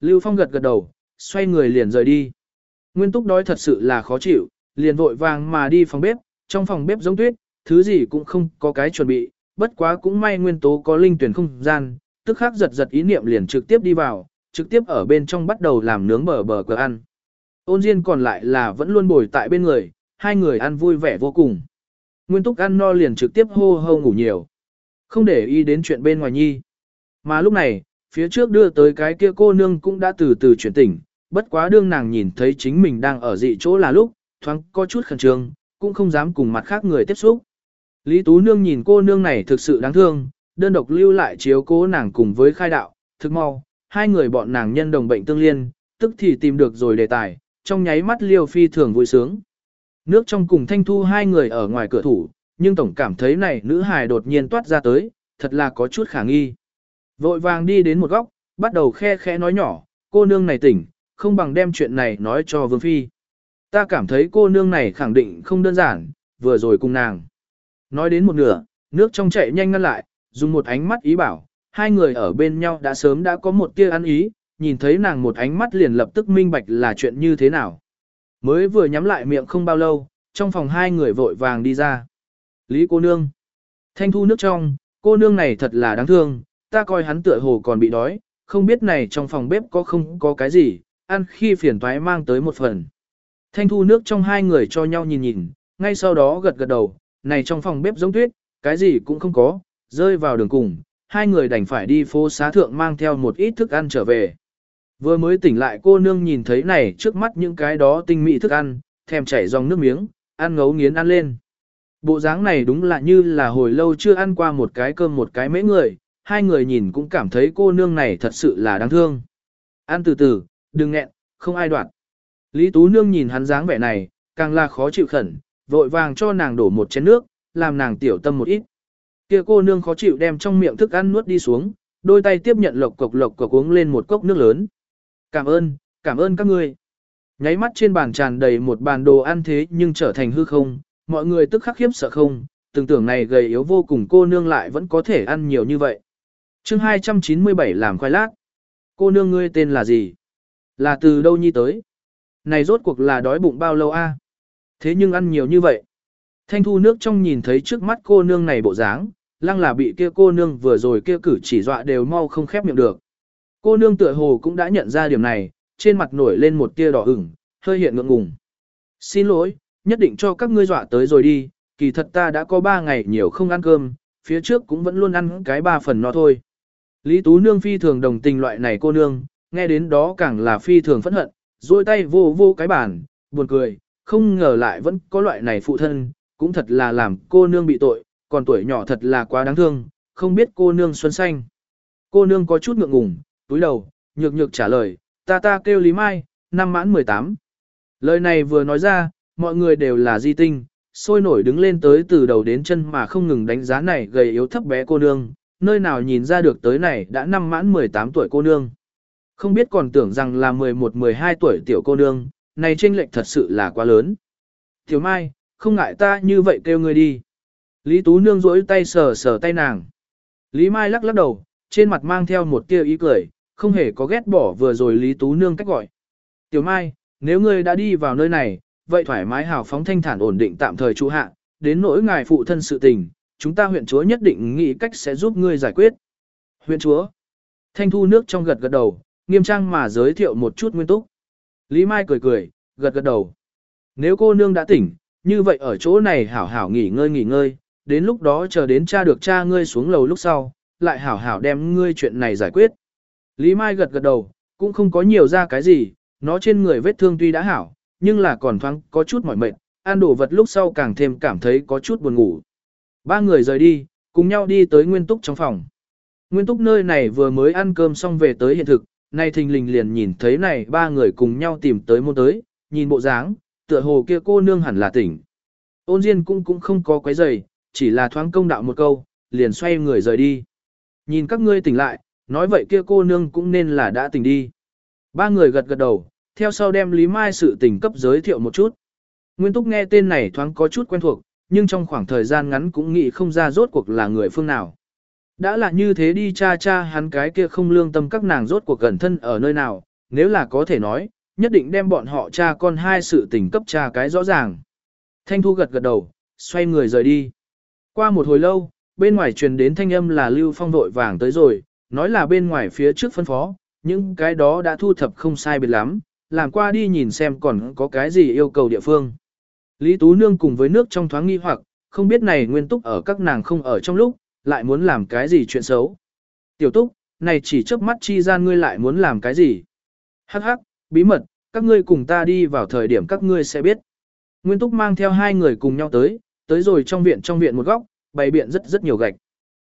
Lưu Phong gật gật đầu, xoay người liền rời đi. Nguyên Túc đói thật sự là khó chịu, liền vội vàng mà đi phòng bếp, trong phòng bếp giống tuyết, thứ gì cũng không có cái chuẩn bị, bất quá cũng may nguyên tố có linh tuyển không gian, tức khắc giật giật ý niệm liền trực tiếp đi vào, trực tiếp ở bên trong bắt đầu làm nướng bờ bờ cờ ăn. Ôn Diên còn lại là vẫn luôn bồi tại bên người, hai người ăn vui vẻ vô cùng. Nguyên Túc ăn no liền trực tiếp hô hô ngủ nhiều. Không để ý đến chuyện bên ngoài nhi. Mà lúc này, phía trước đưa tới cái kia cô nương cũng đã từ từ chuyển tỉnh, bất quá đương nàng nhìn thấy chính mình đang ở dị chỗ là lúc, thoáng có chút khẩn trương, cũng không dám cùng mặt khác người tiếp xúc. Lý Tú Nương nhìn cô nương này thực sự đáng thương, đơn độc lưu lại chiếu cố nàng cùng với khai đạo, thực mau, hai người bọn nàng nhân đồng bệnh tương liên, tức thì tìm được rồi đề tài, trong nháy mắt liêu phi thường vui sướng. Nước trong cùng thanh thu hai người ở ngoài cửa thủ, nhưng tổng cảm thấy này nữ hài đột nhiên toát ra tới, thật là có chút khả nghi. Vội vàng đi đến một góc, bắt đầu khe khẽ nói nhỏ, cô nương này tỉnh, không bằng đem chuyện này nói cho Vương Phi. Ta cảm thấy cô nương này khẳng định không đơn giản, vừa rồi cùng nàng. Nói đến một nửa, nước trong chạy nhanh ngăn lại, dùng một ánh mắt ý bảo, hai người ở bên nhau đã sớm đã có một tia ăn ý, nhìn thấy nàng một ánh mắt liền lập tức minh bạch là chuyện như thế nào. Mới vừa nhắm lại miệng không bao lâu, trong phòng hai người vội vàng đi ra. Lý cô nương. Thanh thu nước trong, cô nương này thật là đáng thương, ta coi hắn tựa hồ còn bị đói, không biết này trong phòng bếp có không có cái gì, ăn khi phiền toái mang tới một phần. Thanh thu nước trong hai người cho nhau nhìn nhìn, ngay sau đó gật gật đầu, này trong phòng bếp giống tuyết, cái gì cũng không có, rơi vào đường cùng, hai người đành phải đi phố xá thượng mang theo một ít thức ăn trở về. Vừa mới tỉnh lại cô nương nhìn thấy này trước mắt những cái đó tinh mỹ thức ăn, thèm chảy dòng nước miếng, ăn ngấu nghiến ăn lên. Bộ dáng này đúng là như là hồi lâu chưa ăn qua một cái cơm một cái mễ người, hai người nhìn cũng cảm thấy cô nương này thật sự là đáng thương. Ăn từ từ, đừng nghẹn, không ai đoạn. Lý Tú Nương nhìn hắn dáng vẻ này, càng là khó chịu khẩn, vội vàng cho nàng đổ một chén nước, làm nàng tiểu tâm một ít. Kia cô nương khó chịu đem trong miệng thức ăn nuốt đi xuống, đôi tay tiếp nhận lộc cộc lộc cộc uống lên một cốc nước lớn. Cảm ơn, cảm ơn các ngươi. Nháy mắt trên bàn tràn đầy một bàn đồ ăn thế nhưng trở thành hư không, mọi người tức khắc khiếp sợ không, tưởng tưởng này gầy yếu vô cùng cô nương lại vẫn có thể ăn nhiều như vậy chương 297 làm khoai lát. Cô nương ngươi tên là gì? Là từ đâu nhi tới? Này rốt cuộc là đói bụng bao lâu a? Thế nhưng ăn nhiều như vậy. Thanh thu nước trong nhìn thấy trước mắt cô nương này bộ dáng, lăng là bị kia cô nương vừa rồi kia cử chỉ dọa đều mau không khép miệng được. Cô nương tựa hồ cũng đã nhận ra điểm này, trên mặt nổi lên một tia đỏ ửng, hơi hiện ngượng ngùng. Xin lỗi, nhất định cho các ngươi dọa tới rồi đi, kỳ thật ta đã có ba ngày nhiều không ăn cơm, phía trước cũng vẫn luôn ăn cái ba phần no thôi. Lý Tú Nương phi thường đồng tình loại này cô nương, nghe đến đó càng là phi thường phẫn hận, duỗi tay vô vô cái bàn, buồn cười, không ngờ lại vẫn có loại này phụ thân, cũng thật là làm cô nương bị tội, còn tuổi nhỏ thật là quá đáng thương, không biết cô nương xuân xanh. Cô nương có chút ngượng ngùng, túi đầu, nhược nhược trả lời, ta ta kêu Lý Mai, năm mãn 18. Lời này vừa nói ra, mọi người đều là di tinh, sôi nổi đứng lên tới từ đầu đến chân mà không ngừng đánh giá này gầy yếu thấp bé cô nương, nơi nào nhìn ra được tới này đã năm mãn 18 tuổi cô nương. Không biết còn tưởng rằng là 11-12 tuổi tiểu cô nương, này chênh lệch thật sự là quá lớn. Tiểu Mai, không ngại ta như vậy kêu ngươi đi. Lý Tú Nương rỗi tay sờ sờ tay nàng. Lý Mai lắc lắc đầu, trên mặt mang theo một tia ý cười, không hề có ghét bỏ vừa rồi Lý Tú Nương cách gọi. Tiểu Mai, nếu ngươi đã đi vào nơi này, vậy thoải mái hào phóng thanh thản ổn định tạm thời trụ hạ, đến nỗi ngài phụ thân sự tình, chúng ta huyện chúa nhất định nghĩ cách sẽ giúp ngươi giải quyết. Huyện chúa, thanh thu nước trong gật gật đầu, nghiêm trang mà giới thiệu một chút nguyên túc. Lý Mai cười cười, gật gật đầu. Nếu cô nương đã tỉnh, như vậy ở chỗ này hảo hảo nghỉ ngơi nghỉ ngơi, đến lúc đó chờ đến cha được cha ngươi xuống lầu lúc sau, lại hảo hảo đem ngươi chuyện này giải quyết. Lý Mai gật gật đầu, cũng không có nhiều ra cái gì, nó trên người vết thương tuy đã hảo, nhưng là còn thoáng có chút mỏi mệt, ăn đồ vật lúc sau càng thêm cảm thấy có chút buồn ngủ. Ba người rời đi, cùng nhau đi tới Nguyên Túc trong phòng. Nguyên Túc nơi này vừa mới ăn cơm xong về tới hiện thực, nay thình lình liền nhìn thấy này ba người cùng nhau tìm tới môn tới, nhìn bộ dáng, tựa hồ kia cô nương hẳn là tỉnh. Ôn Diên cũng cũng không có quấy giày, chỉ là thoáng công đạo một câu, liền xoay người rời đi. Nhìn các ngươi tỉnh lại, nói vậy kia cô nương cũng nên là đã tỉnh đi. Ba người gật gật đầu, theo sau đem Lý Mai sự tình cấp giới thiệu một chút. Nguyên Túc nghe tên này thoáng có chút quen thuộc, nhưng trong khoảng thời gian ngắn cũng nghĩ không ra rốt cuộc là người phương nào. Đã là như thế đi cha cha hắn cái kia không lương tâm các nàng rốt cuộc gần thân ở nơi nào, nếu là có thể nói, nhất định đem bọn họ cha con hai sự tình cấp cha cái rõ ràng. Thanh Thu gật gật đầu, xoay người rời đi. Qua một hồi lâu, bên ngoài truyền đến thanh âm là Lưu Phong vội vàng tới rồi, nói là bên ngoài phía trước phân phó, những cái đó đã thu thập không sai biệt lắm, làm qua đi nhìn xem còn có cái gì yêu cầu địa phương. Lý Tú Nương cùng với nước trong thoáng nghi hoặc, không biết này nguyên túc ở các nàng không ở trong lúc, lại muốn làm cái gì chuyện xấu. Tiểu túc, này chỉ chớp mắt chi gian ngươi lại muốn làm cái gì. Hắc hắc, bí mật, các ngươi cùng ta đi vào thời điểm các ngươi sẽ biết. Nguyên túc mang theo hai người cùng nhau tới, tới rồi trong viện trong viện một góc, bày biện rất rất nhiều gạch.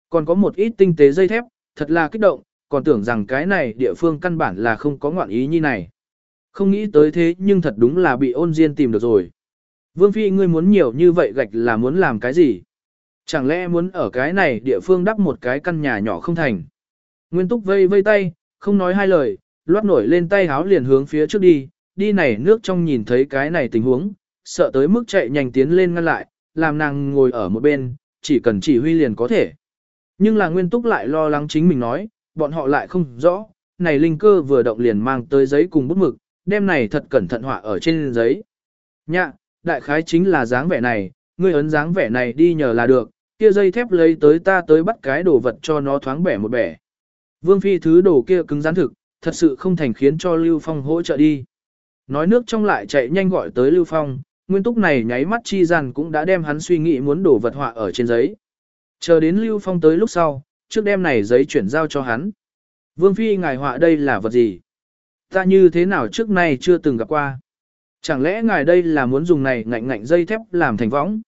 Còn có một ít tinh tế dây thép, thật là kích động, còn tưởng rằng cái này địa phương căn bản là không có ngoạn ý như này. Không nghĩ tới thế nhưng thật đúng là bị ôn diên tìm được rồi. Vương Phi ngươi muốn nhiều như vậy gạch là muốn làm cái gì? Chẳng lẽ muốn ở cái này địa phương đắp một cái căn nhà nhỏ không thành? Nguyên túc vây vây tay, không nói hai lời, loát nổi lên tay háo liền hướng phía trước đi, đi này nước trong nhìn thấy cái này tình huống, sợ tới mức chạy nhanh tiến lên ngăn lại, làm nàng ngồi ở một bên, chỉ cần chỉ huy liền có thể. Nhưng là nguyên túc lại lo lắng chính mình nói, bọn họ lại không rõ, này linh cơ vừa động liền mang tới giấy cùng bút mực, đem này thật cẩn thận họa ở trên giấy. Nhạ, đại khái chính là dáng vẻ này, ngươi ấn dáng vẻ này đi nhờ là được, kia dây thép lấy tới ta tới bắt cái đồ vật cho nó thoáng bẻ một bẻ. Vương phi thứ đồ kia cứng rắn thực, thật sự không thành khiến cho Lưu Phong hỗ trợ đi. Nói nước trong lại chạy nhanh gọi tới Lưu Phong, nguyên túc này nháy mắt chi rằng cũng đã đem hắn suy nghĩ muốn đổ vật họa ở trên giấy. Chờ đến Lưu Phong tới lúc sau, trước đem này giấy chuyển giao cho hắn. Vương Phi ngài họa đây là vật gì? Ta như thế nào trước nay chưa từng gặp qua? Chẳng lẽ ngài đây là muốn dùng này ngạnh ngạnh dây thép làm thành võng?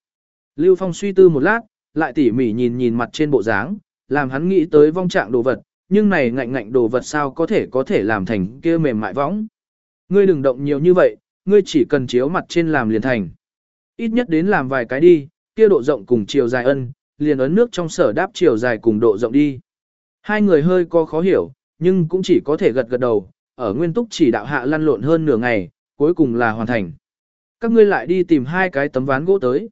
Lưu Phong suy tư một lát, lại tỉ mỉ nhìn nhìn mặt trên bộ dáng, làm hắn nghĩ tới vong trạng đồ vật, nhưng này ngạnh ngạnh đồ vật sao có thể có thể làm thành kia mềm mại võng. Ngươi đừng động nhiều như vậy, ngươi chỉ cần chiếu mặt trên làm liền thành. Ít nhất đến làm vài cái đi, kia độ rộng cùng chiều dài ân, liền ấn nước trong sở đáp chiều dài cùng độ rộng đi. Hai người hơi có khó hiểu, nhưng cũng chỉ có thể gật gật đầu, ở nguyên túc chỉ đạo hạ lăn lộn hơn nửa ngày, cuối cùng là hoàn thành. Các ngươi lại đi tìm hai cái tấm ván gỗ tới.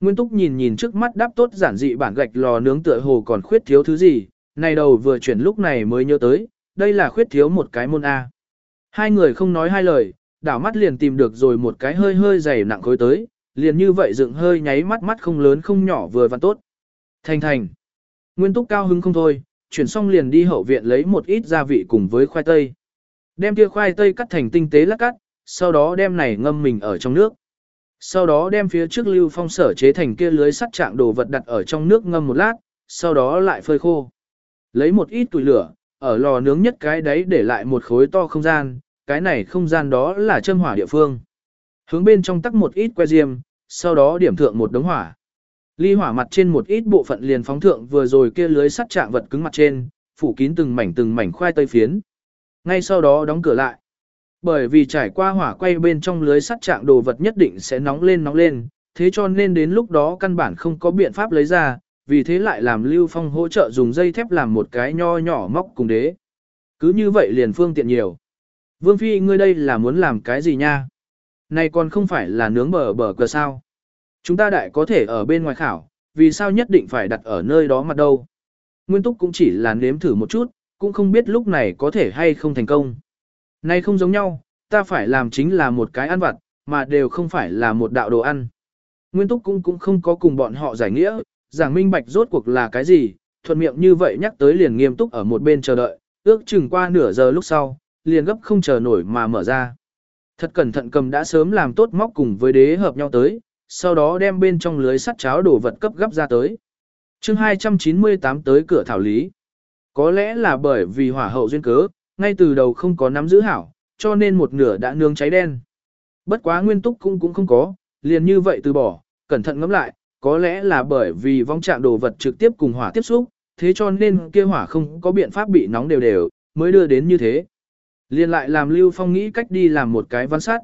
Nguyên túc nhìn nhìn trước mắt đáp tốt giản dị bản gạch lò nướng tựa hồ còn khuyết thiếu thứ gì, này đầu vừa chuyển lúc này mới nhớ tới, đây là khuyết thiếu một cái môn A. Hai người không nói hai lời, đảo mắt liền tìm được rồi một cái hơi hơi dày nặng khối tới, liền như vậy dựng hơi nháy mắt mắt không lớn không nhỏ vừa văn tốt. Thành thành. Nguyên túc cao hứng không thôi, chuyển xong liền đi hậu viện lấy một ít gia vị cùng với khoai tây. Đem kia khoai tây cắt thành tinh tế lát cắt, sau đó đem này ngâm mình ở trong nước. Sau đó đem phía trước lưu phong sở chế thành kia lưới sắt trạng đồ vật đặt ở trong nước ngâm một lát, sau đó lại phơi khô. Lấy một ít tuổi lửa, ở lò nướng nhất cái đấy để lại một khối to không gian, cái này không gian đó là châm hỏa địa phương. Hướng bên trong tắc một ít que diêm, sau đó điểm thượng một đống hỏa. Ly hỏa mặt trên một ít bộ phận liền phóng thượng vừa rồi kia lưới sắt trạng vật cứng mặt trên, phủ kín từng mảnh từng mảnh khoai tây phiến. Ngay sau đó đóng cửa lại. Bởi vì trải qua hỏa quay bên trong lưới sắt trạng đồ vật nhất định sẽ nóng lên nóng lên, thế cho nên đến lúc đó căn bản không có biện pháp lấy ra, vì thế lại làm Lưu Phong hỗ trợ dùng dây thép làm một cái nho nhỏ móc cùng đế. Cứ như vậy liền phương tiện nhiều. Vương Phi ngươi đây là muốn làm cái gì nha? Này còn không phải là nướng bờ bờ cờ sao? Chúng ta đại có thể ở bên ngoài khảo, vì sao nhất định phải đặt ở nơi đó mà đâu? Nguyên Túc cũng chỉ là nếm thử một chút, cũng không biết lúc này có thể hay không thành công nay không giống nhau, ta phải làm chính là một cái ăn vặt, mà đều không phải là một đạo đồ ăn. Nguyên Túc cũng cũng không có cùng bọn họ giải nghĩa, giảng minh bạch rốt cuộc là cái gì, thuận miệng như vậy nhắc tới liền nghiêm túc ở một bên chờ đợi, ước chừng qua nửa giờ lúc sau, liền gấp không chờ nổi mà mở ra. Thật cẩn thận cầm đã sớm làm tốt móc cùng với đế hợp nhau tới, sau đó đem bên trong lưới sắt cháo đổ vật cấp gấp ra tới. chương 298 tới cửa thảo lý. Có lẽ là bởi vì hỏa hậu duyên cớ, ngay từ đầu không có nắm giữ hảo, cho nên một nửa đã nướng cháy đen. Bất quá nguyên túc cũng cũng không có, liền như vậy từ bỏ, cẩn thận ngẫm lại, có lẽ là bởi vì vong trạng đồ vật trực tiếp cùng hỏa tiếp xúc, thế cho nên kia hỏa không có biện pháp bị nóng đều đều, mới đưa đến như thế. Liên lại làm Lưu Phong nghĩ cách đi làm một cái ván sắt.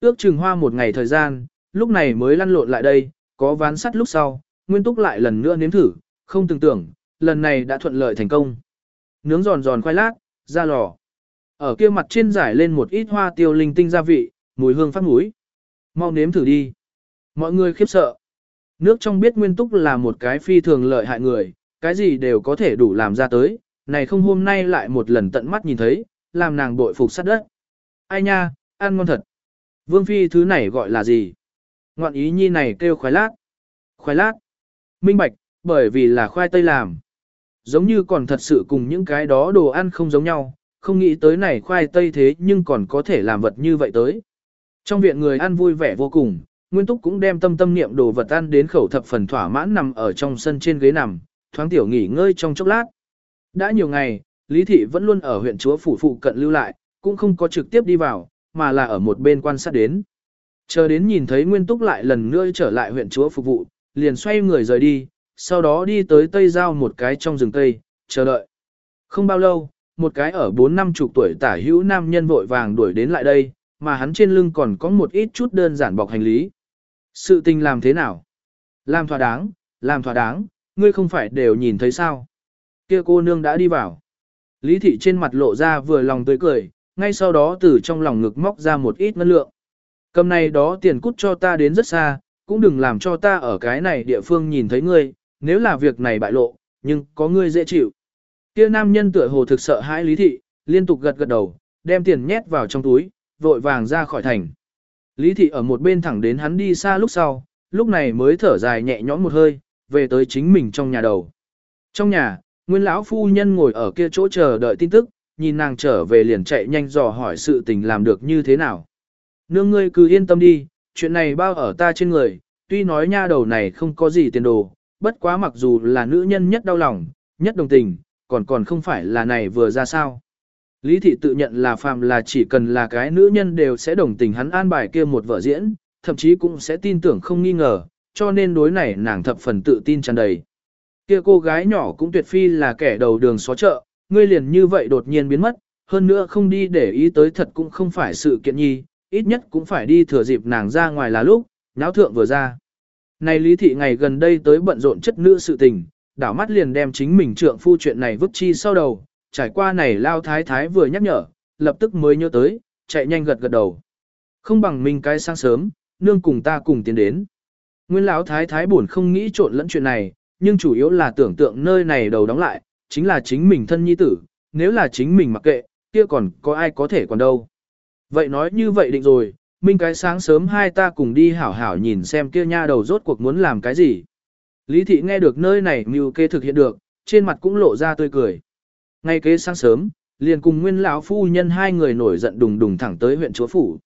Ước chừng hoa một ngày thời gian, lúc này mới lăn lộn lại đây, có ván sắt lúc sau, Nguyên Túc lại lần nữa nếm thử, không tưởng tưởng, lần này đã thuận lợi thành công. Nướng giòn giòn khoai lát, ra lò. Ở kia mặt trên giải lên một ít hoa tiêu linh tinh gia vị, mùi hương phát mũi. Mau nếm thử đi. Mọi người khiếp sợ. Nước trong biết Nguyên Túc là một cái phi thường lợi hại người, cái gì đều có thể đủ làm ra tới, này không hôm nay lại một lần tận mắt nhìn thấy, làm nàng bội phục sát đất. Ai nha, ăn ngon thật. Vương phi thứ này gọi là gì? Ngoạn ý nhi này kêu khoái lát. Khoái lát. Minh bạch, bởi vì là khoai tây làm. Giống như còn thật sự cùng những cái đó đồ ăn không giống nhau, không nghĩ tới này khoai tây thế nhưng còn có thể làm vật như vậy tới. Trong viện người ăn vui vẻ vô cùng, Nguyên Túc cũng đem tâm tâm niệm đồ vật ăn đến khẩu thập phần thỏa mãn nằm ở trong sân trên ghế nằm, thoáng tiểu nghỉ ngơi trong chốc lát. Đã nhiều ngày, Lý Thị vẫn luôn ở huyện chúa phủ phụ cận lưu lại, cũng không có trực tiếp đi vào, mà là ở một bên quan sát đến. Chờ đến nhìn thấy Nguyên Túc lại lần nữa trở lại huyện chúa phục vụ, liền xoay người rời đi, sau đó đi tới tây giao một cái trong rừng tây, chờ đợi. Không bao lâu, một cái ở bốn năm chục tuổi tả hữu nam nhân vội vàng đuổi đến lại đây, mà hắn trên lưng còn có một ít chút đơn giản bọc hành lý. Sự tình làm thế nào? Làm thỏa đáng, làm thỏa đáng, ngươi không phải đều nhìn thấy sao? Kia cô nương đã đi vào. Lý thị trên mặt lộ ra vừa lòng tươi cười, ngay sau đó từ trong lòng ngực móc ra một ít ngân lượng. Cầm này đó tiền cút cho ta đến rất xa, cũng đừng làm cho ta ở cái này địa phương nhìn thấy ngươi, nếu là việc này bại lộ, nhưng có ngươi dễ chịu. Kia nam nhân tựa hồ thực sợ hãi lý thị, liên tục gật gật đầu, đem tiền nhét vào trong túi, vội vàng ra khỏi thành. Lý thị ở một bên thẳng đến hắn đi xa lúc sau, lúc này mới thở dài nhẹ nhõm một hơi, về tới chính mình trong nhà đầu. Trong nhà, nguyên lão phu nhân ngồi ở kia chỗ chờ đợi tin tức, nhìn nàng trở về liền chạy nhanh dò hỏi sự tình làm được như thế nào. Nương ngươi cứ yên tâm đi, chuyện này bao ở ta trên người, tuy nói nha đầu này không có gì tiền đồ, bất quá mặc dù là nữ nhân nhất đau lòng, nhất đồng tình, còn còn không phải là này vừa ra sao. Lý thị tự nhận là phàm là chỉ cần là cái nữ nhân đều sẽ đồng tình hắn an bài kia một vợ diễn, thậm chí cũng sẽ tin tưởng không nghi ngờ, cho nên đối này nàng thập phần tự tin tràn đầy. Kia cô gái nhỏ cũng tuyệt phi là kẻ đầu đường xó chợ, ngươi liền như vậy đột nhiên biến mất, hơn nữa không đi để ý tới thật cũng không phải sự kiện nhi, ít nhất cũng phải đi thừa dịp nàng ra ngoài là lúc, náo thượng vừa ra. Này lý thị ngày gần đây tới bận rộn chất nữ sự tình, đảo mắt liền đem chính mình trượng phu chuyện này vứt chi sau đầu, trải qua này lao thái thái vừa nhắc nhở, lập tức mới nhớ tới, chạy nhanh gật gật đầu. Không bằng mình cái sáng sớm, nương cùng ta cùng tiến đến. Nguyên lão thái thái buồn không nghĩ trộn lẫn chuyện này, nhưng chủ yếu là tưởng tượng nơi này đầu đóng lại, chính là chính mình thân nhi tử, nếu là chính mình mặc kệ, kia còn có ai có thể còn đâu. Vậy nói như vậy định rồi, minh cái sáng sớm hai ta cùng đi hảo hảo nhìn xem kia nha đầu rốt cuộc muốn làm cái gì. Lý thị nghe được nơi này mưu kê thực hiện được, trên mặt cũng lộ ra tươi cười. Ngay kế sáng sớm, liền cùng nguyên lão phu nhân hai người nổi giận đùng đùng thẳng tới huyện chúa phủ.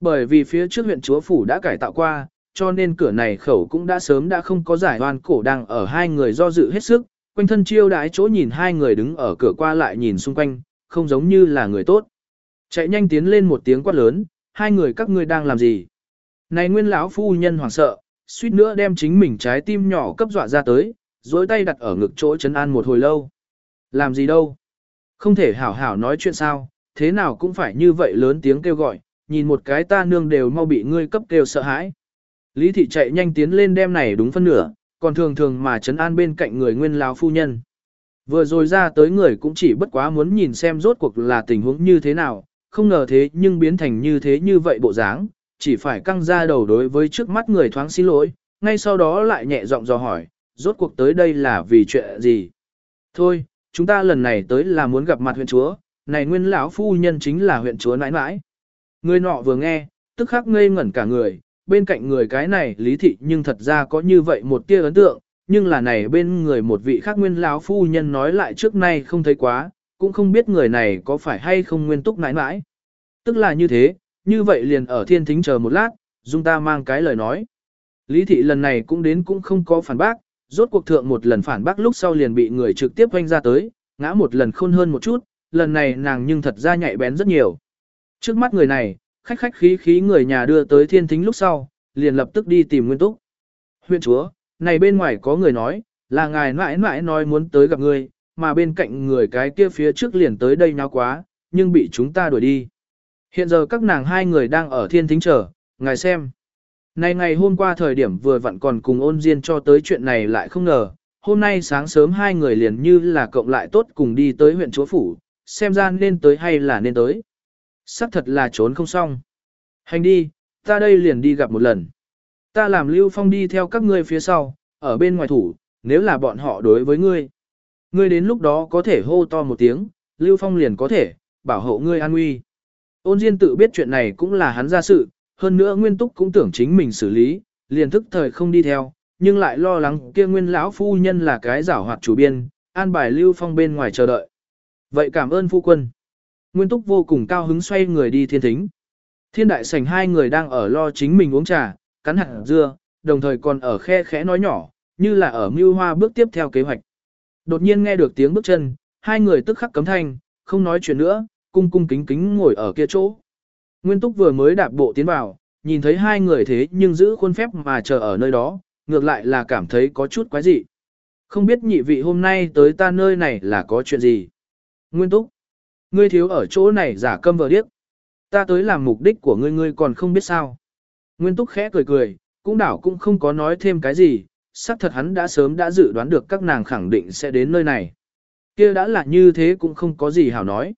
Bởi vì phía trước huyện chúa phủ đã cải tạo qua, cho nên cửa này khẩu cũng đã sớm đã không có giải oan cổ đang ở hai người do dự hết sức, quanh thân chiêu đái chỗ nhìn hai người đứng ở cửa qua lại nhìn xung quanh, không giống như là người tốt. Chạy nhanh tiến lên một tiếng quát lớn, hai người các ngươi đang làm gì? Này nguyên lão phu nhân hoảng sợ, suýt nữa đem chính mình trái tim nhỏ cấp dọa ra tới, dối tay đặt ở ngực chỗ chấn an một hồi lâu. Làm gì đâu? Không thể hảo hảo nói chuyện sao, thế nào cũng phải như vậy lớn tiếng kêu gọi, nhìn một cái ta nương đều mau bị ngươi cấp kêu sợ hãi. Lý thị chạy nhanh tiến lên đem này đúng phân nửa, còn thường thường mà chấn an bên cạnh người nguyên lão phu nhân. Vừa rồi ra tới người cũng chỉ bất quá muốn nhìn xem rốt cuộc là tình huống như thế nào, không ngờ thế nhưng biến thành như thế như vậy bộ dáng, chỉ phải căng ra đầu đối với trước mắt người thoáng xin lỗi, ngay sau đó lại nhẹ giọng dò hỏi, rốt cuộc tới đây là vì chuyện gì. Thôi, chúng ta lần này tới là muốn gặp mặt huyện chúa, này nguyên lão phu nhân chính là huyện chúa nãi nãi. Người nọ vừa nghe, tức khắc ngây ngẩn cả người, bên cạnh người cái này lý thị nhưng thật ra có như vậy một tia ấn tượng, nhưng là này bên người một vị khác nguyên lão phu nhân nói lại trước nay không thấy quá, cũng không biết người này có phải hay không nguyên túc nãi nãi. Tức là như thế, như vậy liền ở thiên thính chờ một lát, dung ta mang cái lời nói. Lý thị lần này cũng đến cũng không có phản bác, rốt cuộc thượng một lần phản bác lúc sau liền bị người trực tiếp quanh ra tới, ngã một lần khôn hơn một chút, lần này nàng nhưng thật ra nhạy bén rất nhiều. Trước mắt người này, khách khách khí khí người nhà đưa tới thiên thính lúc sau, liền lập tức đi tìm nguyên túc. Huyện chúa, này bên ngoài có người nói, là ngài mãi mãi nói muốn tới gặp người, mà bên cạnh người cái kia phía trước liền tới đây nháo quá, nhưng bị chúng ta đuổi đi. Hiện giờ các nàng hai người đang ở thiên thính chờ, ngài xem. Này ngày hôm qua thời điểm vừa vặn còn cùng ôn diên cho tới chuyện này lại không ngờ, hôm nay sáng sớm hai người liền như là cộng lại tốt cùng đi tới huyện chúa phủ, xem ra nên tới hay là nên tới. Sắc thật là trốn không xong. Hành đi, ta đây liền đi gặp một lần. Ta làm Lưu Phong đi theo các ngươi phía sau, ở bên ngoài thủ, nếu là bọn họ đối với ngươi. Ngươi đến lúc đó có thể hô to một tiếng, Lưu Phong liền có thể, bảo hộ ngươi an nguy. Ôn Diên tự biết chuyện này cũng là hắn ra sự, hơn nữa Nguyên Túc cũng tưởng chính mình xử lý, liền thức thời không đi theo, nhưng lại lo lắng kia Nguyên lão phu nhân là cái giảo hoạt chủ biên, an bài Lưu Phong bên ngoài chờ đợi. Vậy cảm ơn phu quân. Nguyên Túc vô cùng cao hứng xoay người đi thiên thính. Thiên đại sảnh hai người đang ở lo chính mình uống trà, cắn hạt dưa, đồng thời còn ở khe khẽ nói nhỏ, như là ở mưu hoa bước tiếp theo kế hoạch. Đột nhiên nghe được tiếng bước chân, hai người tức khắc cấm thanh, không nói chuyện nữa, cung cung kính kính ngồi ở kia chỗ. Nguyên Túc vừa mới đạp bộ tiến vào, nhìn thấy hai người thế nhưng giữ khuôn phép mà chờ ở nơi đó, ngược lại là cảm thấy có chút quái dị. Không biết nhị vị hôm nay tới ta nơi này là có chuyện gì. Nguyên Túc, ngươi thiếu ở chỗ này giả câm vờ điếc. Ta tới làm mục đích của ngươi ngươi còn không biết sao. Nguyên Túc khẽ cười cười, cũng đảo cũng không có nói thêm cái gì, xác thật hắn đã sớm đã dự đoán được các nàng khẳng định sẽ đến nơi này. kia đã là như thế cũng không có gì hảo nói.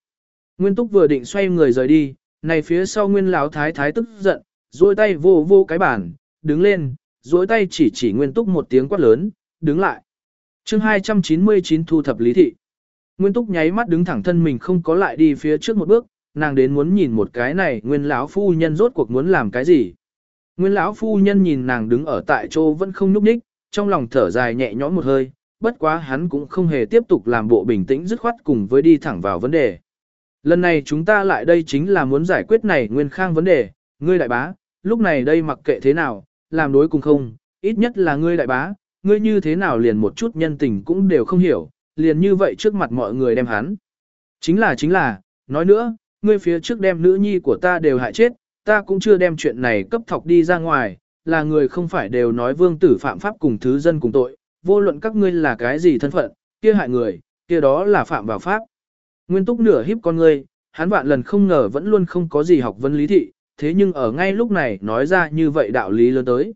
Nguyên Túc vừa định xoay người rời đi, này phía sau Nguyên Lão Thái Thái tức giận, duỗi tay vô vô cái bàn, đứng lên, duỗi tay chỉ chỉ Nguyên Túc một tiếng quát lớn, đứng lại. chương 299 thu thập lý thị. Nguyên Túc nháy mắt đứng thẳng thân mình không có lại đi phía trước một bước, nàng đến muốn nhìn một cái này Nguyên lão phu nhân rốt cuộc muốn làm cái gì. Nguyên lão phu nhân nhìn nàng đứng ở tại chỗ vẫn không nhúc nhích, trong lòng thở dài nhẹ nhõm một hơi, bất quá hắn cũng không hề tiếp tục làm bộ bình tĩnh dứt khoát cùng với đi thẳng vào vấn đề. Lần này chúng ta lại đây chính là muốn giải quyết này nguyên khang vấn đề, ngươi đại bá, lúc này đây mặc kệ thế nào, làm đối cùng không, ít nhất là ngươi đại bá, ngươi như thế nào liền một chút nhân tình cũng đều không hiểu, liền như vậy trước mặt mọi người đem hắn. Chính là chính là, nói nữa, ngươi phía trước đem nữ nhi của ta đều hại chết, ta cũng chưa đem chuyện này cấp thọc đi ra ngoài, là người không phải đều nói vương tử phạm pháp cùng thứ dân cùng tội, vô luận các ngươi là cái gì thân phận, kia hại người, kia đó là phạm vào pháp. Nguyên túc nửa hiếp con ngươi, hắn vạn lần không ngờ vẫn luôn không có gì học vấn lý thị, thế nhưng ở ngay lúc này nói ra như vậy đạo lý lớn tới.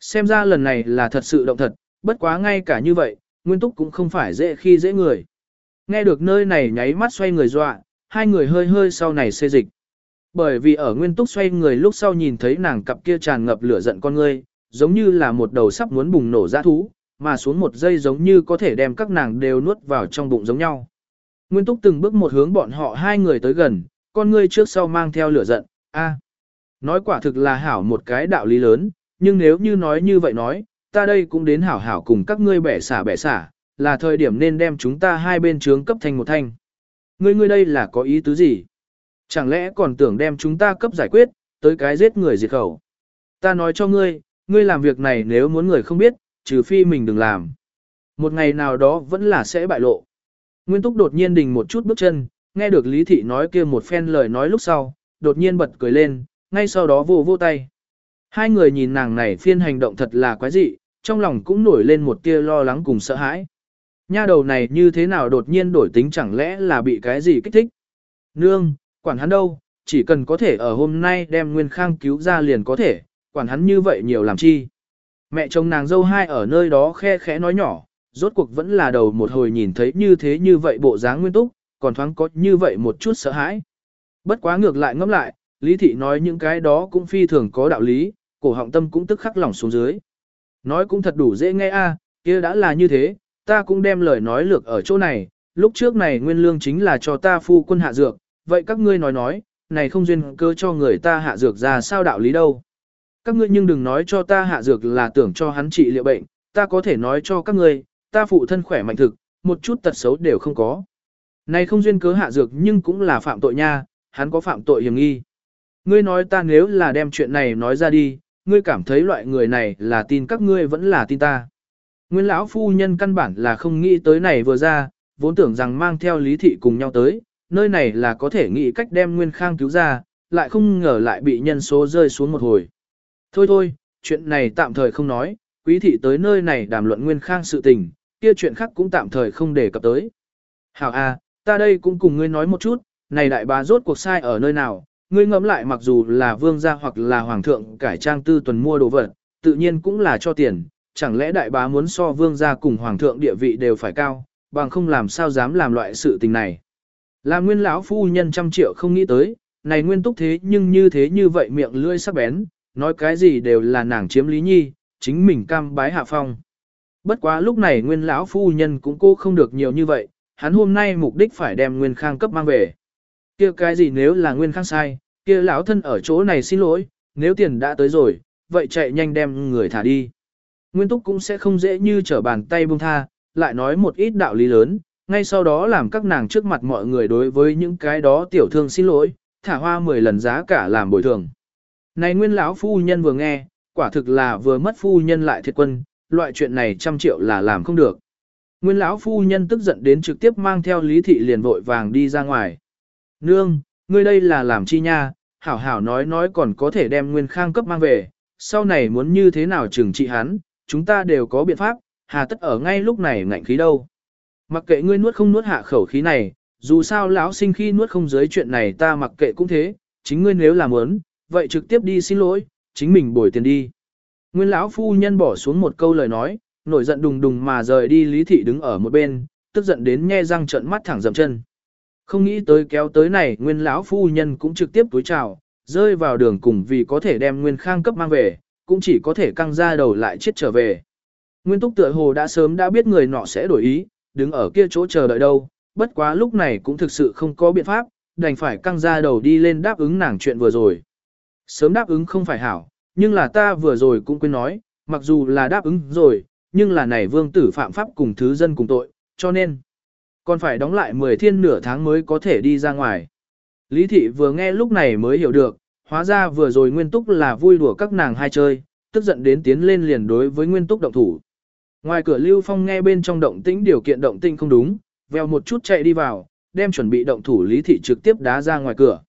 Xem ra lần này là thật sự động thật, bất quá ngay cả như vậy, Nguyên Túc cũng không phải dễ khi dễ người. Nghe được nơi này nháy mắt xoay người dọa, hai người hơi hơi sau này xê dịch. Bởi vì ở Nguyên Túc xoay người lúc sau nhìn thấy nàng cặp kia tràn ngập lửa giận con ngươi, giống như là một đầu sắp muốn bùng nổ ra thú, mà xuống một giây giống như có thể đem các nàng đều nuốt vào trong bụng giống nhau. Nguyên Túc từng bước một hướng bọn họ hai người tới gần, con ngươi trước sau mang theo lửa giận, a, nói quả thực là hảo một cái đạo lý lớn, nhưng nếu như nói như vậy nói, ta đây cũng đến hảo hảo cùng các ngươi bẻ xả bẻ xả, là thời điểm nên đem chúng ta hai bên trướng cấp thành một thanh. Ngươi ngươi đây là có ý tứ gì? Chẳng lẽ còn tưởng đem chúng ta cấp giải quyết, tới cái giết người diệt khẩu? Ta nói cho ngươi, ngươi làm việc này nếu muốn người không biết, trừ phi mình đừng làm. Một ngày nào đó vẫn là sẽ bại lộ. Nguyên Túc đột nhiên đình một chút bước chân, nghe được Lý Thị nói kia một phen lời nói lúc sau, đột nhiên bật cười lên, ngay sau đó vô vô tay. Hai người nhìn nàng này phiên hành động thật là quái dị, trong lòng cũng nổi lên một tia lo lắng cùng sợ hãi. Nha đầu này như thế nào đột nhiên đổi tính chẳng lẽ là bị cái gì kích thích? Nương, quản hắn đâu, chỉ cần có thể ở hôm nay đem Nguyên Khang cứu ra liền có thể, quản hắn như vậy nhiều làm chi. Mẹ chồng nàng dâu hai ở nơi đó khe khẽ nói nhỏ, rốt cuộc vẫn là đầu một hồi nhìn thấy như thế như vậy bộ dáng nguyên túc, còn thoáng có như vậy một chút sợ hãi. Bất quá ngược lại ngẫm lại, Lý Thị nói những cái đó cũng phi thường có đạo lý, cổ họng tâm cũng tức khắc lỏng xuống dưới. Nói cũng thật đủ dễ nghe a, kia đã là như thế, ta cũng đem lời nói lược ở chỗ này, lúc trước này nguyên lương chính là cho ta phu quân hạ dược, vậy các ngươi nói nói, này không duyên cơ cho người ta hạ dược ra sao đạo lý đâu. Các ngươi nhưng đừng nói cho ta hạ dược là tưởng cho hắn trị liệu bệnh, ta có thể nói cho các ngươi, ta phụ thân khỏe mạnh thực, một chút tật xấu đều không có. Này không duyên cớ hạ dược nhưng cũng là phạm tội nha, hắn có phạm tội hiểm nghi. Ngươi nói ta nếu là đem chuyện này nói ra đi, ngươi cảm thấy loại người này là tin các ngươi vẫn là tin ta. Nguyên lão phu nhân căn bản là không nghĩ tới này vừa ra, vốn tưởng rằng mang theo lý thị cùng nhau tới, nơi này là có thể nghĩ cách đem Nguyên Khang cứu ra, lại không ngờ lại bị nhân số rơi xuống một hồi. Thôi thôi, chuyện này tạm thời không nói, quý thị tới nơi này đàm luận Nguyên Khang sự tình, kia chuyện khác cũng tạm thời không để cập tới. Hảo a, ta đây cũng cùng ngươi nói một chút, này đại bá rốt cuộc sai ở nơi nào, ngươi ngẫm lại mặc dù là vương gia hoặc là hoàng thượng cải trang tư tuần mua đồ vật, tự nhiên cũng là cho tiền, chẳng lẽ đại bá muốn so vương gia cùng hoàng thượng địa vị đều phải cao, bằng không làm sao dám làm loại sự tình này. Là nguyên lão phu nhân trăm triệu không nghĩ tới, này nguyên túc thế nhưng như thế như vậy miệng lưỡi sắc bén, nói cái gì đều là nàng chiếm lý nhi, chính mình cam bái hạ phong. Bất quá lúc này nguyên lão phu nhân cũng cô không được nhiều như vậy, hắn hôm nay mục đích phải đem nguyên khang cấp mang về. kia cái gì nếu là nguyên khang sai, kia lão thân ở chỗ này xin lỗi, nếu tiền đã tới rồi, vậy chạy nhanh đem người thả đi. Nguyên túc cũng sẽ không dễ như trở bàn tay buông tha, lại nói một ít đạo lý lớn, ngay sau đó làm các nàng trước mặt mọi người đối với những cái đó tiểu thương xin lỗi, thả hoa 10 lần giá cả làm bồi thường. Này nguyên lão phu nhân vừa nghe, quả thực là vừa mất phu nhân lại thiệt quân, loại chuyện này trăm triệu là làm không được. Nguyên lão phu nhân tức giận đến trực tiếp mang theo lý thị liền vội vàng đi ra ngoài. Nương, ngươi đây là làm chi nha, hảo hảo nói nói còn có thể đem nguyên khang cấp mang về, sau này muốn như thế nào trừng trị hắn, chúng ta đều có biện pháp, hà tất ở ngay lúc này ngạnh khí đâu. Mặc kệ ngươi nuốt không nuốt hạ khẩu khí này, dù sao lão sinh khi nuốt không dưới chuyện này ta mặc kệ cũng thế, chính ngươi nếu làm muốn, vậy trực tiếp đi xin lỗi, chính mình bồi tiền đi. Nguyên lão phu nhân bỏ xuống một câu lời nói, nổi giận đùng đùng mà rời đi Lý Thị đứng ở một bên, tức giận đến nhe răng trợn mắt thẳng dầm chân. Không nghĩ tới kéo tới này nguyên lão phu nhân cũng trực tiếp túi chào, rơi vào đường cùng vì có thể đem nguyên khang cấp mang về, cũng chỉ có thể căng ra đầu lại chết trở về. Nguyên túc tựa hồ đã sớm đã biết người nọ sẽ đổi ý, đứng ở kia chỗ chờ đợi đâu, bất quá lúc này cũng thực sự không có biện pháp, đành phải căng ra đầu đi lên đáp ứng nàng chuyện vừa rồi. Sớm đáp ứng không phải hảo, nhưng là ta vừa rồi cũng quên nói, mặc dù là đáp ứng rồi, nhưng là này vương tử phạm pháp cùng thứ dân cùng tội, cho nên còn phải đóng lại 10 thiên nửa tháng mới có thể đi ra ngoài. Lý thị vừa nghe lúc này mới hiểu được, hóa ra vừa rồi nguyên túc là vui đùa các nàng hai chơi, tức giận đến tiến lên liền đối với nguyên túc động thủ. Ngoài cửa Lưu Phong nghe bên trong động tĩnh điều kiện động tĩnh không đúng, vèo một chút chạy đi vào, đem chuẩn bị động thủ Lý thị trực tiếp đá ra ngoài cửa.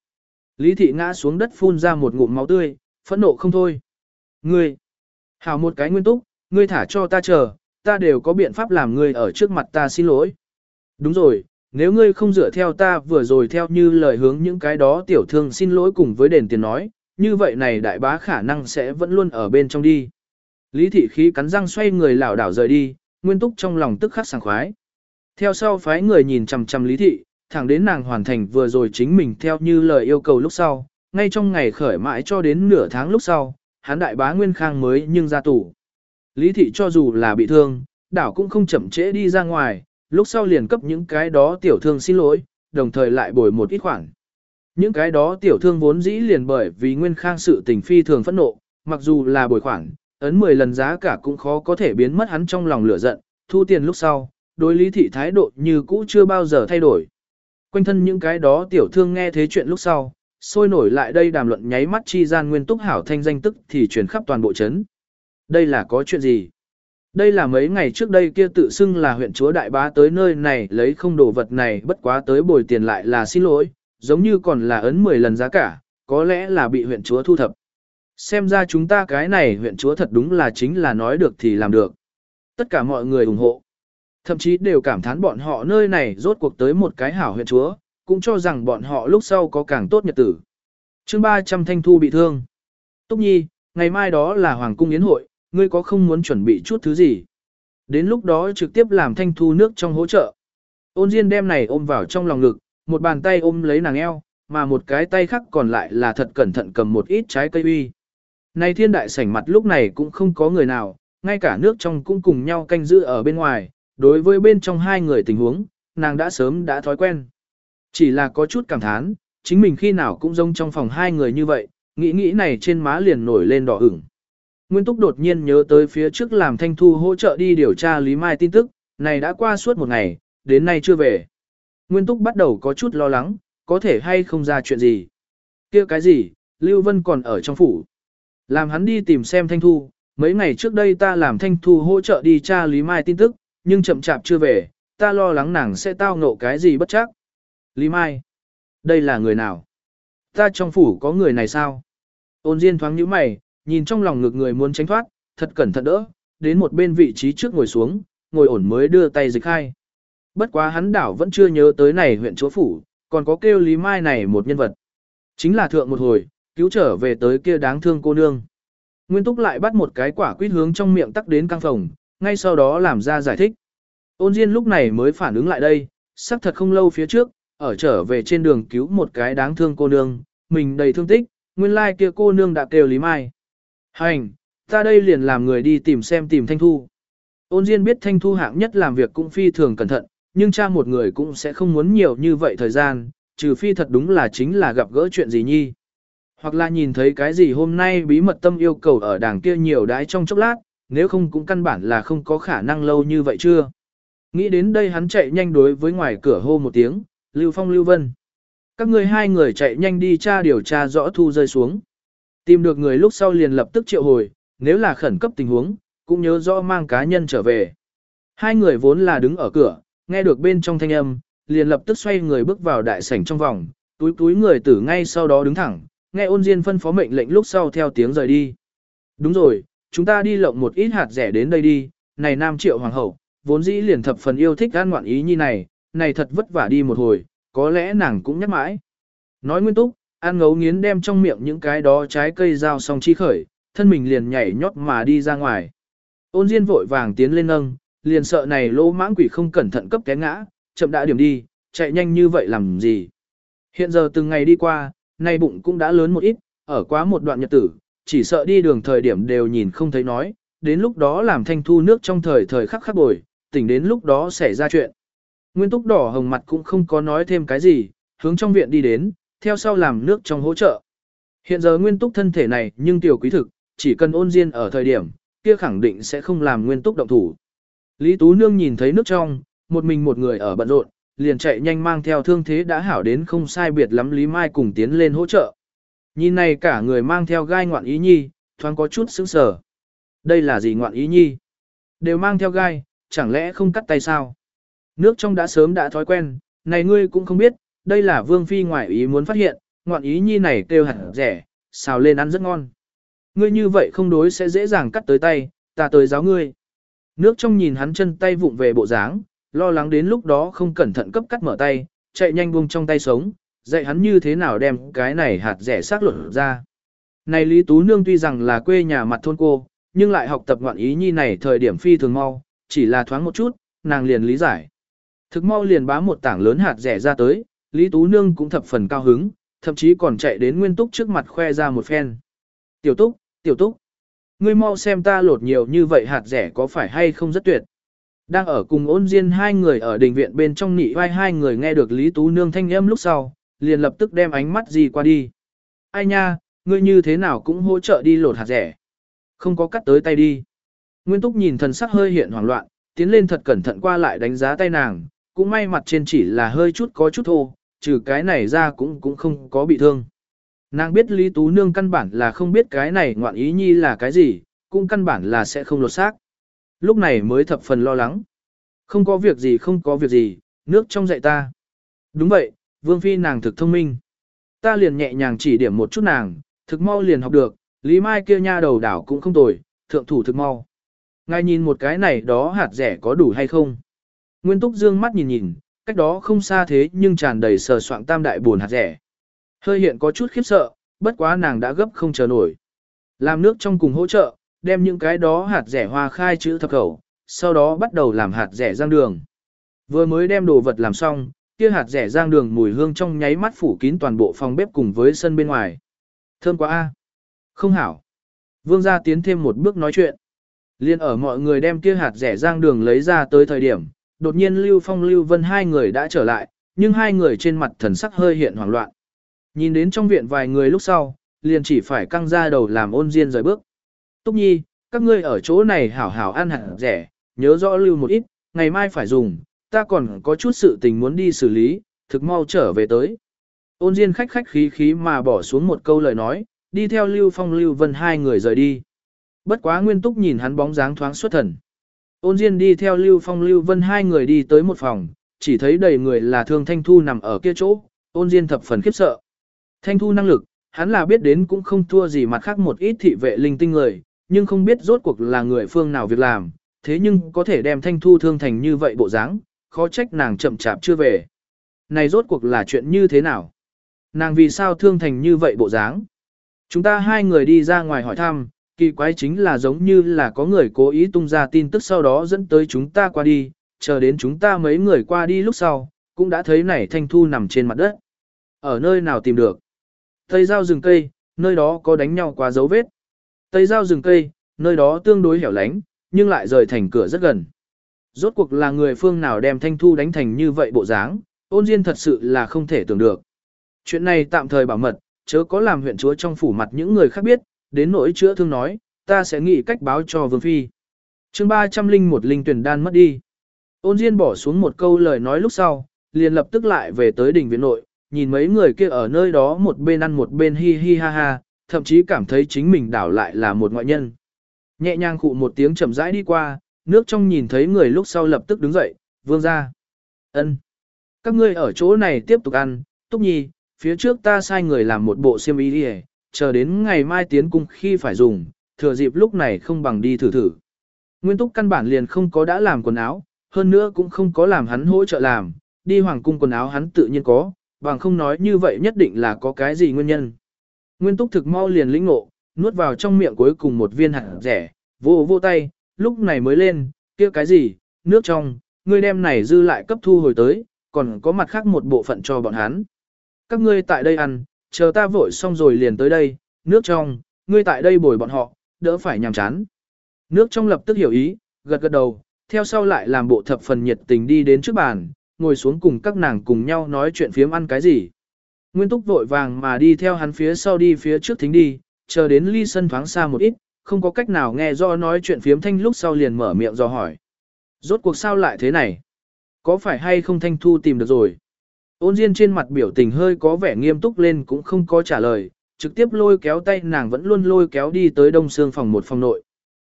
Lý thị ngã xuống đất phun ra một ngụm máu tươi, phẫn nộ không thôi. Ngươi, hảo một cái nguyên túc, ngươi thả cho ta chờ, ta đều có biện pháp làm ngươi ở trước mặt ta xin lỗi. Đúng rồi, nếu ngươi không dựa theo ta vừa rồi theo như lời hướng những cái đó tiểu thương xin lỗi cùng với đền tiền nói, như vậy này đại bá khả năng sẽ vẫn luôn ở bên trong đi. Lý thị khí cắn răng xoay người lảo đảo rời đi, nguyên túc trong lòng tức khắc sảng khoái. Theo sau phái người nhìn chằm chằm lý thị, thẳng đến nàng hoàn thành vừa rồi chính mình theo như lời yêu cầu lúc sau, ngay trong ngày khởi mãi cho đến nửa tháng lúc sau, hắn đại bá Nguyên Khang mới nhưng ra tủ. Lý thị cho dù là bị thương, đảo cũng không chậm trễ đi ra ngoài, lúc sau liền cấp những cái đó tiểu thương xin lỗi, đồng thời lại bồi một ít khoản. Những cái đó tiểu thương vốn dĩ liền bởi vì Nguyên Khang sự tình phi thường phẫn nộ, mặc dù là bồi khoản, ấn 10 lần giá cả cũng khó có thể biến mất hắn trong lòng lửa giận, thu tiền lúc sau, đối lý thị thái độ như cũ chưa bao giờ thay đổi. Quanh thân những cái đó tiểu thương nghe thế chuyện lúc sau, sôi nổi lại đây đàm luận nháy mắt chi gian nguyên túc hảo thanh danh tức thì truyền khắp toàn bộ chấn. Đây là có chuyện gì? Đây là mấy ngày trước đây kia tự xưng là huyện chúa đại bá tới nơi này lấy không đồ vật này bất quá tới bồi tiền lại là xin lỗi, giống như còn là ấn 10 lần giá cả, có lẽ là bị huyện chúa thu thập. Xem ra chúng ta cái này huyện chúa thật đúng là chính là nói được thì làm được. Tất cả mọi người ủng hộ. Thậm chí đều cảm thán bọn họ nơi này rốt cuộc tới một cái hảo huyện chúa, cũng cho rằng bọn họ lúc sau có càng tốt nhật tử. chương 300 thanh thu bị thương. Túc Nhi, ngày mai đó là Hoàng cung yến hội, ngươi có không muốn chuẩn bị chút thứ gì? Đến lúc đó trực tiếp làm thanh thu nước trong hỗ trợ. Ôn Diên đem này ôm vào trong lòng ngực, một bàn tay ôm lấy nàng eo, mà một cái tay khác còn lại là thật cẩn thận cầm một ít trái cây uy. Này thiên đại sảnh mặt lúc này cũng không có người nào, ngay cả nước trong cũng cùng nhau canh giữ ở bên ngoài, đối với bên trong hai người tình huống, nàng đã sớm đã thói quen. Chỉ là có chút cảm thán, chính mình khi nào cũng giống trong phòng hai người như vậy, nghĩ nghĩ này trên má liền nổi lên đỏ ửng. Nguyên Túc đột nhiên nhớ tới phía trước làm Thanh Thu hỗ trợ đi điều tra Lý Mai tin tức, này đã qua suốt một ngày, đến nay chưa về. Nguyên Túc bắt đầu có chút lo lắng, có thể hay không ra chuyện gì. kia cái gì, Lưu Vân còn ở trong phủ. Làm hắn đi tìm xem Thanh Thu, mấy ngày trước đây ta làm Thanh Thu hỗ trợ đi tra Lý Mai tin tức, nhưng chậm chạp chưa về, ta lo lắng nàng sẽ tao ngộ cái gì bất chắc. Lý Mai, đây là người nào? Ta trong phủ có người này sao? Ôn Diên thoáng nhíu mày, nhìn trong lòng ngực người muốn tránh thoát, thật cẩn thận đỡ, đến một bên vị trí trước ngồi xuống, ngồi ổn mới đưa tay dịch khai. Bất quá hắn đảo vẫn chưa nhớ tới này huyện chúa phủ, còn có kêu Lý Mai này một nhân vật. Chính là thượng một hồi, cứu trở về tới kia đáng thương cô nương. Nguyên Túc lại bắt một cái quả quýt hướng trong miệng tắc đến căng phòng, ngay sau đó làm ra giải thích. Ôn Diên lúc này mới phản ứng lại đây, sắc thật không lâu phía trước, ở trở về trên đường cứu một cái đáng thương cô nương, mình đầy thương tích, nguyên lai like kia cô nương đã kêu Lý Mai. Hành, ta đây liền làm người đi tìm xem tìm Thanh Thu. Ôn Diên biết Thanh Thu hạng nhất làm việc cũng phi thường cẩn thận, nhưng cha một người cũng sẽ không muốn nhiều như vậy thời gian, trừ phi thật đúng là chính là gặp gỡ chuyện gì nhi. Hoặc là nhìn thấy cái gì hôm nay bí mật tâm yêu cầu ở đàng kia nhiều đái trong chốc lát, nếu không cũng căn bản là không có khả năng lâu như vậy chưa. Nghĩ đến đây hắn chạy nhanh đối với ngoài cửa hô một tiếng, Lưu Phong Lưu Vân. Các người hai người chạy nhanh đi tra điều tra rõ thu rơi xuống. Tìm được người lúc sau liền lập tức triệu hồi, nếu là khẩn cấp tình huống, cũng nhớ rõ mang cá nhân trở về. Hai người vốn là đứng ở cửa, nghe được bên trong thanh âm, liền lập tức xoay người bước vào đại sảnh trong vòng, túi túi người tử ngay sau đó đứng thẳng, nghe ôn diên phân phó mệnh lệnh lúc sau theo tiếng rời đi. Đúng rồi, chúng ta đi lộng một ít hạt rẻ đến đây đi, này nam triệu hoàng hậu, vốn dĩ liền thập phần yêu thích an ngoạn ý như này, này thật vất vả đi một hồi, có lẽ nàng cũng nhắc mãi. Nói nguyên túc, an ngấu nghiến đem trong miệng những cái đó trái cây dao xong chi khởi, thân mình liền nhảy nhót mà đi ra ngoài. Ôn Diên vội vàng tiến lên nâng, liền sợ này lỗ mãng quỷ không cẩn thận cấp té ngã, chậm đã điểm đi, chạy nhanh như vậy làm gì. Hiện giờ từng ngày đi qua, nay bụng cũng đã lớn một ít, ở quá một đoạn nhật tử, chỉ sợ đi đường thời điểm đều nhìn không thấy nói, đến lúc đó làm thanh thu nước trong thời thời khắc khắc bồi, tỉnh đến lúc đó xảy ra chuyện. Nguyên túc đỏ hồng mặt cũng không có nói thêm cái gì, hướng trong viện đi đến, theo sau làm nước trong hỗ trợ. Hiện giờ nguyên túc thân thể này nhưng tiểu quý thực, chỉ cần ôn diên ở thời điểm, kia khẳng định sẽ không làm nguyên túc động thủ. Lý Tú Nương nhìn thấy nước trong, một mình một người ở bận rộn, liền chạy nhanh mang theo thương thế đã hảo đến không sai biệt lắm Lý Mai cùng tiến lên hỗ trợ. Nhìn này cả người mang theo gai ngoạn ý nhi, thoáng có chút sững sờ. Đây là gì ngoạn ý nhi? Đều mang theo gai, chẳng lẽ không cắt tay sao? Nước trong đã sớm đã thói quen, này ngươi cũng không biết, đây là vương phi ngoại ý muốn phát hiện, ngoạn ý nhi này kêu hẳn rẻ, xào lên ăn rất ngon. Ngươi như vậy không đối sẽ dễ dàng cắt tới tay, ta tới giáo ngươi. Nước trong nhìn hắn chân tay vụng về bộ dáng, lo lắng đến lúc đó không cẩn thận cấp cắt mở tay, chạy nhanh buông trong tay sống, dạy hắn như thế nào đem cái này hạt rẻ xác luận ra. Này Lý Tú Nương tuy rằng là quê nhà mặt thôn cô, nhưng lại học tập ngoạn ý nhi này thời điểm phi thường mau, chỉ là thoáng một chút, nàng liền lý giải. Thực mau liền bá một tảng lớn hạt rẻ ra tới, Lý Tú Nương cũng thập phần cao hứng, thậm chí còn chạy đến Nguyên Túc trước mặt khoe ra một phen. Tiểu Túc, Tiểu Túc, ngươi mau xem ta lột nhiều như vậy hạt rẻ có phải hay không rất tuyệt. Đang ở cùng ôn diên hai người ở đình viện bên trong nị vai hai người nghe được Lý Tú Nương thanh âm lúc sau, liền lập tức đem ánh mắt gì qua đi. Ai nha, ngươi như thế nào cũng hỗ trợ đi lột hạt rẻ. Không có cắt tới tay đi. Nguyên Túc nhìn thần sắc hơi hiện hoảng loạn, tiến lên thật cẩn thận qua lại đánh giá tay nàng, cũng may mặt trên chỉ là hơi chút có chút thô, trừ cái này ra cũng cũng không có bị thương. Nàng biết Lý Tú Nương căn bản là không biết cái này ngoạn ý nhi là cái gì, cũng căn bản là sẽ không lột xác. Lúc này mới thập phần lo lắng. Không có việc gì không có việc gì, nước trong dạy ta. Đúng vậy, Vương Phi nàng thực thông minh. Ta liền nhẹ nhàng chỉ điểm một chút nàng, thực mau liền học được, Lý Mai kia nha đầu đảo cũng không tồi, thượng thủ thực mau. Ngài nhìn một cái này đó hạt rẻ có đủ hay không? Nguyên Túc dương mắt nhìn nhìn, cách đó không xa thế nhưng tràn đầy sờ soạng tam đại buồn hạt rẻ. Hơi hiện có chút khiếp sợ, bất quá nàng đã gấp không chờ nổi. Làm nước trong cùng hỗ trợ, đem những cái đó hạt rẻ hoa khai chữ thập khẩu, sau đó bắt đầu làm hạt rẻ rang đường. Vừa mới đem đồ vật làm xong, kia hạt rẻ rang đường mùi hương trong nháy mắt phủ kín toàn bộ phòng bếp cùng với sân bên ngoài. Thơm quá a. Không hảo. Vương gia tiến thêm một bước nói chuyện. Liên ở mọi người đem kia hạt rẻ rang đường lấy ra tới thời điểm, đột nhiên Lưu Phong Lưu Vân hai người đã trở lại, nhưng hai người trên mặt thần sắc hơi hiện hoảng loạn. Nhìn đến trong viện vài người lúc sau, liền chỉ phải căng ra đầu làm ôn diên rời bước. Túc Nhi, các ngươi ở chỗ này hảo hảo ăn hẳn rẻ, nhớ rõ lưu một ít, ngày mai phải dùng, ta còn có chút sự tình muốn đi xử lý, thực mau trở về tới. Ôn Diên khách khách khí khí mà bỏ xuống một câu lời nói, đi theo Lưu Phong Lưu Vân hai người rời đi. Bất quá Nguyên Túc nhìn hắn bóng dáng thoáng xuất thần. Ôn Diên đi theo Lưu Phong Lưu Vân hai người đi tới một phòng, chỉ thấy đầy người là Thương Thanh Thu nằm ở kia chỗ, Ôn Diên thập phần khiếp sợ. Thanh Thu năng lực, hắn là biết đến cũng không thua gì mặt khác một ít thị vệ linh tinh người, nhưng không biết rốt cuộc là người phương nào việc làm, thế nhưng có thể đem Thanh Thu thương thành như vậy bộ dáng, khó trách nàng chậm chạp chưa về. Này rốt cuộc là chuyện như thế nào? Nàng vì sao thương thành như vậy bộ dáng? Chúng ta hai người đi ra ngoài hỏi thăm, kỳ quái chính là giống như là có người cố ý tung ra tin tức sau đó dẫn tới chúng ta qua đi, chờ đến chúng ta mấy người qua đi lúc sau, cũng đã thấy này thanh thu nằm trên mặt đất. Ở nơi nào tìm được? thầy giao rừng cây, nơi đó có đánh nhau qua dấu vết. Tây giao rừng cây, nơi đó tương đối hẻo lánh, nhưng lại rời thành cửa rất gần. Rốt cuộc là người phương nào đem thanh thu đánh thành như vậy bộ dáng, Ôn Diên thật sự là không thể tưởng được. Chuyện này tạm thời bảo mật, chớ có làm huyện chúa trong phủ mặt những người khác biết, đến nỗi chữa thương nói, ta sẽ nghĩ cách báo cho Vương Phi. chương 301 linh tuyển đan mất đi. Ôn Diên bỏ xuống một câu lời nói lúc sau, liền lập tức lại về tới đỉnh viện nội, nhìn mấy người kia ở nơi đó một bên ăn một bên hi hi ha ha, thậm chí cảm thấy chính mình đảo lại là một ngoại nhân. Nhẹ nhàng khụ một tiếng chậm rãi đi qua, nước trong nhìn thấy người lúc sau lập tức đứng dậy, vương ra. ân Các ngươi ở chỗ này tiếp tục ăn, túc nhi, phía trước ta sai người làm một bộ xiêm y đi chờ đến ngày mai tiến cung khi phải dùng, thừa dịp lúc này không bằng đi thử thử. Nguyên túc căn bản liền không có đã làm quần áo, hơn nữa cũng không có làm hắn hỗ trợ làm, đi hoàng cung quần áo hắn tự nhiên có, bằng không nói như vậy nhất định là có cái gì nguyên nhân. Nguyên túc thực mau liền lĩnh ngộ, nuốt vào trong miệng cuối cùng một viên hạt rẻ, vô vô tay, lúc này mới lên, kia cái gì, nước trong, ngươi đem này dư lại cấp thu hồi tới, còn có mặt khác một bộ phận cho bọn hắn. Các ngươi tại đây ăn, chờ ta vội xong rồi liền tới đây, nước trong, ngươi tại đây bồi bọn họ, đỡ phải nhàm chán. Nước trong lập tức hiểu ý, gật gật đầu, theo sau lại làm bộ thập phần nhiệt tình đi đến trước bàn, ngồi xuống cùng các nàng cùng nhau nói chuyện phiếm ăn cái gì. Nguyên túc vội vàng mà đi theo hắn phía sau đi phía trước thính đi, chờ đến ly sân thoáng xa một ít, không có cách nào nghe do nói chuyện phiếm thanh lúc sau liền mở miệng do hỏi. Rốt cuộc sao lại thế này? Có phải hay không thanh thu tìm được rồi? Ôn Diên trên mặt biểu tình hơi có vẻ nghiêm túc lên cũng không có trả lời, trực tiếp lôi kéo tay nàng vẫn luôn lôi kéo đi tới đông xương phòng một phòng nội.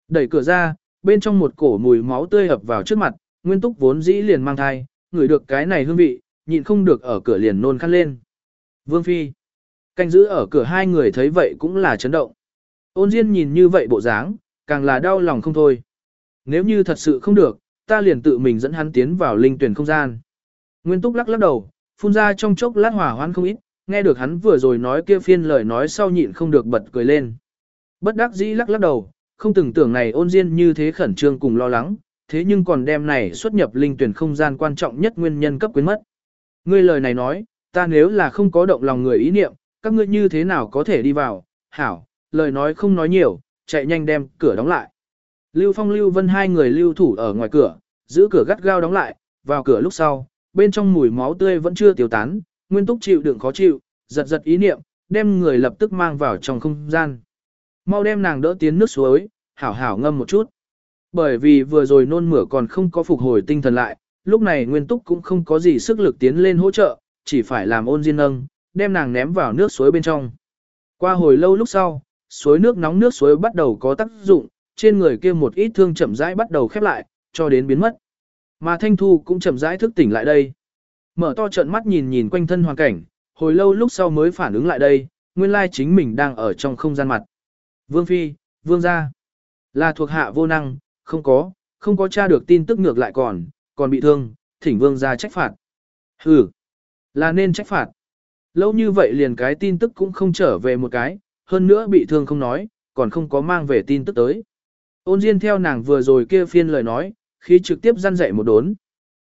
Đẩy cửa ra, bên trong một cổ mùi máu tươi ập vào trước mặt, nguyên túc vốn dĩ liền mang thai, ngửi được cái này hương vị, nhịn không được ở cửa liền nôn khăn lên. Vương Phi, canh giữ ở cửa hai người thấy vậy cũng là chấn động. Ôn Diên nhìn như vậy bộ dáng, càng là đau lòng không thôi. Nếu như thật sự không được, ta liền tự mình dẫn hắn tiến vào linh tuyển không gian. Nguyên Túc lắc lắc đầu, phun ra trong chốc lát hỏa hoan không ít, nghe được hắn vừa rồi nói kia phiên lời nói sau nhịn không được bật cười lên. Bất đắc dĩ lắc lắc đầu, không từng tưởng này ôn diên như thế khẩn trương cùng lo lắng, thế nhưng còn đem này xuất nhập linh tuyển không gian quan trọng nhất nguyên nhân cấp quyến mất. Ngươi lời này nói, ta nếu là không có động lòng người ý niệm, các ngươi như thế nào có thể đi vào, hảo, lời nói không nói nhiều, chạy nhanh đem cửa đóng lại. Lưu Phong Lưu Vân hai người lưu thủ ở ngoài cửa, giữ cửa gắt gao đóng lại, vào cửa lúc sau, bên trong mùi máu tươi vẫn chưa tiêu tán, Nguyên Túc chịu đựng khó chịu, giật giật ý niệm, đem người lập tức mang vào trong không gian. Mau đem nàng đỡ tiến nước suối, hảo hảo ngâm một chút. Bởi vì vừa rồi nôn mửa còn không có phục hồi tinh thần lại, lúc này Nguyên Túc cũng không có gì sức lực tiến lên hỗ trợ, chỉ phải làm ôn diên nâng, đem nàng ném vào nước suối bên trong. Qua hồi lâu lúc sau, suối nước nóng nước suối bắt đầu có tác dụng, trên người kia một ít thương chậm rãi bắt đầu khép lại, cho đến biến mất. Mà Thanh Thu cũng chậm rãi thức tỉnh lại đây. Mở to trợn mắt nhìn nhìn quanh thân hoàn cảnh, hồi lâu lúc sau mới phản ứng lại đây, nguyên lai chính mình đang ở trong không gian mặt. Vương Phi, Vương gia, là thuộc hạ vô năng, không có, không có tra được tin tức ngược lại còn, còn bị thương, thỉnh Vương gia trách phạt. Hừ, là nên trách phạt. Lâu như vậy liền cái tin tức cũng không trở về một cái, hơn nữa bị thương không nói, còn không có mang về tin tức tới. Ôn Diên theo nàng vừa rồi kia phiên lời nói, khi trực tiếp răn dạy một đốn.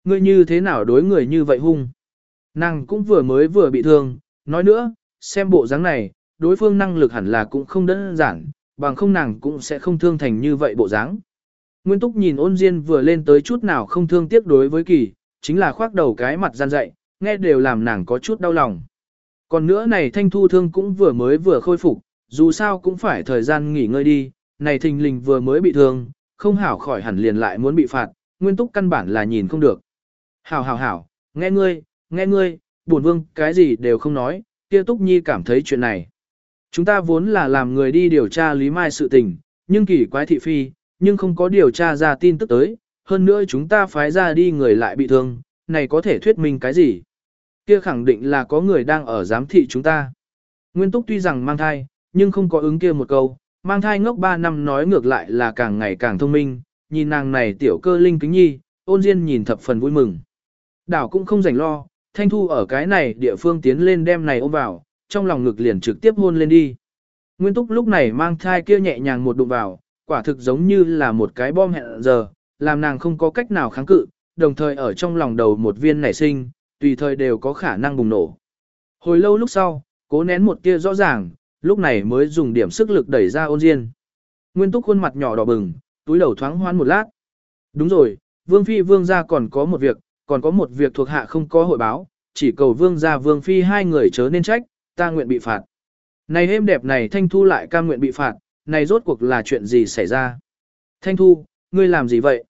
Ngươi như thế nào đối người như vậy hung? Nàng cũng vừa mới vừa bị thương, nói nữa, xem bộ dáng này, đối phương năng lực hẳn là cũng không đơn giản, bằng không nàng cũng sẽ không thương thành như vậy bộ dáng. Nguyên Túc nhìn ôn Diên vừa lên tới chút nào không thương tiếc đối với kỳ, chính là khoác đầu cái mặt gian dạy, nghe đều làm nàng có chút đau lòng. Còn nữa này thanh thu thương cũng vừa mới vừa khôi phục, dù sao cũng phải thời gian nghỉ ngơi đi, này thình lình vừa mới bị thương, không hảo khỏi hẳn liền lại muốn bị phạt, nguyên túc căn bản là nhìn không được. Hảo hảo hảo, nghe ngươi, nghe ngươi, buồn vương cái gì đều không nói, kia túc nhi cảm thấy chuyện này. Chúng ta vốn là làm người đi điều tra Lý Mai sự tình, nhưng kỳ quái thị phi, nhưng không có điều tra ra tin tức tới, hơn nữa chúng ta phái ra đi người lại bị thương, này có thể thuyết minh cái gì? Kia khẳng định là có người đang ở giám thị chúng ta. Nguyên Túc tuy rằng mang thai, nhưng không có ứng kia một câu, mang thai ngốc 3 năm nói ngược lại là càng ngày càng thông minh, nhìn nàng này tiểu cơ linh kính nhi, ôn diên nhìn thập phần vui mừng. Đảo cũng không rảnh lo, thanh thu ở cái này địa phương tiến lên đem này ôm vào, trong lòng ngực liền trực tiếp hôn lên đi. Nguyên Túc lúc này mang thai kia nhẹ nhàng một đụng vào, quả thực giống như là một cái bom hẹn giờ, làm nàng không có cách nào kháng cự, đồng thời ở trong lòng đầu một viên nảy sinh, tùy thời đều có khả năng bùng nổ. Hồi lâu lúc sau, cố nén một tia rõ ràng, lúc này mới dùng điểm sức lực đẩy ra ôn diên. Nguyên túc khuôn mặt nhỏ đỏ bừng, túi đầu thoáng hoan một lát. Đúng rồi, vương phi vương gia còn có một việc, còn có một việc thuộc hạ không có hội báo, chỉ cầu vương gia vương phi hai người chớ nên trách, ta nguyện bị phạt. Này êm đẹp này Thanh Thu lại cam nguyện bị phạt, này rốt cuộc là chuyện gì xảy ra? Thanh Thu, ngươi làm gì vậy?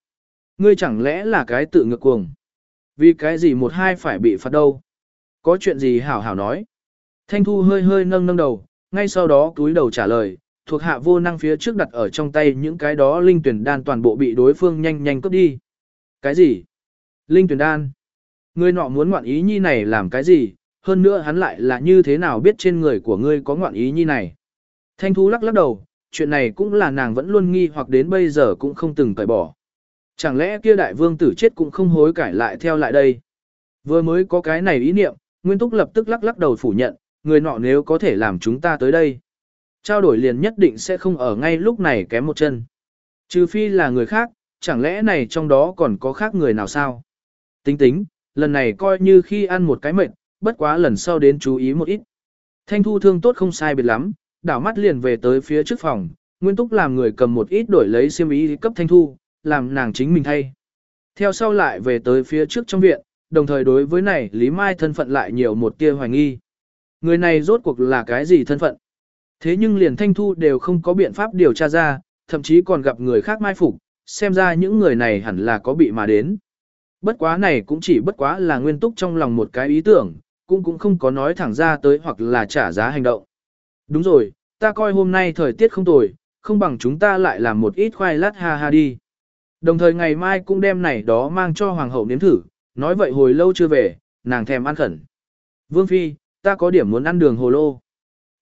Ngươi chẳng lẽ là cái tự ngược cuồng? Vì cái gì một hai phải bị phạt đâu? Có chuyện gì hảo hảo nói? Thanh Thu hơi hơi nâng nâng đầu, ngay sau đó túi đầu trả lời, thuộc hạ vô năng phía trước đặt ở trong tay những cái đó linh tuyển đan toàn bộ bị đối phương nhanh nhanh cướp đi. Cái gì? Linh tuyển đan? Ngươi nọ muốn ngoạn ý nhi này làm cái gì? Hơn nữa hắn lại là như thế nào biết trên người của ngươi có ngoạn ý nhi này? Thanh Thu lắc lắc đầu, chuyện này cũng là nàng vẫn luôn nghi hoặc đến bây giờ cũng không từng cởi bỏ. Chẳng lẽ kia đại vương tử chết cũng không hối cải lại theo lại đây? Vừa mới có cái này ý niệm, Nguyên Túc lập tức lắc lắc đầu phủ nhận, người nọ nếu có thể làm chúng ta tới đây. Trao đổi liền nhất định sẽ không ở ngay lúc này kém một chân. Trừ phi là người khác, chẳng lẽ này trong đó còn có khác người nào sao? Tính tính, lần này coi như khi ăn một cái mệt, bất quá lần sau đến chú ý một ít. Thanh thu thương tốt không sai biệt lắm, đảo mắt liền về tới phía trước phòng, Nguyên Túc làm người cầm một ít đổi lấy xiêm ý cấp Thanh Thu, làm nàng chính mình thay. Theo sau lại về tới phía trước trong viện, đồng thời đối với này Lý Mai thân phận lại nhiều một tia hoài nghi. Người này rốt cuộc là cái gì thân phận? Thế nhưng liền Thanh Thu đều không có biện pháp điều tra ra, thậm chí còn gặp người khác mai phục, xem ra những người này hẳn là có bị mà đến. Bất quá này cũng chỉ bất quá là nguyên túc trong lòng một cái ý tưởng, cũng cũng không có nói thẳng ra tới hoặc là trả giá hành động. Đúng rồi, ta coi hôm nay thời tiết không tồi, không bằng chúng ta lại làm một ít khoai lát ha ha đi. Đồng thời ngày mai cũng đem này đó mang cho hoàng hậu nếm thử, nói vậy hồi lâu chưa về, nàng thèm ăn khẩn. Vương Phi, ta có điểm muốn ăn đường hồ lô.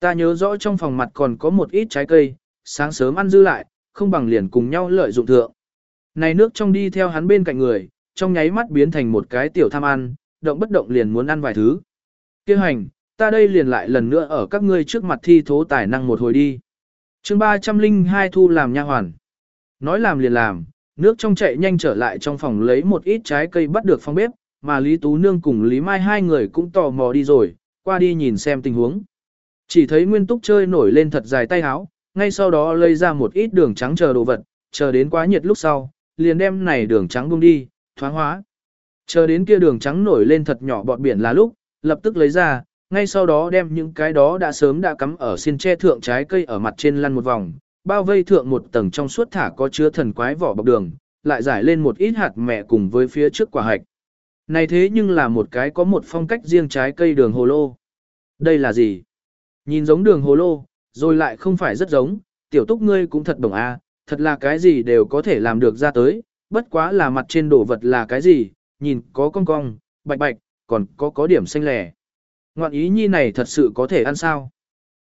Ta nhớ rõ trong phòng mặt còn có một ít trái cây, sáng sớm ăn dư lại, không bằng liền cùng nhau lợi dụng thượng. Này nước trong đi theo hắn bên cạnh người, trong nháy mắt biến thành một cái tiểu tham ăn, động bất động liền muốn ăn vài thứ. Kêu hành, ta đây liền lại lần nữa ở các ngươi trước mặt thi thố tài năng một hồi đi. chương 302 thu làm nha hoàn. Nói làm liền làm, nước trong chạy nhanh trở lại trong phòng lấy một ít trái cây bắt được phong bếp, mà Lý Tú Nương cùng Lý Mai hai người cũng tò mò đi rồi, qua đi nhìn xem tình huống. Chỉ thấy Nguyên Túc chơi nổi lên thật dài tay áo, ngay sau đó lấy ra một ít đường trắng chờ đồ vật, chờ đến quá nhiệt lúc sau, liền đem này đường trắng buông đi, thoáng hóa. Chờ đến kia đường trắng nổi lên thật nhỏ bọt biển là lúc, lập tức lấy ra, ngay sau đó đem những cái đó đã sớm đã cắm ở xiên tre thượng trái cây ở mặt trên lăn một vòng, bao vây thượng một tầng trong suốt thả có chứa thần quái vỏ bọc đường, lại giải lên một ít hạt mẹ cùng với phía trước quả hạch. Này thế nhưng là một cái có một phong cách riêng trái cây đường hồ lô. Đây là gì? Nhìn giống đường hồ lô, rồi lại không phải rất giống, tiểu túc ngươi cũng thật đồng a, thật là cái gì đều có thể làm được ra tới, bất quá là mặt trên đồ vật là cái gì, nhìn có cong cong, bạch bạch, còn có có điểm xanh lẻ. Ngoạn ý nhi này thật sự có thể ăn sao?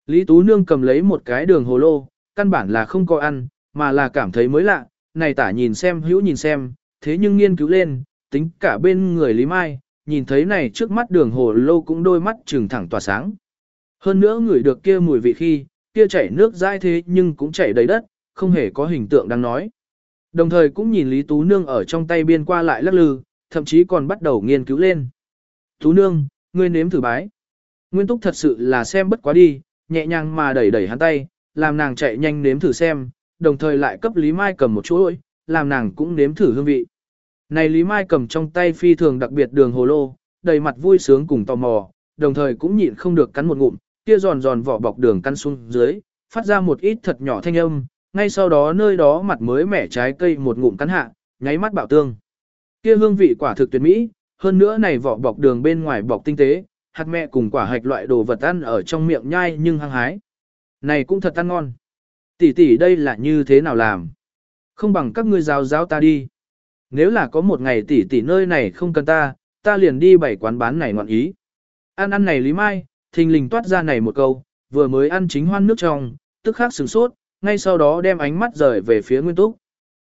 Lý Tú Nương cầm lấy một cái đường hồ lô, căn bản là không có ăn, mà là cảm thấy mới lạ, này tả nhìn xem hữu nhìn xem, thế nhưng nghiên cứu lên, tính cả bên người Lý Mai, nhìn thấy này trước mắt đường hồ lô cũng đôi mắt trừng thẳng tỏa sáng. Hơn nữa người được kia mùi vị khi, kia chảy nước dai thế nhưng cũng chảy đầy đất, không hề có hình tượng đang nói. Đồng thời cũng nhìn Lý Tú Nương ở trong tay biên qua lại lắc lư, thậm chí còn bắt đầu nghiên cứu lên. Tú Nương, ngươi nếm thử bái. Nguyên Túc thật sự là xem bất quá đi, nhẹ nhàng mà đẩy đẩy hắn tay, làm nàng chạy nhanh nếm thử xem, đồng thời lại cấp Lý Mai cầm một chuỗi, làm nàng cũng nếm thử hương vị. Này Lý Mai cầm trong tay phi thường đặc biệt đường hồ lô, đầy mặt vui sướng cùng tò mò, đồng thời cũng nhịn không được cắn một ngụm, kia giòn giòn vỏ bọc đường căn xuống dưới, phát ra một ít thật nhỏ thanh âm, ngay sau đó nơi đó mặt mới mẻ trái cây một ngụm cắn hạ, nháy mắt bạo tương. Kia hương vị quả thực tuyệt mỹ, hơn nữa này vỏ bọc đường bên ngoài bọc tinh tế, hạt mẹ cùng quả hạch loại đồ vật ăn ở trong miệng nhai nhưng hăng hái. Này cũng thật ăn ngon. Tỷ tỷ đây là như thế nào làm? Không bằng các ngươi giáo giáo ta đi. Nếu là có một ngày tỷ tỷ nơi này không cần ta, ta liền đi bảy quán bán này ngoạn ý. Ăn ăn này Lý Mai, thình lình toát ra này một câu, vừa mới ăn chính hoan nước trong, tức khắc sửng sốt, ngay sau đó đem ánh mắt rời về phía Nguyên Túc.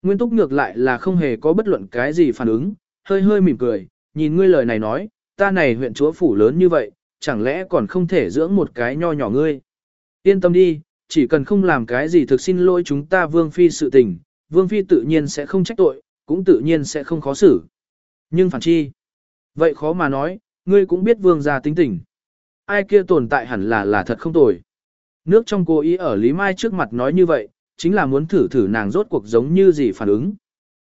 Nguyên Túc ngược lại là không hề có bất luận cái gì phản ứng, hơi hơi mỉm cười, nhìn ngươi lời này nói, ta này huyện chúa phủ lớn như vậy, chẳng lẽ còn không thể dưỡng một cái nho nhỏ ngươi. Yên tâm đi, chỉ cần không làm cái gì thực xin lỗi chúng ta Vương Phi sự tình, Vương Phi tự nhiên sẽ không trách tội, cũng tự nhiên sẽ không khó xử. Nhưng phản chi? Vậy khó mà nói, ngươi cũng biết Vương gia tính tình. Ai kia tồn tại hẳn là là thật không tồi. Nước trong cố ý ở Lý Mai trước mặt nói như vậy, chính là muốn thử thử nàng rốt cuộc giống như gì phản ứng.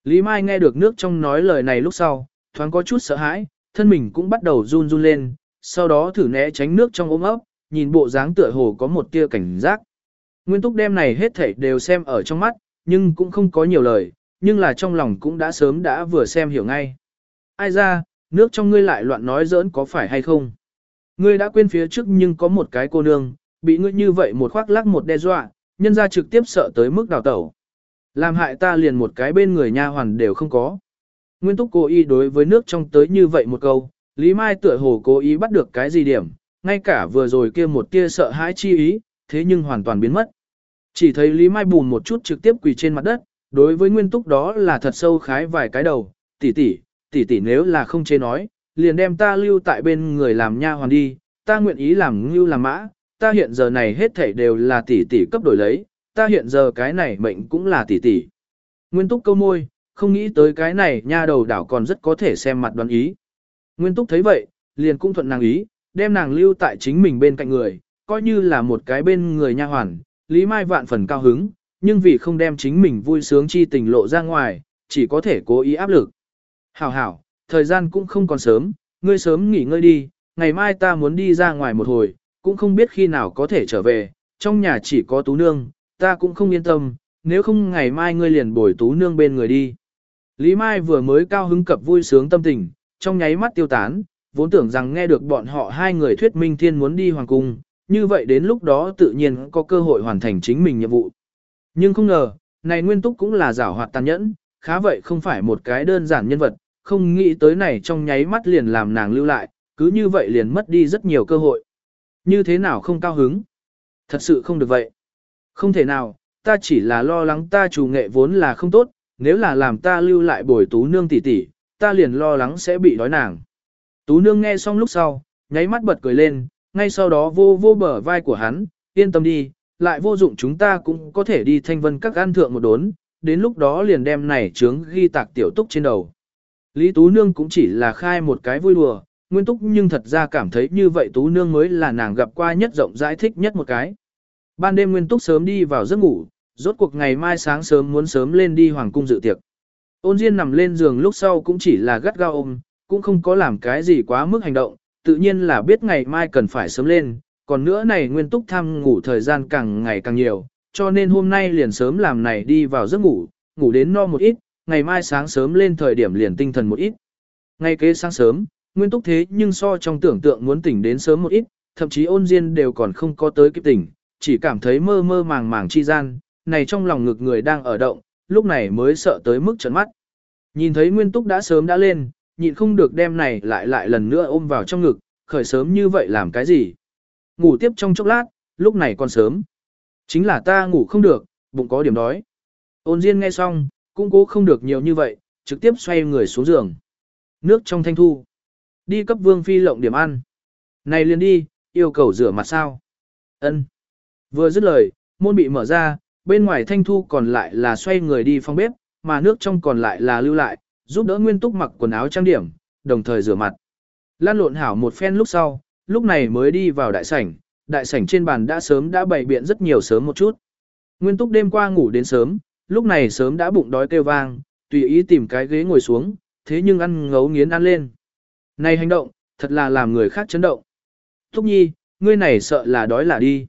Lý Mai nghe được nước trong nói lời này lúc sau, thoáng có chút sợ hãi, thân mình cũng bắt đầu run run lên, sau đó thử né tránh nước trong ôm ấp, nhìn bộ dáng tựa hồ có một tia cảnh giác. Nguyên túc đem này hết thảy đều xem ở trong mắt, nhưng cũng không có nhiều lời, nhưng là trong lòng cũng đã sớm đã vừa xem hiểu ngay. Ai ra, nước trong ngươi lại loạn nói giỡn có phải hay không? Ngươi đã quên phía trước nhưng có một cái cô nương, bị ngươi như vậy một khoác lắc một đe dọa, nhân ra trực tiếp sợ tới mức đào tẩu. Làm hại ta liền một cái bên người nha hoàn đều không có. Nguyên túc cố ý đối với nước trong tới như vậy một câu, Lý Mai tựa hồ cố ý bắt được cái gì điểm, ngay cả vừa rồi kia một tia sợ hãi chi ý, thế nhưng hoàn toàn biến mất. Chỉ thấy Lý Mai bùn một chút trực tiếp quỳ trên mặt đất, đối với nguyên túc đó là thật sâu khái vài cái đầu, tỷ tỷ, tỷ tỷ nếu là không chế nói, liền đem ta lưu tại bên người làm nha hoàn đi, ta nguyện ý làm ngưu làm mã, ta hiện giờ này hết thảy đều là tỷ tỷ cấp đổi lấy, ta hiện giờ cái này mệnh cũng là tỷ tỷ. Nguyên túc câu môi, không nghĩ tới cái này nha đầu đảo còn rất có thể xem mặt đoán ý. Nguyên túc thấy vậy, liền cũng thuận nàng ý, đem nàng lưu tại chính mình bên cạnh người, coi như là một cái bên người nha hoàn, Lý Mai vạn phần cao hứng, nhưng vì không đem chính mình vui sướng chi tình lộ ra ngoài, chỉ có thể cố ý áp lực. Hảo hảo, thời gian cũng không còn sớm, ngươi sớm nghỉ ngơi đi, ngày mai ta muốn đi ra ngoài một hồi, cũng không biết khi nào có thể trở về, trong nhà chỉ có tú nương, ta cũng không yên tâm, nếu không ngày mai ngươi liền bồi tú nương bên người đi. Lý Mai vừa mới cao hứng cập vui sướng tâm tình, trong nháy mắt tiêu tán, vốn tưởng rằng nghe được bọn họ hai người thuyết minh thiên muốn đi hoàng cung, như vậy đến lúc đó tự nhiên có cơ hội hoàn thành chính mình nhiệm vụ. Nhưng không ngờ, này nguyên túc cũng là giảo hoạt tàn nhẫn, khá vậy không phải một cái đơn giản nhân vật, không nghĩ tới này trong nháy mắt liền làm nàng lưu lại, cứ như vậy liền mất đi rất nhiều cơ hội. Như thế nào không cao hứng? Thật sự không được vậy. Không thể nào, ta chỉ là lo lắng ta chủ nghệ vốn là không tốt, nếu là làm ta lưu lại bồi tú nương tỷ tỷ, ta liền lo lắng sẽ bị đói nàng. Tú nương nghe xong lúc sau, nháy mắt bật cười lên, ngay sau đó vô vô bờ vai của hắn, yên tâm đi, lại vô dụng chúng ta cũng có thể đi thanh vân các ăn thượng một đốn, đến lúc đó liền đem này trướng ghi tạc tiểu túc trên đầu. Lý Tú Nương cũng chỉ là khai một cái vui đùa, Nguyên Túc nhưng thật ra cảm thấy như vậy Tú Nương mới là nàng gặp qua nhất rộng rãi thích nhất một cái. Ban đêm Nguyên Túc sớm đi vào giấc ngủ, rốt cuộc ngày mai sáng sớm muốn sớm lên đi hoàng cung dự tiệc. Ôn Diên nằm lên giường lúc sau cũng chỉ là gắt gao ôm, cũng không có làm cái gì quá mức hành động, tự nhiên là biết ngày mai cần phải sớm lên, còn nữa này Nguyên Túc tham ngủ thời gian càng ngày càng nhiều, cho nên hôm nay liền sớm làm này đi vào giấc ngủ, ngủ đến no một ít, ngày mai sáng sớm lên thời điểm liền tinh thần một ít. Ngay kế sáng sớm, Nguyên Túc thế nhưng so trong tưởng tượng muốn tỉnh đến sớm một ít, thậm chí ôn diên đều còn không có tới kịp tỉnh, chỉ cảm thấy mơ mơ màng màng chi gian, này trong lòng ngực người đang ở động, lúc này mới sợ tới mức trấn mắt. Nhìn thấy Nguyên Túc đã sớm đã lên, nhịn không được đem này lại lại lần nữa ôm vào trong ngực, khởi sớm như vậy làm cái gì? Ngủ tiếp trong chốc lát, lúc này còn sớm. Chính là ta ngủ không được, bụng có điểm đói. Ôn Diên nghe xong, cũng cố không được nhiều như vậy, trực tiếp xoay người xuống giường. Nước trong thanh thu. Đi cấp vương phi lộng điểm ăn. Này liền đi, yêu cầu rửa mặt sao. ân Vừa dứt lời, môn bị mở ra, bên ngoài thanh thu còn lại là xoay người đi phòng bếp, mà nước trong còn lại là lưu lại, giúp đỡ nguyên túc mặc quần áo trang điểm, đồng thời rửa mặt. Lan lộn hảo một phen lúc sau, lúc này mới đi vào đại sảnh, đại sảnh trên bàn đã sớm đã bày biện rất nhiều sớm một chút. Nguyên túc đêm qua ngủ đến sớm, lúc này sớm đã bụng đói kêu vang, tùy ý tìm cái ghế ngồi xuống, thế nhưng ăn ngấu nghiến ăn lên. Này hành động, thật là làm người khác chấn động. Thúc nhi, ngươi này sợ là đói là đi.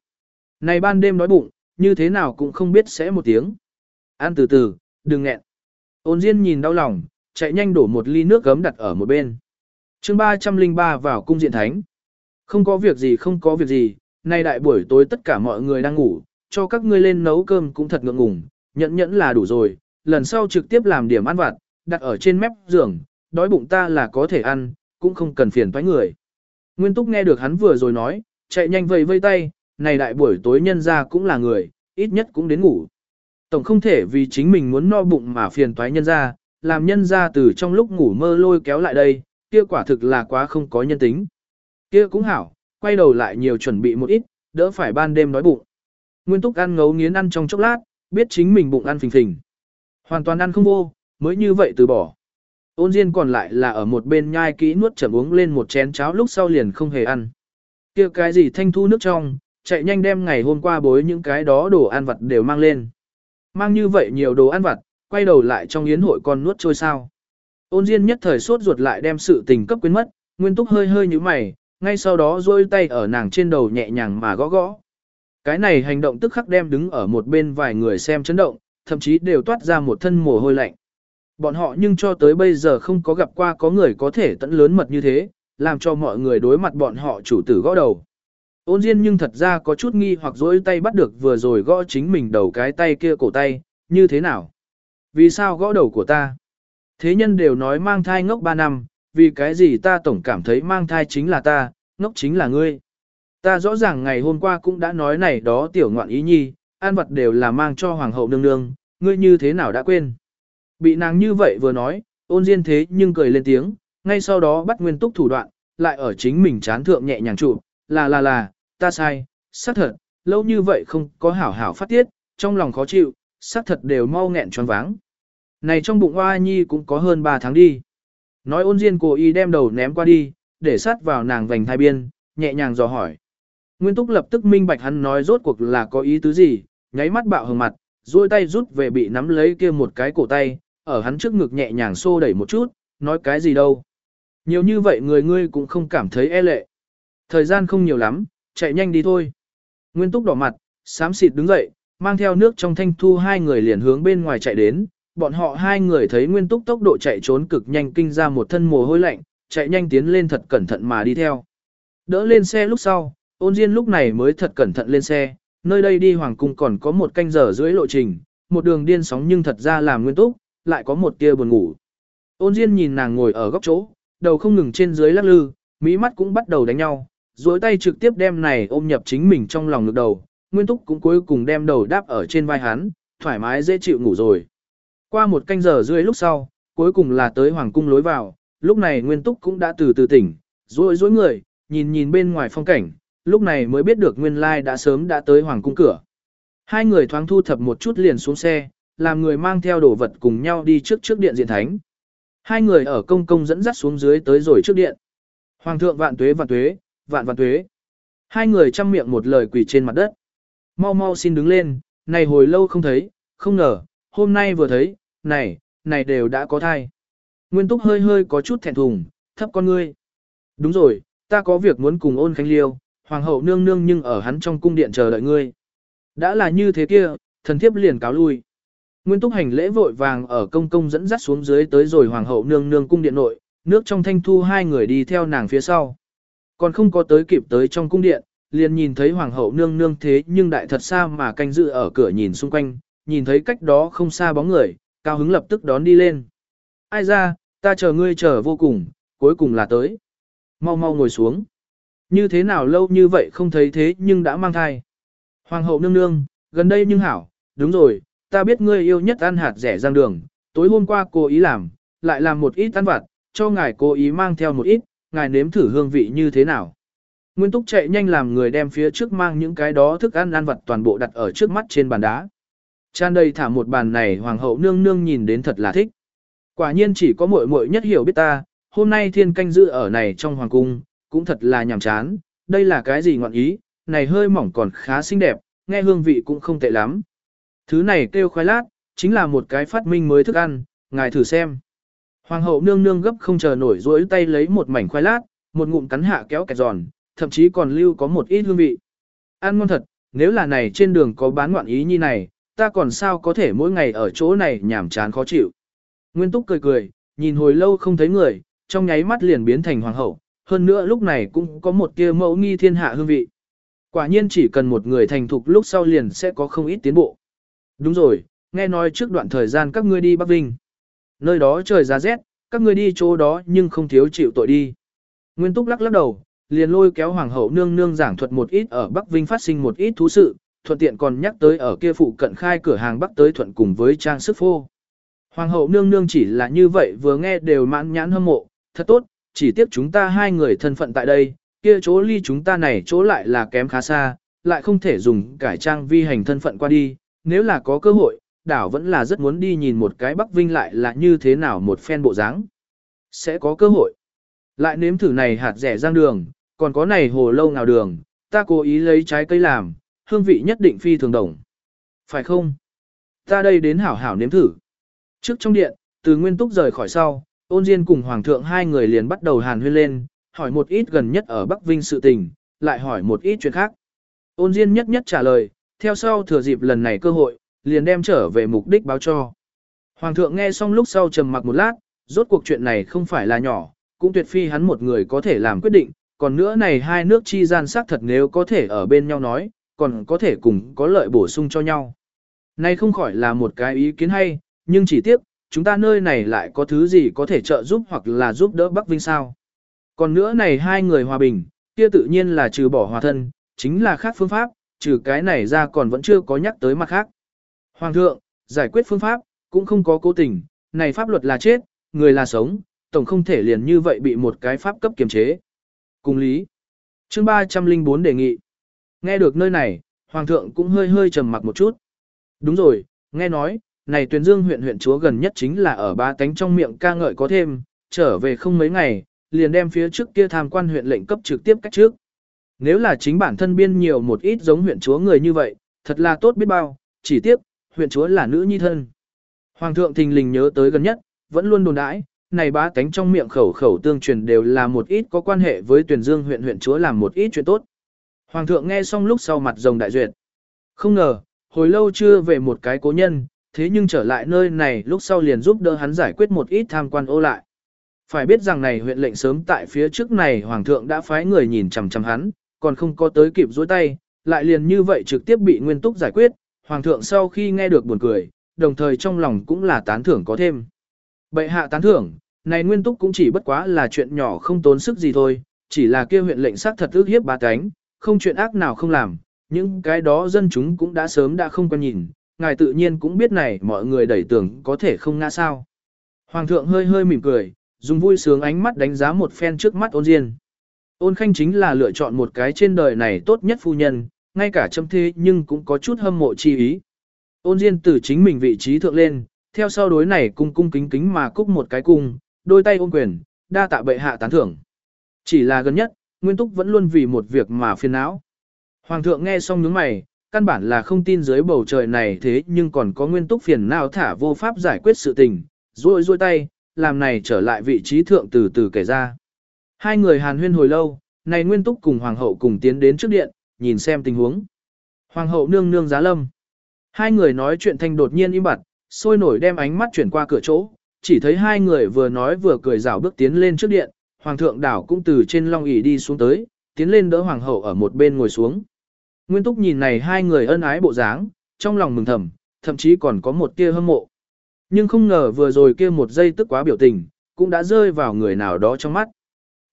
Này ban đêm đói bụng, như thế nào cũng không biết sẽ một tiếng. Ăn từ từ, đừng nghẹn. Ôn Diên nhìn đau lòng, chạy nhanh đổ một ly nước gấm đặt ở một bên. chương 303 vào cung diện thánh. Không có việc gì không có việc gì, nay đại buổi tối tất cả mọi người đang ngủ, cho các ngươi lên nấu cơm cũng thật ngượng ngùng, nhẫn nhẫn là đủ rồi, lần sau trực tiếp làm điểm ăn vặt, đặt ở trên mép giường, đói bụng ta là có thể ăn, cũng không cần phiền toái người. Nguyên Túc nghe được hắn vừa rồi nói, chạy nhanh vây vây tay, này đại buổi tối nhân ra cũng là người, ít nhất cũng đến ngủ. Tổng không thể vì chính mình muốn no bụng mà phiền toái nhân ra, làm nhân ra từ trong lúc ngủ mơ lôi kéo lại đây, kia quả thực là quá không có nhân tính. Kia cũng hảo, quay đầu lại nhiều chuẩn bị một ít, đỡ phải ban đêm đói bụng. Nguyên Túc ăn ngấu nghiến ăn trong chốc lát, biết chính mình bụng ăn phình phình. Hoàn toàn ăn không vô, mới như vậy từ bỏ. Ôn Diên còn lại là ở một bên nhai kỹ nuốt chậm uống lên một chén cháo lúc sau liền không hề ăn. kia cái gì thanh thu nước trong, chạy nhanh đem ngày hôm qua bối những cái đó đồ ăn vặt đều mang lên. Mang như vậy nhiều đồ ăn vặt, quay đầu lại trong yến hội con nuốt trôi sao. Ôn Diên nhất thời sốt ruột lại đem sự tình cấp quên mất, Nguyên Túc hơi hơi như mày, ngay sau đó duỗi tay ở nàng trên đầu nhẹ nhàng mà gõ gõ. Cái này hành động tức khắc đem đứng ở một bên vài người xem chấn động, thậm chí đều toát ra một thân mồ hôi lạnh. Bọn họ nhưng cho tới bây giờ không có gặp qua có người có thể tận lớn mật như thế, làm cho mọi người đối mặt bọn họ chủ tử gõ đầu. Ôn Diên nhưng thật ra có chút nghi hoặc rỗi tay bắt được vừa rồi gõ chính mình đầu cái tay kia cổ tay, như thế nào? Vì sao gõ đầu của ta? Thế nhân đều nói mang thai ngốc 3 năm, vì cái gì ta tổng cảm thấy mang thai chính là ta, ngốc chính là ngươi. Ta rõ ràng ngày hôm qua cũng đã nói này đó tiểu ngoạn ý nhi, an vật đều là mang cho hoàng hậu nương nương, ngươi như thế nào đã quên. Bị nàng như vậy vừa nói, ôn diên thế nhưng cười lên tiếng, ngay sau đó bắt nguyên túc thủ đoạn, lại ở chính mình chán thượng nhẹ nhàng trụ, là là là, ta sai, xác thật, lâu như vậy không có hảo hảo phát tiết, trong lòng khó chịu, xác thật đều mau nghẹn choáng váng. Này trong bụng hoa nhi cũng có hơn 3 tháng đi. Nói ôn diên cố ý đem đầu ném qua đi, để sát vào nàng vành thai biên, nhẹ nhàng dò hỏi. Nguyên túc lập tức minh bạch hắn nói rốt cuộc là có ý tứ gì, nháy mắt bạo hừng mặt, duỗi tay rút về bị nắm lấy kia một cái cổ tay, ở hắn trước ngực nhẹ nhàng xô đẩy một chút, nói cái gì đâu. Nhiều như vậy người ngươi cũng không cảm thấy e lệ. Thời gian không nhiều lắm, chạy nhanh đi thôi. Nguyên túc đỏ mặt, xám xịt đứng dậy, mang theo nước trong thanh thu hai người liền hướng bên ngoài chạy đến. Bọn họ hai người thấy nguyên túc tốc độ chạy trốn cực nhanh kinh ra một thân mồ hôi lạnh, chạy nhanh tiến lên thật cẩn thận mà đi theo. Đỡ lên xe lúc sau, ôn diên lúc này mới thật cẩn thận lên xe, nơi đây đi hoàng cung còn có một canh giờ rưỡi lộ trình, một đường điên sóng nhưng thật ra làm nguyên túc, lại có một tia buồn ngủ. Ôn diên nhìn nàng ngồi ở góc chỗ, đầu không ngừng trên dưới lắc lư, mỹ mắt cũng bắt đầu đánh nhau, duỗi tay trực tiếp đem này ôm nhập chính mình trong lòng ngực đầu, Nguyên Túc cũng cuối cùng đem đầu đáp ở trên vai hắn, thoải mái dễ chịu ngủ rồi. Qua một canh giờ rưỡi lúc sau, cuối cùng là tới hoàng cung lối vào, lúc này Nguyên Túc cũng đã từ từ tỉnh, rối rối người, nhìn nhìn bên ngoài phong cảnh, lúc này mới biết được nguyên lai đã sớm đã tới hoàng cung cửa. Hai người thoáng thu thập một chút liền xuống xe, làm người mang theo đồ vật cùng nhau đi trước trước điện diện thánh. Hai người ở công công dẫn dắt xuống dưới tới rồi trước điện. Hoàng thượng vạn tuế vạn tuế, vạn vạn tuế. Hai người chăm miệng một lời quỳ trên mặt đất. Mau mau xin đứng lên, này hồi lâu không thấy, không ngờ, hôm nay vừa thấy, này, này đều đã có thai. Nguyên túc hơi hơi có chút thẹn thùng, thấp con ngươi. Đúng rồi, ta có việc muốn cùng ôn khánh liêu, hoàng hậu nương nương nhưng ở hắn trong cung điện chờ đợi ngươi. Đã là như thế kia, thần thiếp liền cáo lui. Nguyên túc hành lễ vội vàng ở công công dẫn dắt xuống dưới tới rồi hoàng hậu nương nương cung điện nội, nước trong thanh thu hai người đi theo nàng phía sau. Còn không có tới kịp tới trong cung điện, liền nhìn thấy hoàng hậu nương nương thế nhưng đại thật xa mà canh dự ở cửa nhìn xung quanh, nhìn thấy cách đó không xa bóng người, cao hứng lập tức đón đi lên. Ai ra, ta chờ ngươi chờ vô cùng, cuối cùng là tới. Mau mau ngồi xuống. Như thế nào lâu như vậy không thấy thế nhưng đã mang thai. Hoàng hậu nương nương, gần đây nhưng hảo, đúng rồi, ta biết ngươi yêu nhất ăn hạt rẻ giang đường, tối hôm qua cô ý làm, lại làm một ít ăn vặt, cho ngài cố ý mang theo một ít, ngài nếm thử hương vị như thế nào. Nguyên Túc chạy nhanh làm người đem phía trước mang những cái đó thức ăn ăn vặt toàn bộ đặt ở trước mắt trên bàn đá. Chan đây thả một bàn này hoàng hậu nương nương nhìn đến thật là thích. Quả nhiên chỉ có muội muội nhất hiểu biết ta, hôm nay thiên canh giữ ở này trong hoàng cung, cũng thật là nhàm chán, đây là cái gì ngọn ý, này hơi mỏng còn khá xinh đẹp, nghe hương vị cũng không tệ lắm. Thứ này kêu khoai lát, chính là một cái phát minh mới thức ăn, ngài thử xem. Hoàng hậu nương nương gấp không chờ nổi duỗi tay lấy một mảnh khoai lát, một ngụm cắn hạ kéo kẹt giòn, thậm chí còn lưu có một ít hương vị. Ăn ngon thật, nếu là này trên đường có bán ngoạn ý như này, ta còn sao có thể mỗi ngày ở chỗ này nhảm chán khó chịu. Nguyên túc cười cười, nhìn hồi lâu không thấy người, trong nháy mắt liền biến thành hoàng hậu, hơn nữa lúc này cũng có một kia mẫu nghi thiên hạ hương vị. Quả nhiên chỉ cần một người thành thục lúc sau liền sẽ có không ít tiến bộ. Đúng rồi, nghe nói trước đoạn thời gian các ngươi đi Bắc Vinh. Nơi đó trời giá rét, các ngươi đi chỗ đó nhưng không thiếu chịu tội đi. Nguyên Túc lắc lắc đầu, liền lôi kéo Hoàng hậu nương nương giảng thuật một ít ở Bắc Vinh phát sinh một ít thú sự, thuận tiện còn nhắc tới ở kia phụ cận khai cửa hàng Bắc tới thuận cùng với trang sức phô. Hoàng hậu nương nương chỉ là như vậy vừa nghe đều mãn nhãn hâm mộ, thật tốt, chỉ tiếc chúng ta hai người thân phận tại đây, kia chỗ ly chúng ta này chỗ lại là kém khá xa, lại không thể dùng cải trang vi hành thân phận qua đi, nếu là có cơ hội, đảo vẫn là rất muốn đi nhìn một cái Bắc Vinh lại là như thế nào một phen bộ dáng. Sẽ có cơ hội. Lại nếm thử này hạt rẻ rang đường, còn có này hồ lâu nào đường, ta cố ý lấy trái cây làm, hương vị nhất định phi thường đồng. Phải không? Ta đây đến hảo hảo nếm thử. Trước trong điện, từ nguyên túc rời khỏi sau, ôn diên cùng hoàng thượng hai người liền bắt đầu hàn huyên lên, hỏi một ít gần nhất ở Bắc Vinh sự tình, lại hỏi một ít chuyện khác. Ôn Diên nhất nhất trả lời, theo sau thừa dịp lần này cơ hội, liền đem trở về mục đích báo cho. Hoàng thượng nghe xong lúc sau trầm mặc một lát, rốt cuộc chuyện này không phải là nhỏ, cũng tuyệt phi hắn một người có thể làm quyết định, còn nữa này hai nước chi gian xác thật nếu có thể ở bên nhau nói, còn có thể cùng có lợi bổ sung cho nhau. Này không khỏi là một cái ý kiến hay, nhưng chỉ tiếc, chúng ta nơi này lại có thứ gì có thể trợ giúp hoặc là giúp đỡ Bắc Vinh sao. Còn nữa này hai người hòa bình, kia tự nhiên là trừ bỏ hòa thân, chính là khác phương pháp, trừ cái này ra còn vẫn chưa có nhắc tới mặt khác. Hoàng thượng, giải quyết phương pháp, cũng không có cố tình, này pháp luật là chết, người là sống, tổng không thể liền như vậy bị một cái pháp cấp kiềm chế. Cùng lý. Chương 304 đề nghị. Nghe được nơi này, Hoàng thượng cũng hơi hơi trầm mặc một chút. Đúng rồi, nghe nói, này tuyển dương huyện huyện chúa gần nhất chính là ở ba cánh trong miệng ca ngợi có thêm, trở về không mấy ngày, liền đem phía trước kia tham quan huyện lệnh cấp trực tiếp cách trước. Nếu là chính bản thân biên nhiều một ít giống huyện chúa người như vậy, thật là tốt biết bao, chỉ tiếc, huyện chúa là nữ nhi thân. Hoàng thượng thình lình nhớ tới gần nhất, vẫn luôn đồn đãi, này bá tánh trong miệng khẩu khẩu tương truyền đều là một ít có quan hệ với tuyển dương huyện huyện chúa làm một ít chuyện tốt. Hoàng thượng nghe xong lúc sau mặt rồng đại duyệt. Không ngờ, hồi lâu chưa về một cái cố nhân, thế nhưng trở lại nơi này lúc sau liền giúp đỡ hắn giải quyết một ít tham quan ô lại. Phải biết rằng này huyện lệnh sớm tại phía trước này hoàng thượng đã phái người nhìn chằm chằm hắn, còn không có tới kịp dối tay, lại liền như vậy trực tiếp bị nguyên túc giải quyết, hoàng thượng sau khi nghe được buồn cười, đồng thời trong lòng cũng là tán thưởng có thêm. Bệ hạ tán thưởng, này nguyên túc cũng chỉ bất quá là chuyện nhỏ không tốn sức gì thôi, chỉ là kia huyện lệnh sát thật ước hiếp ba cánh, không chuyện ác nào không làm, những cái đó dân chúng cũng đã sớm đã không quan nhìn, ngài tự nhiên cũng biết này mọi người đẩy tưởng có thể không ngã sao. Hoàng thượng hơi hơi mỉm cười, dùng vui sướng ánh mắt đánh giá một phen trước mắt ôn diên. Ôn khanh chính là lựa chọn một cái trên đời này tốt nhất phu nhân, ngay cả châm thế nhưng cũng có chút hâm mộ chi ý. Ôn diên từ chính mình vị trí thượng lên, theo sau đối này cung cung kính kính mà cúc một cái cung, đôi tay ôm quyền, đa tạ bệ hạ tán thưởng. Chỉ là gần nhất, Nguyên Túc vẫn luôn vì một việc mà phiền não. Hoàng thượng nghe xong nhướng mày, căn bản là không tin dưới bầu trời này thế nhưng còn có Nguyên Túc phiền não thả vô pháp giải quyết sự tình, ruôi ruôi tay, làm này trở lại vị trí thượng từ từ kể ra. Hai người hàn huyên hồi lâu, này Nguyên Túc cùng Hoàng hậu cùng tiến đến trước điện, nhìn xem tình huống. Hoàng hậu nương nương giá lâm. Hai người nói chuyện thanh đột nhiên im bặt, sôi nổi đem ánh mắt chuyển qua cửa chỗ, chỉ thấy hai người vừa nói vừa cười rào bước tiến lên trước điện, hoàng thượng đảo cũng từ trên long ỷ đi xuống tới, tiến lên đỡ hoàng hậu ở một bên ngồi xuống. Nguyên Túc nhìn này hai người ân ái bộ dáng, trong lòng mừng thầm, thậm chí còn có một tia hâm mộ. Nhưng không ngờ vừa rồi kia một giây tức quá biểu tình, cũng đã rơi vào người nào đó trong mắt.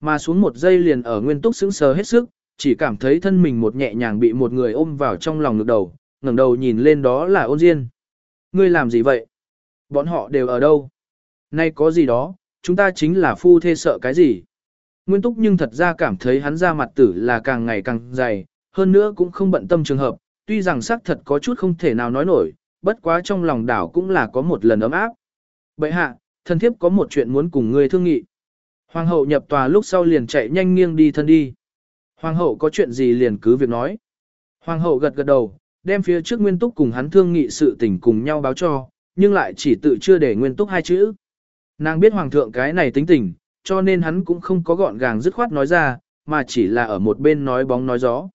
Mà xuống một giây liền ở Nguyên Túc sững sờ hết sức, chỉ cảm thấy thân mình một nhẹ nhàng bị một người ôm vào trong lòng ngực đầu, ngẩng đầu nhìn lên đó là ôn diên. Ngươi làm gì vậy? Bọn họ đều ở đâu? Nay có gì đó, chúng ta chính là phu thê sợ cái gì? Nguyên túc nhưng thật ra cảm thấy hắn ra mặt tử là càng ngày càng dày, hơn nữa cũng không bận tâm trường hợp, tuy rằng xác thật có chút không thể nào nói nổi, bất quá trong lòng đảo cũng là có một lần ấm áp. Bậy hạ, thân thiếp có một chuyện muốn cùng ngươi thương nghị. Hoàng hậu nhập tòa lúc sau liền chạy nhanh nghiêng đi thân đi. Hoàng hậu có chuyện gì liền cứ việc nói. Hoàng hậu gật gật đầu, đem phía trước nguyên túc cùng hắn thương nghị sự tình cùng nhau báo cho, nhưng lại chỉ tự chưa để nguyên túc hai chữ. Nàng biết hoàng thượng cái này tính tình, cho nên hắn cũng không có gọn gàng dứt khoát nói ra, mà chỉ là ở một bên nói bóng nói gió.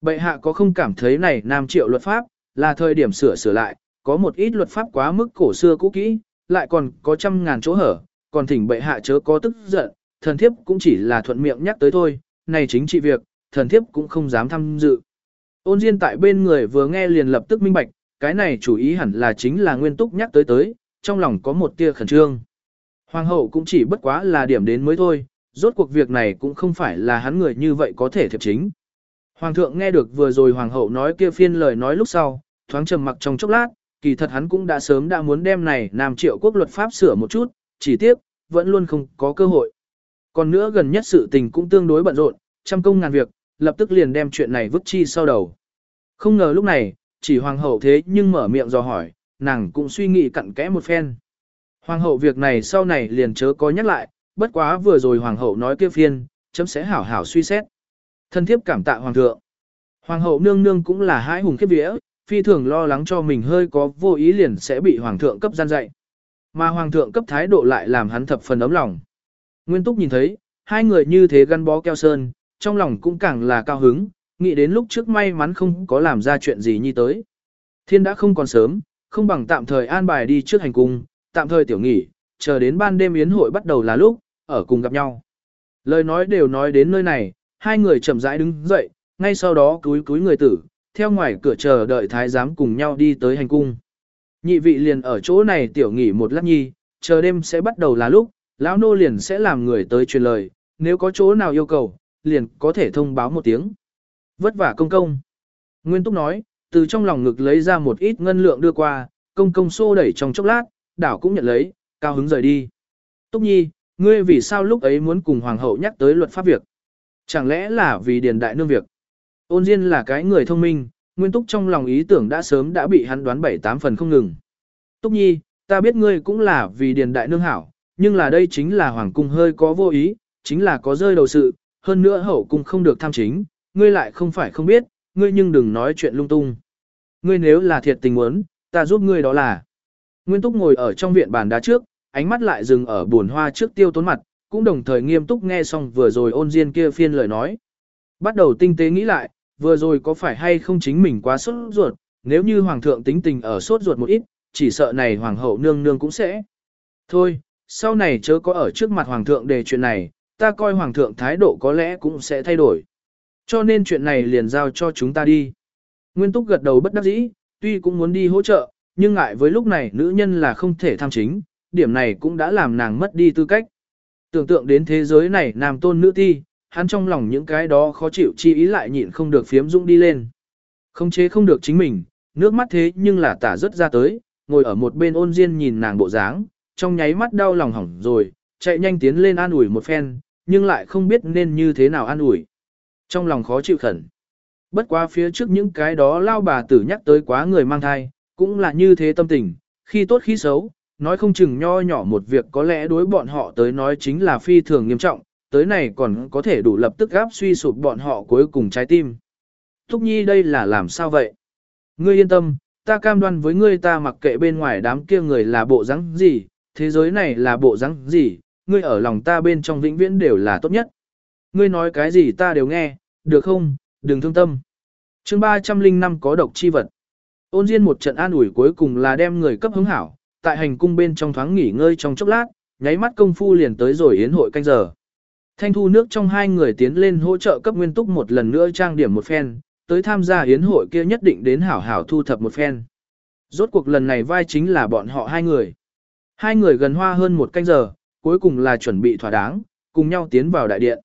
Bệ hạ có không cảm thấy này nam triệu luật pháp, là thời điểm sửa sửa lại, có một ít luật pháp quá mức cổ xưa cũ kỹ, lại còn có trăm ngàn chỗ hở, còn thỉnh bệ hạ chớ có tức giận, thần thiếp cũng chỉ là thuận miệng nhắc tới thôi, này chính trị việc, thần thiếp cũng không dám tham dự. Ôn Diên tại bên người vừa nghe liền lập tức minh bạch, cái này chủ ý hẳn là chính là nguyên túc nhắc tới tới, trong lòng có một tia khẩn trương. Hoàng hậu cũng chỉ bất quá là điểm đến mới thôi, rốt cuộc việc này cũng không phải là hắn người như vậy có thể thiệp chính. Hoàng thượng nghe được vừa rồi hoàng hậu nói kia phiên lời nói lúc sau, thoáng trầm mặc trong chốc lát, kỳ thật hắn cũng đã sớm đã muốn đem này Nam Triệu quốc luật pháp sửa một chút, chỉ tiếc, vẫn luôn không có cơ hội. Còn nữa gần nhất sự tình cũng tương đối bận rộn, trăm công ngàn việc, lập tức liền đem chuyện này vứt chi sau đầu. Không ngờ lúc này, chỉ hoàng hậu thế nhưng mở miệng dò hỏi, nàng cũng suy nghĩ cặn kẽ một phen. Hoàng hậu việc này sau này liền chớ có nhắc lại, bất quá vừa rồi hoàng hậu nói kia phiên, chấm sẽ hảo hảo suy xét. Thân thiếp cảm tạ hoàng thượng. Hoàng hậu nương nương cũng là hai hùng khiếp vía, phi thường lo lắng cho mình hơi có vô ý liền sẽ bị hoàng thượng cấp gian dạy. Mà hoàng thượng cấp thái độ lại làm hắn thập phần ấm lòng. Nguyên túc nhìn thấy, hai người như thế gắn bó keo sơn, trong lòng cũng càng là cao hứng, nghĩ đến lúc trước may mắn không có làm ra chuyện gì như tới. Thiên đã không còn sớm, không bằng tạm thời an bài đi trước hành cung, tạm thời tiểu nghỉ, chờ đến ban đêm yến hội bắt đầu là lúc, ở cùng gặp nhau. Lời nói đều nói đến nơi này, hai người chậm rãi đứng dậy, ngay sau đó cúi cúi người tử, theo ngoài cửa chờ đợi thái giám cùng nhau đi tới hành cung. Nhị vị liền ở chỗ này tiểu nghỉ một lát nhi, chờ đêm sẽ bắt đầu là lúc, lão nô liền sẽ làm người tới truyền lời, nếu có chỗ nào yêu cầu, liền có thể thông báo một tiếng. Vất vả công công. Nguyên Túc nói, từ trong lòng ngực lấy ra một ít ngân lượng đưa qua, công công xô đẩy trong chốc lát, đảo cũng nhận lấy, cao hứng rời đi. Túc Nhi, ngươi vì sao lúc ấy muốn cùng hoàng hậu nhắc tới luật pháp việc? Chẳng lẽ là vì điền đại nương việc? Ôn Diên là cái người thông minh, Nguyên Túc trong lòng ý tưởng đã sớm đã bị hắn đoán bảy tám phần không ngừng. Túc Nhi, ta biết ngươi cũng là vì điền đại nương hảo, nhưng là đây chính là hoàng cung hơi có vô ý, chính là có rơi đầu sự, hơn nữa hậu cung không được tham chính, ngươi lại không phải không biết, ngươi nhưng đừng nói chuyện lung tung. Ngươi nếu là thiệt tình muốn, ta giúp ngươi đó là. Nguyên Túc ngồi ở trong viện bàn đá trước, ánh mắt lại dừng ở buồn hoa trước tiêu tốn mặt, cũng đồng thời nghiêm túc nghe xong vừa rồi ôn diên kia phiên lời nói. Bắt đầu tinh tế nghĩ lại, vừa rồi có phải hay không chính mình quá sốt ruột, nếu như hoàng thượng tính tình ở sốt ruột một ít, chỉ sợ này hoàng hậu nương nương cũng sẽ. Thôi, sau này chớ có ở trước mặt hoàng thượng đề chuyện này, ta coi hoàng thượng thái độ có lẽ cũng sẽ thay đổi. Cho nên chuyện này liền giao cho chúng ta đi. Nguyên Túc gật đầu bất đắc dĩ, tuy cũng muốn đi hỗ trợ, nhưng ngại với lúc này nữ nhân là không thể tham chính, điểm này cũng đã làm nàng mất đi tư cách. Tưởng tượng đến thế giới này nam tôn nữ thi, hắn trong lòng những cái đó khó chịu chi ý lại nhịn không được phiếm dũng đi lên. Không chế không được chính mình, nước mắt thế nhưng là tả rất ra tới, ngồi ở một bên ôn diên nhìn nàng bộ dáng, trong nháy mắt đau lòng hỏng rồi, chạy nhanh tiến lên an ủi một phen, nhưng lại không biết nên như thế nào an ủi. Trong lòng khó chịu khẩn. Bất quá phía trước những cái đó lao bà tử nhắc tới quá người mang thai, cũng là như thế tâm tình, khi tốt khi xấu, nói không chừng nho nhỏ một việc có lẽ đối bọn họ tới nói chính là phi thường nghiêm trọng, tới này còn có thể đủ lập tức gáp suy sụp bọn họ cuối cùng trái tim. Thúc nhi đây là làm sao vậy? Ngươi yên tâm, ta cam đoan với ngươi ta mặc kệ bên ngoài đám kia người là bộ rắn gì, thế giới này là bộ rắn gì, ngươi ở lòng ta bên trong vĩnh viễn đều là tốt nhất. Ngươi nói cái gì ta đều nghe, được không, đừng thương tâm. chương 305 có độc chi vật. Ôn Diên một trận an ủi cuối cùng là đem người cấp hứng hảo, tại hành cung bên trong thoáng nghỉ ngơi trong chốc lát, nháy mắt công phu liền tới rồi yến hội canh giờ. Thanh thu nước trong hai người tiến lên hỗ trợ cấp nguyên túc một lần nữa trang điểm một phen, tới tham gia yến hội kia nhất định đến hảo hảo thu thập một phen. Rốt cuộc lần này vai chính là bọn họ hai người. Hai người gần hoa hơn một canh giờ, cuối cùng là chuẩn bị thỏa đáng, cùng nhau tiến vào đại điện.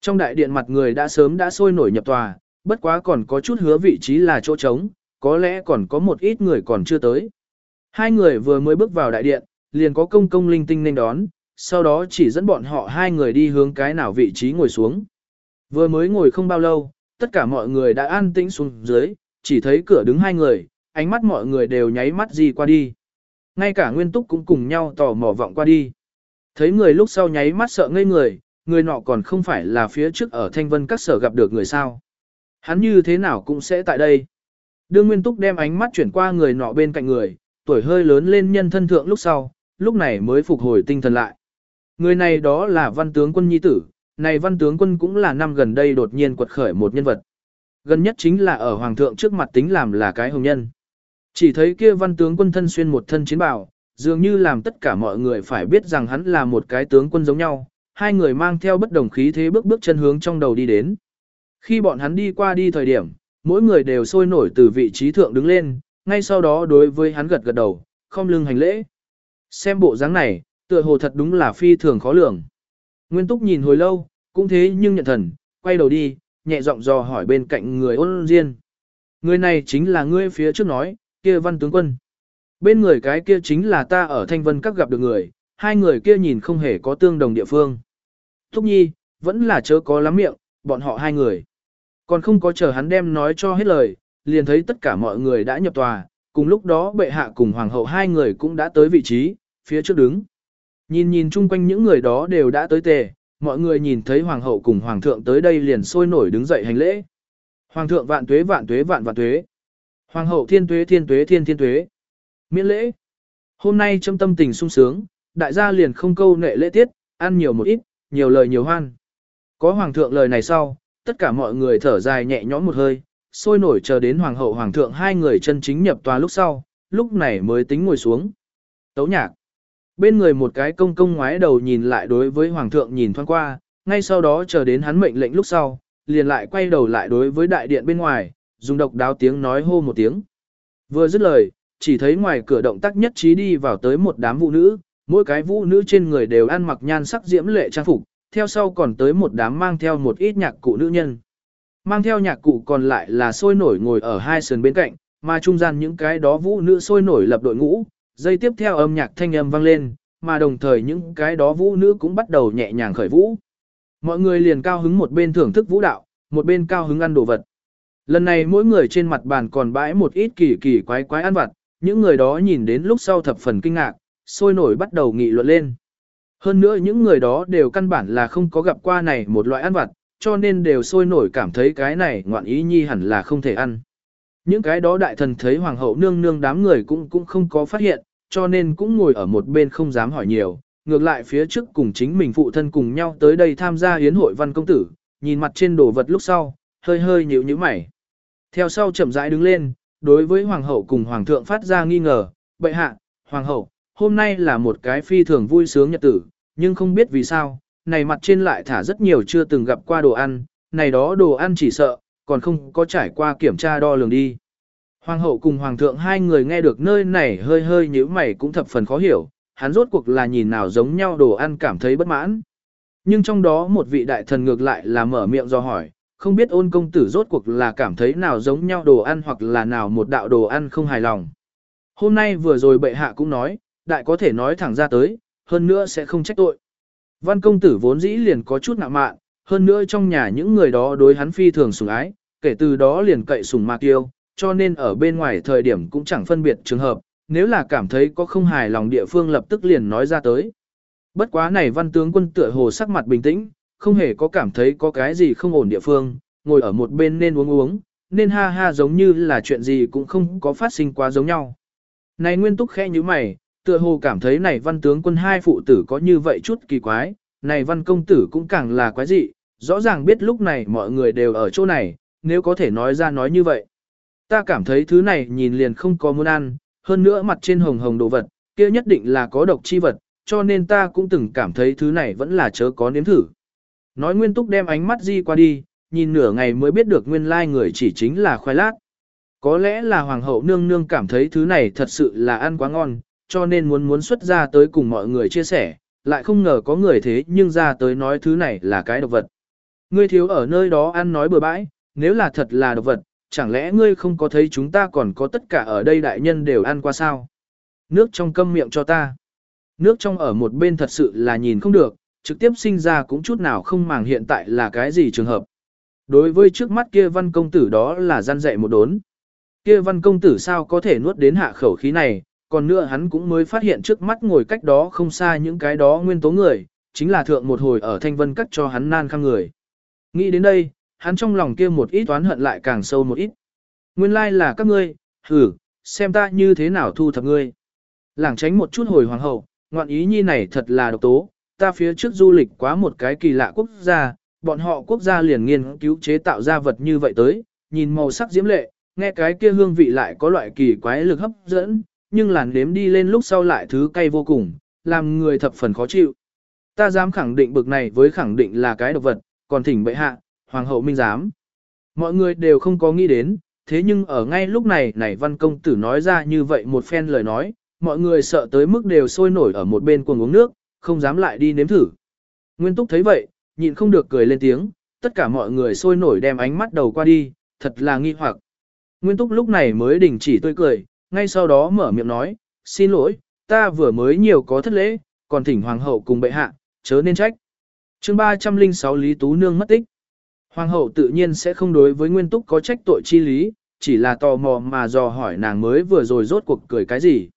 Trong đại điện mặt người đã sớm đã sôi nổi nhập tòa, bất quá còn có chút hứa vị trí là chỗ trống, có lẽ còn có một ít người còn chưa tới. Hai người vừa mới bước vào đại điện, liền có công công linh tinh nên đón, sau đó chỉ dẫn bọn họ hai người đi hướng cái nào vị trí ngồi xuống. Vừa mới ngồi không bao lâu, tất cả mọi người đã an tĩnh xuống dưới, chỉ thấy cửa đứng hai người, ánh mắt mọi người đều nháy mắt gì qua đi. Ngay cả nguyên túc cũng cùng nhau tò mò vọng qua đi. Thấy người lúc sau nháy mắt sợ ngây người, người nọ còn không phải là phía trước ở thanh vân các sở gặp được người sao. Hắn như thế nào cũng sẽ tại đây. Đương Nguyên Túc đem ánh mắt chuyển qua người nọ bên cạnh người, tuổi hơi lớn lên nhân thân thượng lúc sau, lúc này mới phục hồi tinh thần lại. Người này đó là văn tướng quân nhi tử, này văn tướng quân cũng là năm gần đây đột nhiên quật khởi một nhân vật. Gần nhất chính là ở hoàng thượng trước mặt tính làm là cái hồng nhân. Chỉ thấy kia văn tướng quân thân xuyên một thân chiến bào, dường như làm tất cả mọi người phải biết rằng hắn là một cái tướng quân giống nhau, hai người mang theo bất đồng khí thế bước bước chân hướng trong đầu đi đến. Khi bọn hắn đi qua đi thời điểm, mỗi người đều sôi nổi từ vị trí thượng đứng lên, ngay sau đó đối với hắn gật gật đầu, không lưng hành lễ. Xem bộ dáng này, tựa hồ thật đúng là phi thường khó lường. Nguyên Túc nhìn hồi lâu, cũng thế nhưng nhận thần, quay đầu đi, nhẹ giọng dò hỏi bên cạnh người ôn diên. Người này chính là ngươi phía trước nói, kia văn tướng quân. Bên người cái kia chính là ta ở Thanh Vân các gặp được người, hai người kia nhìn không hề có tương đồng địa phương. Thúc nhi, vẫn là chớ có lắm miệng, bọn họ hai người. Còn không có chờ hắn đem nói cho hết lời, liền thấy tất cả mọi người đã nhập tòa, cùng lúc đó bệ hạ cùng hoàng hậu hai người cũng đã tới vị trí, phía trước đứng. Nhìn nhìn chung quanh những người đó đều đã tới tề, mọi người nhìn thấy hoàng hậu cùng hoàng thượng tới đây liền sôi nổi đứng dậy hành lễ. Hoàng thượng vạn tuế vạn tuế vạn vạn tuế. Hoàng hậu thiên tuế thiên tuế thiên thiên tuế. Miễn lễ. Hôm nay trong tâm tình sung sướng, đại gia liền không câu nệ lễ tiết, ăn nhiều một ít, nhiều lời nhiều hoan. Có hoàng thượng lời này sau, tất cả mọi người thở dài nhẹ nhõm một hơi, sôi nổi chờ đến hoàng hậu hoàng thượng hai người chân chính nhập tòa lúc sau, lúc này mới tính ngồi xuống. Tấu nhạc. Bên người một cái công công ngoái đầu nhìn lại đối với hoàng thượng nhìn thoáng qua, ngay sau đó chờ đến hắn mệnh lệnh lúc sau, liền lại quay đầu lại đối với đại điện bên ngoài, dùng độc đáo tiếng nói hô một tiếng. Vừa dứt lời, chỉ thấy ngoài cửa động tác nhất trí đi vào tới một đám vũ nữ, mỗi cái vũ nữ trên người đều ăn mặc nhan sắc diễm lệ trang phục, theo sau còn tới một đám mang theo một ít nhạc cụ nữ nhân. Mang theo nhạc cụ còn lại là sôi nổi ngồi ở hai sườn bên cạnh, mà trung gian những cái đó vũ nữ sôi nổi lập đội ngũ, dây tiếp theo âm nhạc thanh âm vang lên, mà đồng thời những cái đó vũ nữ cũng bắt đầu nhẹ nhàng khởi vũ. Mọi người liền cao hứng một bên thưởng thức vũ đạo, một bên cao hứng ăn đồ vật. Lần này mỗi người trên mặt bàn còn bãi một ít kỳ kỳ quái quái ăn vặt, những người đó nhìn đến lúc sau thập phần kinh ngạc, sôi nổi bắt đầu nghị luận lên. Hơn nữa những người đó đều căn bản là không có gặp qua này một loại ăn vặt, cho nên đều sôi nổi cảm thấy cái này ngoạn ý nhi hẳn là không thể ăn. Những cái đó đại thần thấy hoàng hậu nương nương đám người cũng cũng không có phát hiện, cho nên cũng ngồi ở một bên không dám hỏi nhiều, ngược lại phía trước cùng chính mình phụ thân cùng nhau tới đây tham gia hiến hội văn công tử, nhìn mặt trên đồ vật lúc sau, hơi hơi nhíu nhíu mày. Theo sau chậm rãi đứng lên, đối với hoàng hậu cùng hoàng thượng phát ra nghi ngờ, bệ hạ, hoàng hậu, hôm nay là một cái phi thường vui sướng nhật tử, nhưng không biết vì sao, này mặt trên lại thả rất nhiều chưa từng gặp qua đồ ăn, này đó đồ ăn chỉ sợ, còn không có trải qua kiểm tra đo lường đi. Hoàng hậu cùng hoàng thượng hai người nghe được nơi này hơi hơi nhíu mày cũng thập phần khó hiểu, hắn rốt cuộc là nhìn nào giống nhau đồ ăn cảm thấy bất mãn. Nhưng trong đó một vị đại thần ngược lại là mở miệng do hỏi, không biết ôn công tử rốt cuộc là cảm thấy nào giống nhau đồ ăn hoặc là nào một đạo đồ ăn không hài lòng. Hôm nay vừa rồi bệ hạ cũng nói, đại có thể nói thẳng ra tới, hơn nữa sẽ không trách tội. Văn công tử vốn dĩ liền có chút ngạo mạn, hơn nữa trong nhà những người đó đối hắn phi thường sủng ái, kể từ đó liền cậy sủng mạc tiêu, cho nên ở bên ngoài thời điểm cũng chẳng phân biệt trường hợp, nếu là cảm thấy có không hài lòng địa phương lập tức liền nói ra tới. Bất quá này văn tướng quân tựa hồ sắc mặt bình tĩnh, không hề có cảm thấy có cái gì không ổn địa phương, ngồi ở một bên nên uống uống, nên ha ha giống như là chuyện gì cũng không có phát sinh quá giống nhau. Này nguyên túc khẽ như mày, tựa hồ cảm thấy này văn tướng quân hai phụ tử có như vậy chút kỳ quái, này văn công tử cũng càng là quái dị, rõ ràng biết lúc này mọi người đều ở chỗ này, nếu có thể nói ra nói như vậy. Ta cảm thấy thứ này nhìn liền không có muốn ăn, hơn nữa mặt trên hồng hồng đồ vật, kia nhất định là có độc chi vật, cho nên ta cũng từng cảm thấy thứ này vẫn là chớ có nếm thử. Nói nguyên túc đem ánh mắt di qua đi, nhìn nửa ngày mới biết được nguyên lai người chỉ chính là khoai lát. Có lẽ là hoàng hậu nương nương cảm thấy thứ này thật sự là ăn quá ngon, cho nên muốn muốn xuất ra tới cùng mọi người chia sẻ, lại không ngờ có người thế nhưng ra tới nói thứ này là cái độc vật. Ngươi thiếu ở nơi đó ăn nói bừa bãi, nếu là thật là độc vật, chẳng lẽ ngươi không có thấy chúng ta còn có tất cả ở đây đại nhân đều ăn qua sao? Nước trong câm miệng cho ta. Nước trong ở một bên thật sự là nhìn không được, trực tiếp sinh ra cũng chút nào không màng hiện tại là cái gì trường hợp. Đối với trước mắt kia văn công tử đó là gian dạy một đốn. Kia văn công tử sao có thể nuốt đến hạ khẩu khí này, còn nữa hắn cũng mới phát hiện trước mắt ngồi cách đó không xa những cái đó nguyên tố người, chính là thượng một hồi ở thanh vân cắt cho hắn nan khăng người. Nghĩ đến đây, hắn trong lòng kia một ít toán hận lại càng sâu một ít. Nguyên lai là các ngươi, hử, xem ta như thế nào thu thập ngươi. Lảng tránh một chút hồi hoàng hậu, ngoạn ý nhi này thật là độc tố, ta phía trước du lịch quá một cái kỳ lạ quốc gia, bọn họ quốc gia liền nghiên cứu chế tạo ra vật như vậy tới, nhìn màu sắc diễm lệ, nghe cái kia hương vị lại có loại kỳ quái lực hấp dẫn, nhưng làn nếm đi lên lúc sau lại thứ cay vô cùng, làm người thập phần khó chịu. Ta dám khẳng định bực này với khẳng định là cái độc vật, còn thỉnh bệ hạ, hoàng hậu minh dám. Mọi người đều không có nghĩ đến, thế nhưng ở ngay lúc này này văn công tử nói ra như vậy một phen lời nói, mọi người sợ tới mức đều sôi nổi ở một bên cuồng uống nước, không dám lại đi nếm thử. Nguyên túc thấy vậy, nhịn không được cười lên tiếng, tất cả mọi người sôi nổi đem ánh mắt đầu qua đi, thật là nghi hoặc. Nguyên túc lúc này mới đình chỉ tươi cười, ngay sau đó mở miệng nói, xin lỗi, ta vừa mới nhiều có thất lễ, còn thỉnh hoàng hậu cùng bệ hạ, chớ nên trách. chương 306 Lý Tú Nương mất tích. Hoàng hậu tự nhiên sẽ không đối với nguyên túc có trách tội chi lý, chỉ là tò mò mà dò hỏi nàng mới vừa rồi rốt cuộc cười cái gì.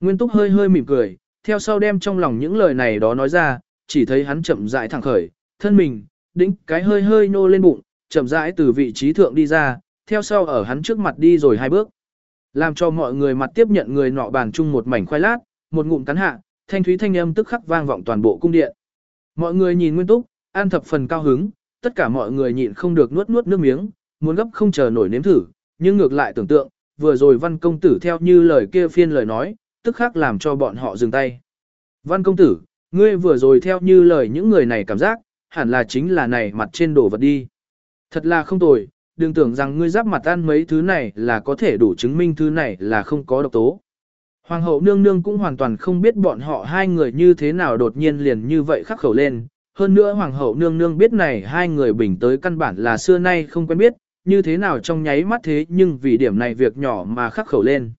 Nguyên túc hơi hơi mỉm cười, theo sau đem trong lòng những lời này đó nói ra, chỉ thấy hắn chậm rãi thẳng khởi, thân mình, đĩnh cái hơi hơi nô lên bụng, chậm rãi từ vị trí thượng đi ra, theo sau ở hắn trước mặt đi rồi hai bước. Làm cho mọi người mặt tiếp nhận người nọ bàn chung một mảnh khoai lát, một ngụm cắn hạ, thanh thúy thanh âm tức khắc vang vọng toàn bộ cung điện. Mọi người nhìn Nguyên Túc, an thập phần cao hứng, tất cả mọi người nhịn không được nuốt nuốt nước miếng, muốn gấp không chờ nổi nếm thử, nhưng ngược lại tưởng tượng, vừa rồi văn công tử theo như lời kia phiên lời nói, tức khắc làm cho bọn họ dừng tay. Văn công tử, ngươi vừa rồi theo như lời những người này cảm giác, hẳn là chính là này mặt trên đồ vật đi. Thật là không tồi, đừng tưởng rằng ngươi giáp mặt ăn mấy thứ này là có thể đủ chứng minh thứ này là không có độc tố. Hoàng hậu nương nương cũng hoàn toàn không biết bọn họ hai người như thế nào đột nhiên liền như vậy khắc khẩu lên. Hơn nữa hoàng hậu nương nương biết này hai người bình tới căn bản là xưa nay không quen biết, như thế nào trong nháy mắt thế nhưng vì điểm này việc nhỏ mà khắc khẩu lên.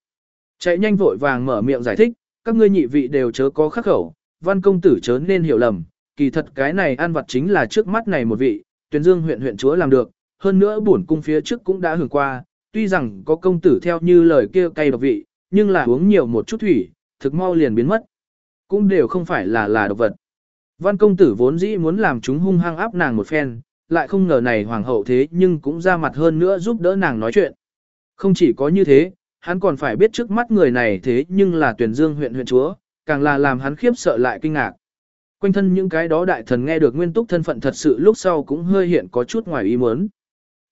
Chạy nhanh vội vàng mở miệng giải thích, các ngươi nhị vị đều chớ có khắc khẩu, văn công tử chớ nên hiểu lầm, kỳ thật cái này ăn vật chính là trước mắt này một vị, tuyển dương huyện huyện chúa làm được, hơn nữa bổn cung phía trước cũng đã hưởng qua, tuy rằng có công tử theo như lời kia cay độc vị, nhưng là uống nhiều một chút thủy, thực mau liền biến mất. Cũng đều không phải là là độc vật. Văn công tử vốn dĩ muốn làm chúng hung hăng áp nàng một phen, lại không ngờ này hoàng hậu thế nhưng cũng ra mặt hơn nữa giúp đỡ nàng nói chuyện. Không chỉ có như thế, hắn còn phải biết trước mắt người này thế nhưng là tuyển dương huyện huyện chúa, càng là làm hắn khiếp sợ lại kinh ngạc. Quanh thân những cái đó đại thần nghe được nguyên túc thân phận thật sự lúc sau cũng hơi hiện có chút ngoài ý muốn.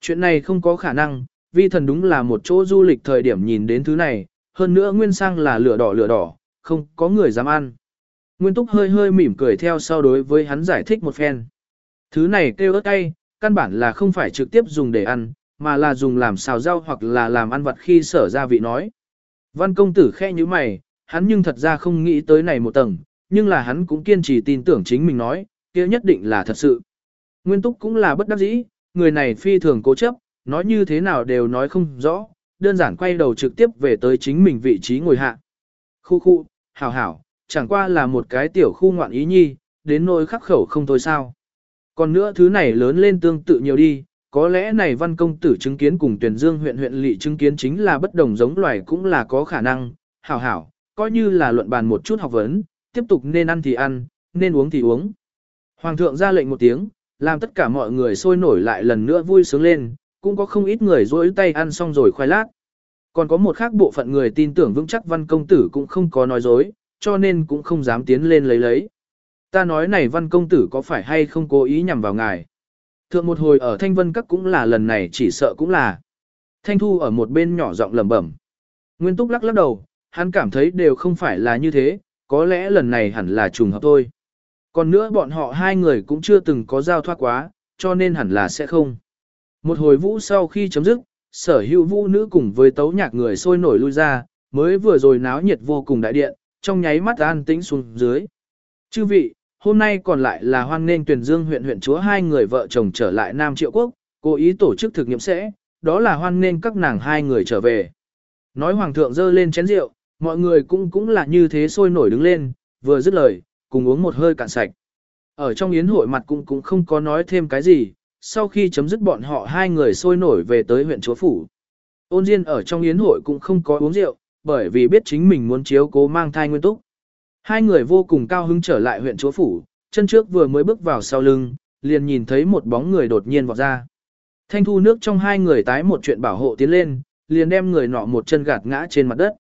Chuyện này không có khả năng, vi thần đúng là một chỗ du lịch thời điểm nhìn đến thứ này, hơn nữa nguyên sang là lửa đỏ lửa đỏ, không có người dám ăn. Nguyên túc hơi hơi mỉm cười theo sau đối với hắn giải thích một phen. Thứ này kêu ớt cay, căn bản là không phải trực tiếp dùng để ăn, mà là dùng làm xào rau hoặc là làm ăn vặt khi sở ra vị nói. Văn công tử khe như mày, hắn nhưng thật ra không nghĩ tới này một tầng, nhưng là hắn cũng kiên trì tin tưởng chính mình nói, kia nhất định là thật sự. Nguyên túc cũng là bất đắc dĩ, người này phi thường cố chấp, nói như thế nào đều nói không rõ, đơn giản quay đầu trực tiếp về tới chính mình vị trí ngồi hạ. Khu khu, hảo hảo, chẳng qua là một cái tiểu khu ngoạn ý nhi, đến nỗi khắc khẩu không thôi sao. Còn nữa thứ này lớn lên tương tự nhiều đi, có lẽ này văn công tử chứng kiến cùng tuyển dương huyện huyện lỵ chứng kiến chính là bất đồng giống loài cũng là có khả năng, hảo hảo, coi như là luận bàn một chút học vấn, tiếp tục nên ăn thì ăn, nên uống thì uống. Hoàng thượng ra lệnh một tiếng, làm tất cả mọi người sôi nổi lại lần nữa vui sướng lên, cũng có không ít người rỗi tay ăn xong rồi khoai lát. Còn có một khác bộ phận người tin tưởng vững chắc văn công tử cũng không có nói dối, cho nên cũng không dám tiến lên lấy lấy. Ta nói này văn công tử có phải hay không cố ý nhằm vào ngài. Thượng một hồi ở Thanh Vân Các cũng là lần này chỉ sợ cũng là. Thanh Thu ở một bên nhỏ giọng lẩm bẩm. Nguyên Túc lắc lắc đầu, hắn cảm thấy đều không phải là như thế, có lẽ lần này hẳn là trùng hợp thôi. Còn nữa bọn họ hai người cũng chưa từng có giao thoát quá, cho nên hẳn là sẽ không. Một hồi vũ sau khi chấm dứt, sở hữu vũ nữ cùng với tấu nhạc người sôi nổi lui ra, mới vừa rồi náo nhiệt vô cùng đại điện, trong nháy mắt an tĩnh xuống dưới. Chư vị, hôm nay còn lại là hoan nghênh tuyển dương huyện huyện chúa hai người vợ chồng trở lại Nam Triệu Quốc, cố ý tổ chức thực nghiệm sẽ, đó là hoan nghênh các nàng hai người trở về. Nói hoàng thượng dơ lên chén rượu, mọi người cũng cũng là như thế sôi nổi đứng lên, vừa dứt lời, cùng uống một hơi cạn sạch. Ở trong yến hội mặt cũng cũng không có nói thêm cái gì, sau khi chấm dứt bọn họ hai người sôi nổi về tới huyện chúa phủ. Ôn Diên ở trong yến hội cũng không có uống rượu, bởi vì biết chính mình muốn chiếu cố mang thai nguyên túc. Hai người vô cùng cao hứng trở lại huyện chúa phủ, chân trước vừa mới bước vào sau lưng, liền nhìn thấy một bóng người đột nhiên vọt ra. Thanh thu nước trong hai người tái một chuyện bảo hộ tiến lên, liền đem người nọ một chân gạt ngã trên mặt đất.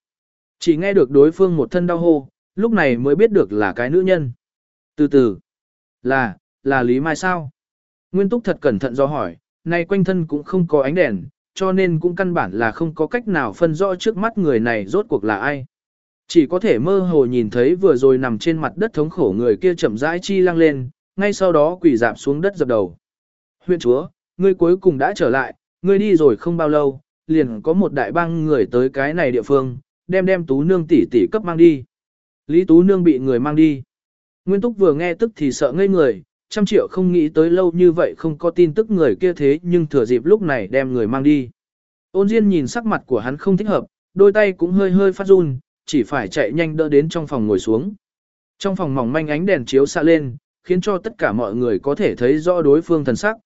Chỉ nghe được đối phương một thân đau hô, lúc này mới biết được là cái nữ nhân. Từ từ, là, là Lý Mai sao? Nguyên Túc thật cẩn thận do hỏi, nay quanh thân cũng không có ánh đèn, cho nên cũng căn bản là không có cách nào phân rõ trước mắt người này rốt cuộc là ai. Chỉ có thể mơ hồ nhìn thấy vừa rồi nằm trên mặt đất thống khổ người kia chậm rãi chi lăng lên, ngay sau đó quỳ dạp xuống đất dập đầu. Huyện chúa, ngươi cuối cùng đã trở lại, ngươi đi rồi không bao lâu, liền có một đại bang người tới cái này địa phương, đem đem tú nương tỷ tỷ cấp mang đi. Lý tú nương bị người mang đi. Nguyên túc vừa nghe tức thì sợ ngây người, trăm triệu không nghĩ tới lâu như vậy không có tin tức người kia thế nhưng thừa dịp lúc này đem người mang đi. Ôn Diên nhìn sắc mặt của hắn không thích hợp, đôi tay cũng hơi hơi phát run, chỉ phải chạy nhanh đỡ đến trong phòng ngồi xuống. Trong phòng mỏng manh ánh đèn chiếu xa lên, khiến cho tất cả mọi người có thể thấy rõ đối phương thần sắc.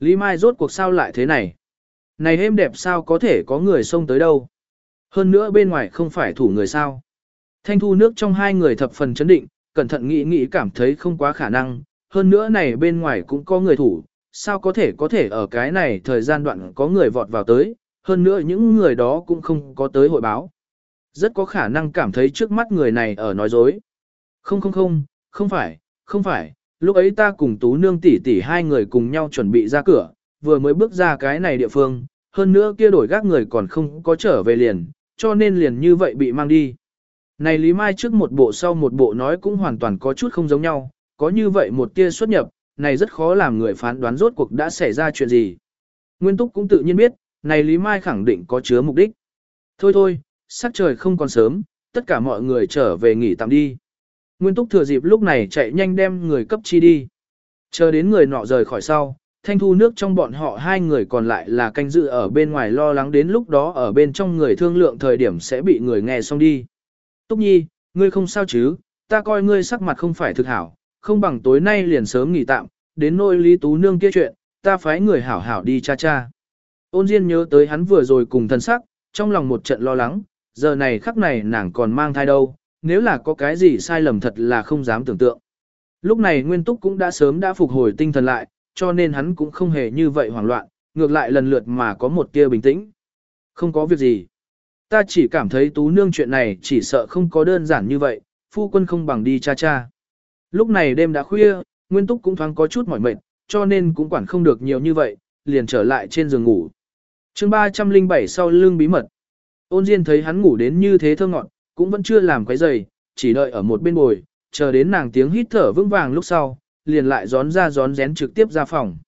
Lý Mai rốt cuộc sao lại thế này? Này êm đẹp sao có thể có người xông tới đâu? Hơn nữa bên ngoài không phải thủ người sao? Thanh thu nước trong hai người thập phần chấn định, cẩn thận nghĩ nghĩ cảm thấy không quá khả năng, hơn nữa này bên ngoài cũng có người thủ, sao có thể có thể ở cái này thời gian đoạn có người vọt vào tới, hơn nữa những người đó cũng không có tới hội báo. Rất có khả năng cảm thấy trước mắt người này ở nói dối. Không không không, không phải, không phải, Lúc ấy ta cùng Tú Nương tỷ tỷ hai người cùng nhau chuẩn bị ra cửa, vừa mới bước ra cái này địa phương, hơn nữa kia đổi gác người còn không có trở về liền, cho nên liền như vậy bị mang đi. Này Lý Mai trước một bộ sau một bộ nói cũng hoàn toàn có chút không giống nhau, có như vậy một tia xuất nhập, này rất khó làm người phán đoán rốt cuộc đã xảy ra chuyện gì. Nguyên Túc cũng tự nhiên biết, này Lý Mai khẳng định có chứa mục đích. Thôi thôi, sắc trời không còn sớm, tất cả mọi người trở về nghỉ tạm đi. Nguyên Túc thừa dịp lúc này chạy nhanh đem người cấp chi đi. Chờ đến người nọ rời khỏi sau, thanh thu nước trong bọn họ hai người còn lại là canh dự ở bên ngoài lo lắng đến lúc đó ở bên trong người thương lượng thời điểm sẽ bị người nghe xong đi. Túc Nhi, ngươi không sao chứ, ta coi ngươi sắc mặt không phải thực hảo, không bằng tối nay liền sớm nghỉ tạm, đến nỗi Lý Tú Nương kia chuyện, ta phái người hảo hảo đi cha cha. Ôn Diên nhớ tới hắn vừa rồi cùng thân sắc, trong lòng một trận lo lắng, giờ này khắc này nàng còn mang thai đâu, nếu là có cái gì sai lầm thật là không dám tưởng tượng. Lúc này Nguyên Túc cũng đã sớm đã phục hồi tinh thần lại, cho nên hắn cũng không hề như vậy hoảng loạn, ngược lại lần lượt mà có một tia bình tĩnh. Không có việc gì. Ta chỉ cảm thấy tú nương chuyện này chỉ sợ không có đơn giản như vậy, phu quân không bằng đi cha cha. Lúc này đêm đã khuya, Nguyên Túc cũng thoáng có chút mỏi mệt, cho nên cũng quản không được nhiều như vậy, liền trở lại trên giường ngủ. chương 307 sau lưng bí mật. Ôn Diên thấy hắn ngủ đến như thế thơ ngọn, cũng vẫn chưa làm cái giày, chỉ đợi ở một bên bồi, chờ đến nàng tiếng hít thở vững vàng lúc sau, liền lại gión ra gión rén trực tiếp ra phòng.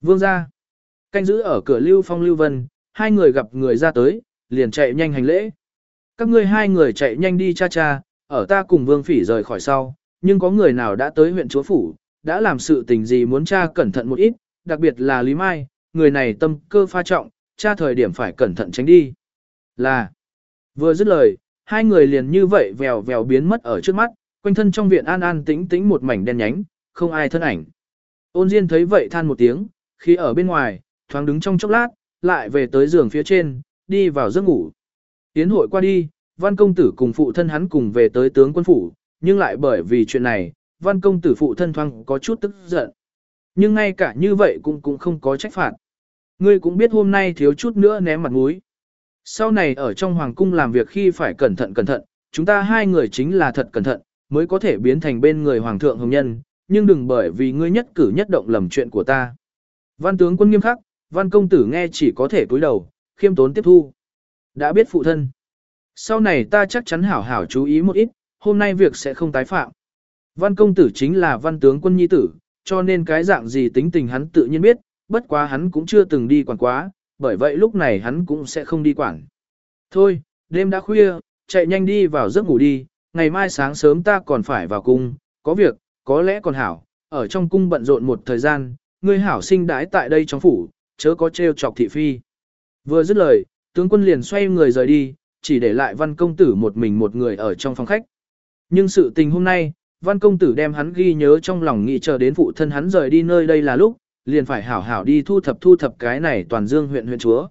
Vương ra. Canh giữ ở cửa Lưu Phong Lưu Vân, hai người gặp người ra tới, liền chạy nhanh hành lễ. Các ngươi hai người chạy nhanh đi cha cha, ở ta cùng Vương Phỉ rời khỏi sau, nhưng có người nào đã tới huyện chúa phủ, đã làm sự tình gì muốn cha cẩn thận một ít, đặc biệt là Lý Mai, người này tâm cơ pha trọng, cha thời điểm phải cẩn thận tránh đi. Là, vừa dứt lời, hai người liền như vậy vèo vèo biến mất ở trước mắt, quanh thân trong viện an an tĩnh tĩnh một mảnh đen nhánh, không ai thân ảnh. Ôn Diên thấy vậy than một tiếng, khi ở bên ngoài, thoáng đứng trong chốc lát, lại về tới giường phía trên, đi vào giấc ngủ. Tiến hội qua đi, văn công tử cùng phụ thân hắn cùng về tới tướng quân phủ, nhưng lại bởi vì chuyện này, văn công tử phụ thân thoáng có chút tức giận. Nhưng ngay cả như vậy cũng cũng không có trách phạt. Ngươi cũng biết hôm nay thiếu chút nữa ném mặt mũi. Sau này ở trong hoàng cung làm việc khi phải cẩn thận cẩn thận, chúng ta hai người chính là thật cẩn thận, mới có thể biến thành bên người hoàng thượng hồng nhân, nhưng đừng bởi vì ngươi nhất cử nhất động lầm chuyện của ta. Văn tướng quân nghiêm khắc, văn công tử nghe chỉ có thể cúi đầu, khiêm tốn tiếp thu. Đã biết phụ thân. Sau này ta chắc chắn hảo hảo chú ý một ít, hôm nay việc sẽ không tái phạm. Văn công tử chính là văn tướng quân nhi tử, cho nên cái dạng gì tính tình hắn tự nhiên biết, bất quá hắn cũng chưa từng đi quản quá, bởi vậy lúc này hắn cũng sẽ không đi quản. Thôi, đêm đã khuya, chạy nhanh đi vào giấc ngủ đi, ngày mai sáng sớm ta còn phải vào cung, có việc, có lẽ còn hảo, ở trong cung bận rộn một thời gian, ngươi hảo sinh đãi tại đây trong phủ, chớ có trêu chọc thị phi. Vừa dứt lời, tướng quân liền xoay người rời đi, chỉ để lại văn công tử một mình một người ở trong phòng khách. Nhưng sự tình hôm nay, văn công tử đem hắn ghi nhớ trong lòng nghĩ chờ đến phụ thân hắn rời đi nơi đây là lúc, liền phải hảo hảo đi thu thập thu thập cái này toàn dương huyện huyện chúa.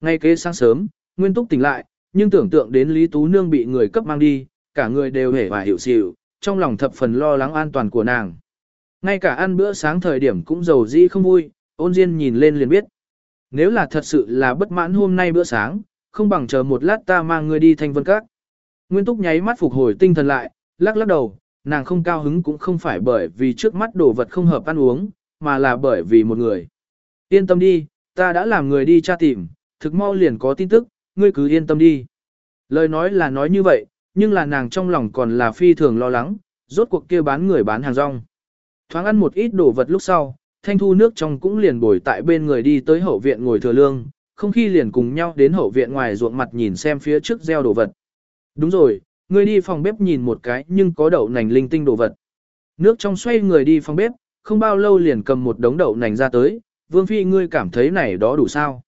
Ngay kế sáng sớm, Nguyên Túc tỉnh lại, nhưng tưởng tượng đến Lý Tú Nương bị người cấp mang đi, cả người đều hề và hiểu xỉu, trong lòng thập phần lo lắng an toàn của nàng. Ngay cả ăn bữa sáng thời điểm cũng giàu dĩ không vui, ôn Diên nhìn lên liền biết. Nếu là thật sự là bất mãn hôm nay bữa sáng, không bằng chờ một lát ta mang ngươi đi thanh vân các. Nguyên Túc nháy mắt phục hồi tinh thần lại, lắc lắc đầu, nàng không cao hứng cũng không phải bởi vì trước mắt đồ vật không hợp ăn uống, mà là bởi vì một người. Yên tâm đi, ta đã làm người đi tra tìm, thực mau liền có tin tức, ngươi cứ yên tâm đi. Lời nói là nói như vậy, nhưng là nàng trong lòng còn là phi thường lo lắng, rốt cuộc kia bán người bán hàng rong. Thoáng ăn một ít đồ vật lúc sau, thanh thu nước trong cũng liền bồi tại bên người đi tới hậu viện ngồi thừa lương, không khi liền cùng nhau đến hậu viện ngoài ruộng mặt nhìn xem phía trước gieo đồ vật. Đúng rồi, người đi phòng bếp nhìn một cái nhưng có đậu nành linh tinh đồ vật. Nước trong xoay người đi phòng bếp, không bao lâu liền cầm một đống đậu nành ra tới, vương phi ngươi cảm thấy này đó đủ sao?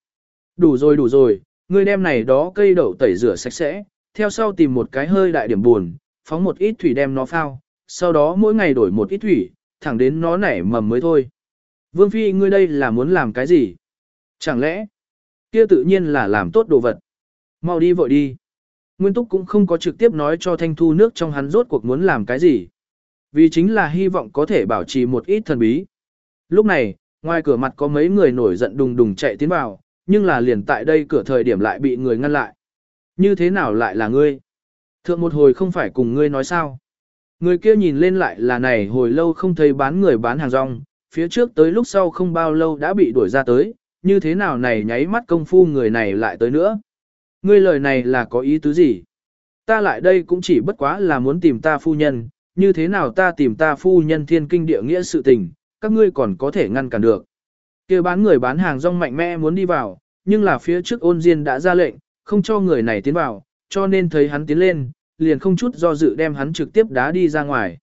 Đủ rồi đủ rồi, ngươi đem này đó cây đậu tẩy rửa sạch sẽ, theo sau tìm một cái hơi đại điểm buồn, phóng một ít thủy đem nó phao, sau đó mỗi ngày đổi một ít thủy, thẳng đến nó nảy mầm mới thôi. Vương phi ngươi đây là muốn làm cái gì? Chẳng lẽ, kia tự nhiên là làm tốt đồ vật. Mau đi vội đi. Nguyên Túc cũng không có trực tiếp nói cho Thanh Thu nước trong hắn rốt cuộc muốn làm cái gì. Vì chính là hy vọng có thể bảo trì một ít thần bí. Lúc này, ngoài cửa mặt có mấy người nổi giận đùng đùng chạy tiến vào, nhưng là liền tại đây cửa thời điểm lại bị người ngăn lại. Như thế nào lại là ngươi? Thượng một hồi không phải cùng ngươi nói sao? Người kia nhìn lên lại là này hồi lâu không thấy bán người bán hàng rong, phía trước tới lúc sau không bao lâu đã bị đuổi ra tới, như thế nào này nháy mắt công phu người này lại tới nữa. Ngươi lời này là có ý tứ gì? Ta lại đây cũng chỉ bất quá là muốn tìm ta phu nhân, như thế nào ta tìm ta phu nhân thiên kinh địa nghĩa sự tình, các ngươi còn có thể ngăn cản được. kia bán người bán hàng rong mạnh mẽ muốn đi vào, nhưng là phía trước ôn diên đã ra lệnh, không cho người này tiến vào, cho nên thấy hắn tiến lên, liền không chút do dự đem hắn trực tiếp đá đi ra ngoài.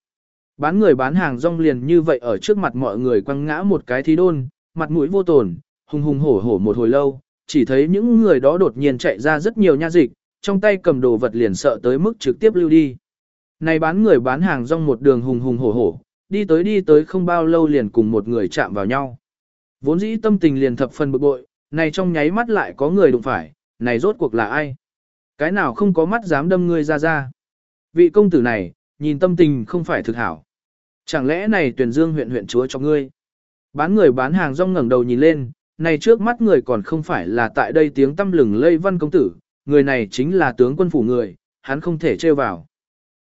Bán người bán hàng rong liền như vậy ở trước mặt mọi người quăng ngã một cái thí đôn, mặt mũi vô tổn, hùng hùng hổ hổ một hồi lâu, chỉ thấy những người đó đột nhiên chạy ra rất nhiều nha dịch, trong tay cầm đồ vật liền sợ tới mức trực tiếp lưu đi. Này bán người bán hàng rong một đường hùng hùng hổ hổ, đi tới đi tới không bao lâu liền cùng một người chạm vào nhau. Vốn dĩ tâm tình liền thập phần bực bội, này trong nháy mắt lại có người đụng phải, này rốt cuộc là ai? Cái nào không có mắt dám đâm ngươi ra ra? Vị công tử này, nhìn tâm tình không phải thực hảo. Chẳng lẽ này tuyển dương huyện huyện chúa cho ngươi? Bán người bán hàng rong ngẩng đầu nhìn lên, này trước mắt người còn không phải là tại đây tiếng tâm lừng lây văn công tử, người này chính là tướng quân phủ người, hắn không thể trêu vào.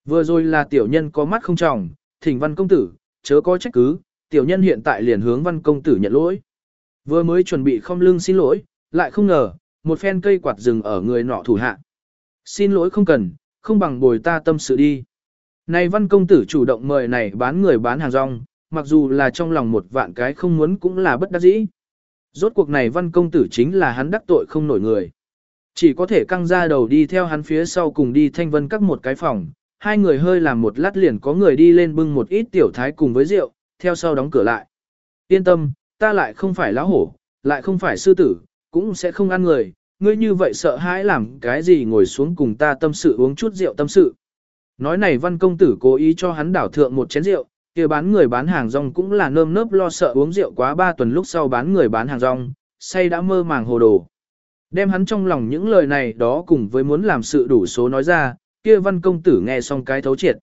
Vừa rồi là tiểu nhân có mắt không trọng, thỉnh văn công tử, chớ có trách cứ, tiểu nhân hiện tại liền hướng văn công tử nhận lỗi. Vừa mới chuẩn bị không lưng xin lỗi, lại không ngờ, một phen cây quạt rừng ở người nọ thủ hạ. Xin lỗi không cần, không bằng bồi ta tâm sự đi. Này văn công tử chủ động mời này bán người bán hàng rong, mặc dù là trong lòng một vạn cái không muốn cũng là bất đắc dĩ. Rốt cuộc này văn công tử chính là hắn đắc tội không nổi người. Chỉ có thể căng ra đầu đi theo hắn phía sau cùng đi thanh vân các một cái phòng, hai người hơi làm một lát liền có người đi lên bưng một ít tiểu thái cùng với rượu, theo sau đóng cửa lại. Yên tâm, ta lại không phải lão hổ, lại không phải sư tử, cũng sẽ không ăn người, ngươi như vậy sợ hãi làm cái gì ngồi xuống cùng ta tâm sự uống chút rượu tâm sự. Nói này văn công tử cố ý cho hắn đảo thượng một chén rượu, kia bán người bán hàng rong cũng là nơm nớp lo sợ uống rượu quá ba tuần lúc sau bán người bán hàng rong, say đã mơ màng hồ đồ. Đem hắn trong lòng những lời này đó cùng với muốn làm sự đủ số nói ra, kia văn công tử nghe xong cái thấu triệt.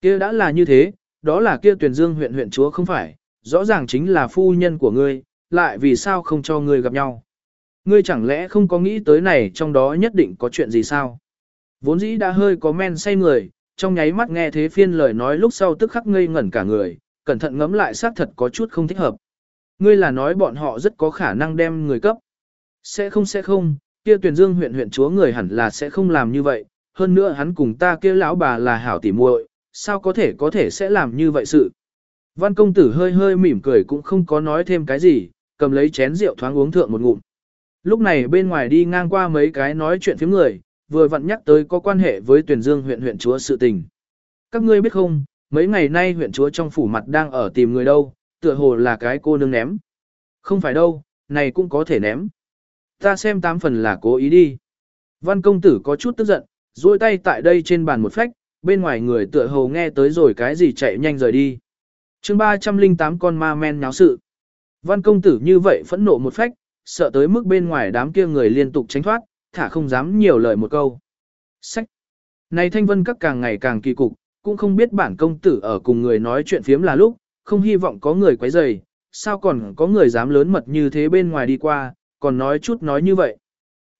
Kia đã là như thế, đó là kia tuyển dương huyện huyện chúa không phải, rõ ràng chính là phu nhân của ngươi, lại vì sao không cho ngươi gặp nhau. Ngươi chẳng lẽ không có nghĩ tới này trong đó nhất định có chuyện gì sao? Vốn dĩ đã hơi có men say người, trong nháy mắt nghe thế phiên lời nói lúc sau tức khắc ngây ngẩn cả người, cẩn thận ngẫm lại xác thật có chút không thích hợp. Ngươi là nói bọn họ rất có khả năng đem người cấp. Sẽ không sẽ không, kia tuyển dương huyện huyện chúa người hẳn là sẽ không làm như vậy, hơn nữa hắn cùng ta kia lão bà là hảo tỉ muội, sao có thể có thể sẽ làm như vậy sự. Văn công tử hơi hơi mỉm cười cũng không có nói thêm cái gì, cầm lấy chén rượu thoáng uống thượng một ngụm. Lúc này bên ngoài đi ngang qua mấy cái nói chuyện phía người, vừa vặn nhắc tới có quan hệ với tuyển dương huyện huyện chúa sự tình. Các ngươi biết không, mấy ngày nay huyện chúa trong phủ mặt đang ở tìm người đâu, tựa hồ là cái cô nương ném. Không phải đâu, này cũng có thể ném. Ta xem tám phần là cố ý đi. Văn công tử có chút tức giận, duỗi tay tại đây trên bàn một phách, bên ngoài người tựa hồ nghe tới rồi cái gì chạy nhanh rời đi. chương 308 con ma men nháo sự. Văn công tử như vậy phẫn nộ một phách, sợ tới mức bên ngoài đám kia người liên tục tránh thoát, thả không dám nhiều lời một câu. Sách. Này thanh vân các càng ngày càng kỳ cục, cũng không biết bản công tử ở cùng người nói chuyện phiếm là lúc, không hy vọng có người quấy rầy, sao còn có người dám lớn mật như thế bên ngoài đi qua, còn nói chút nói như vậy.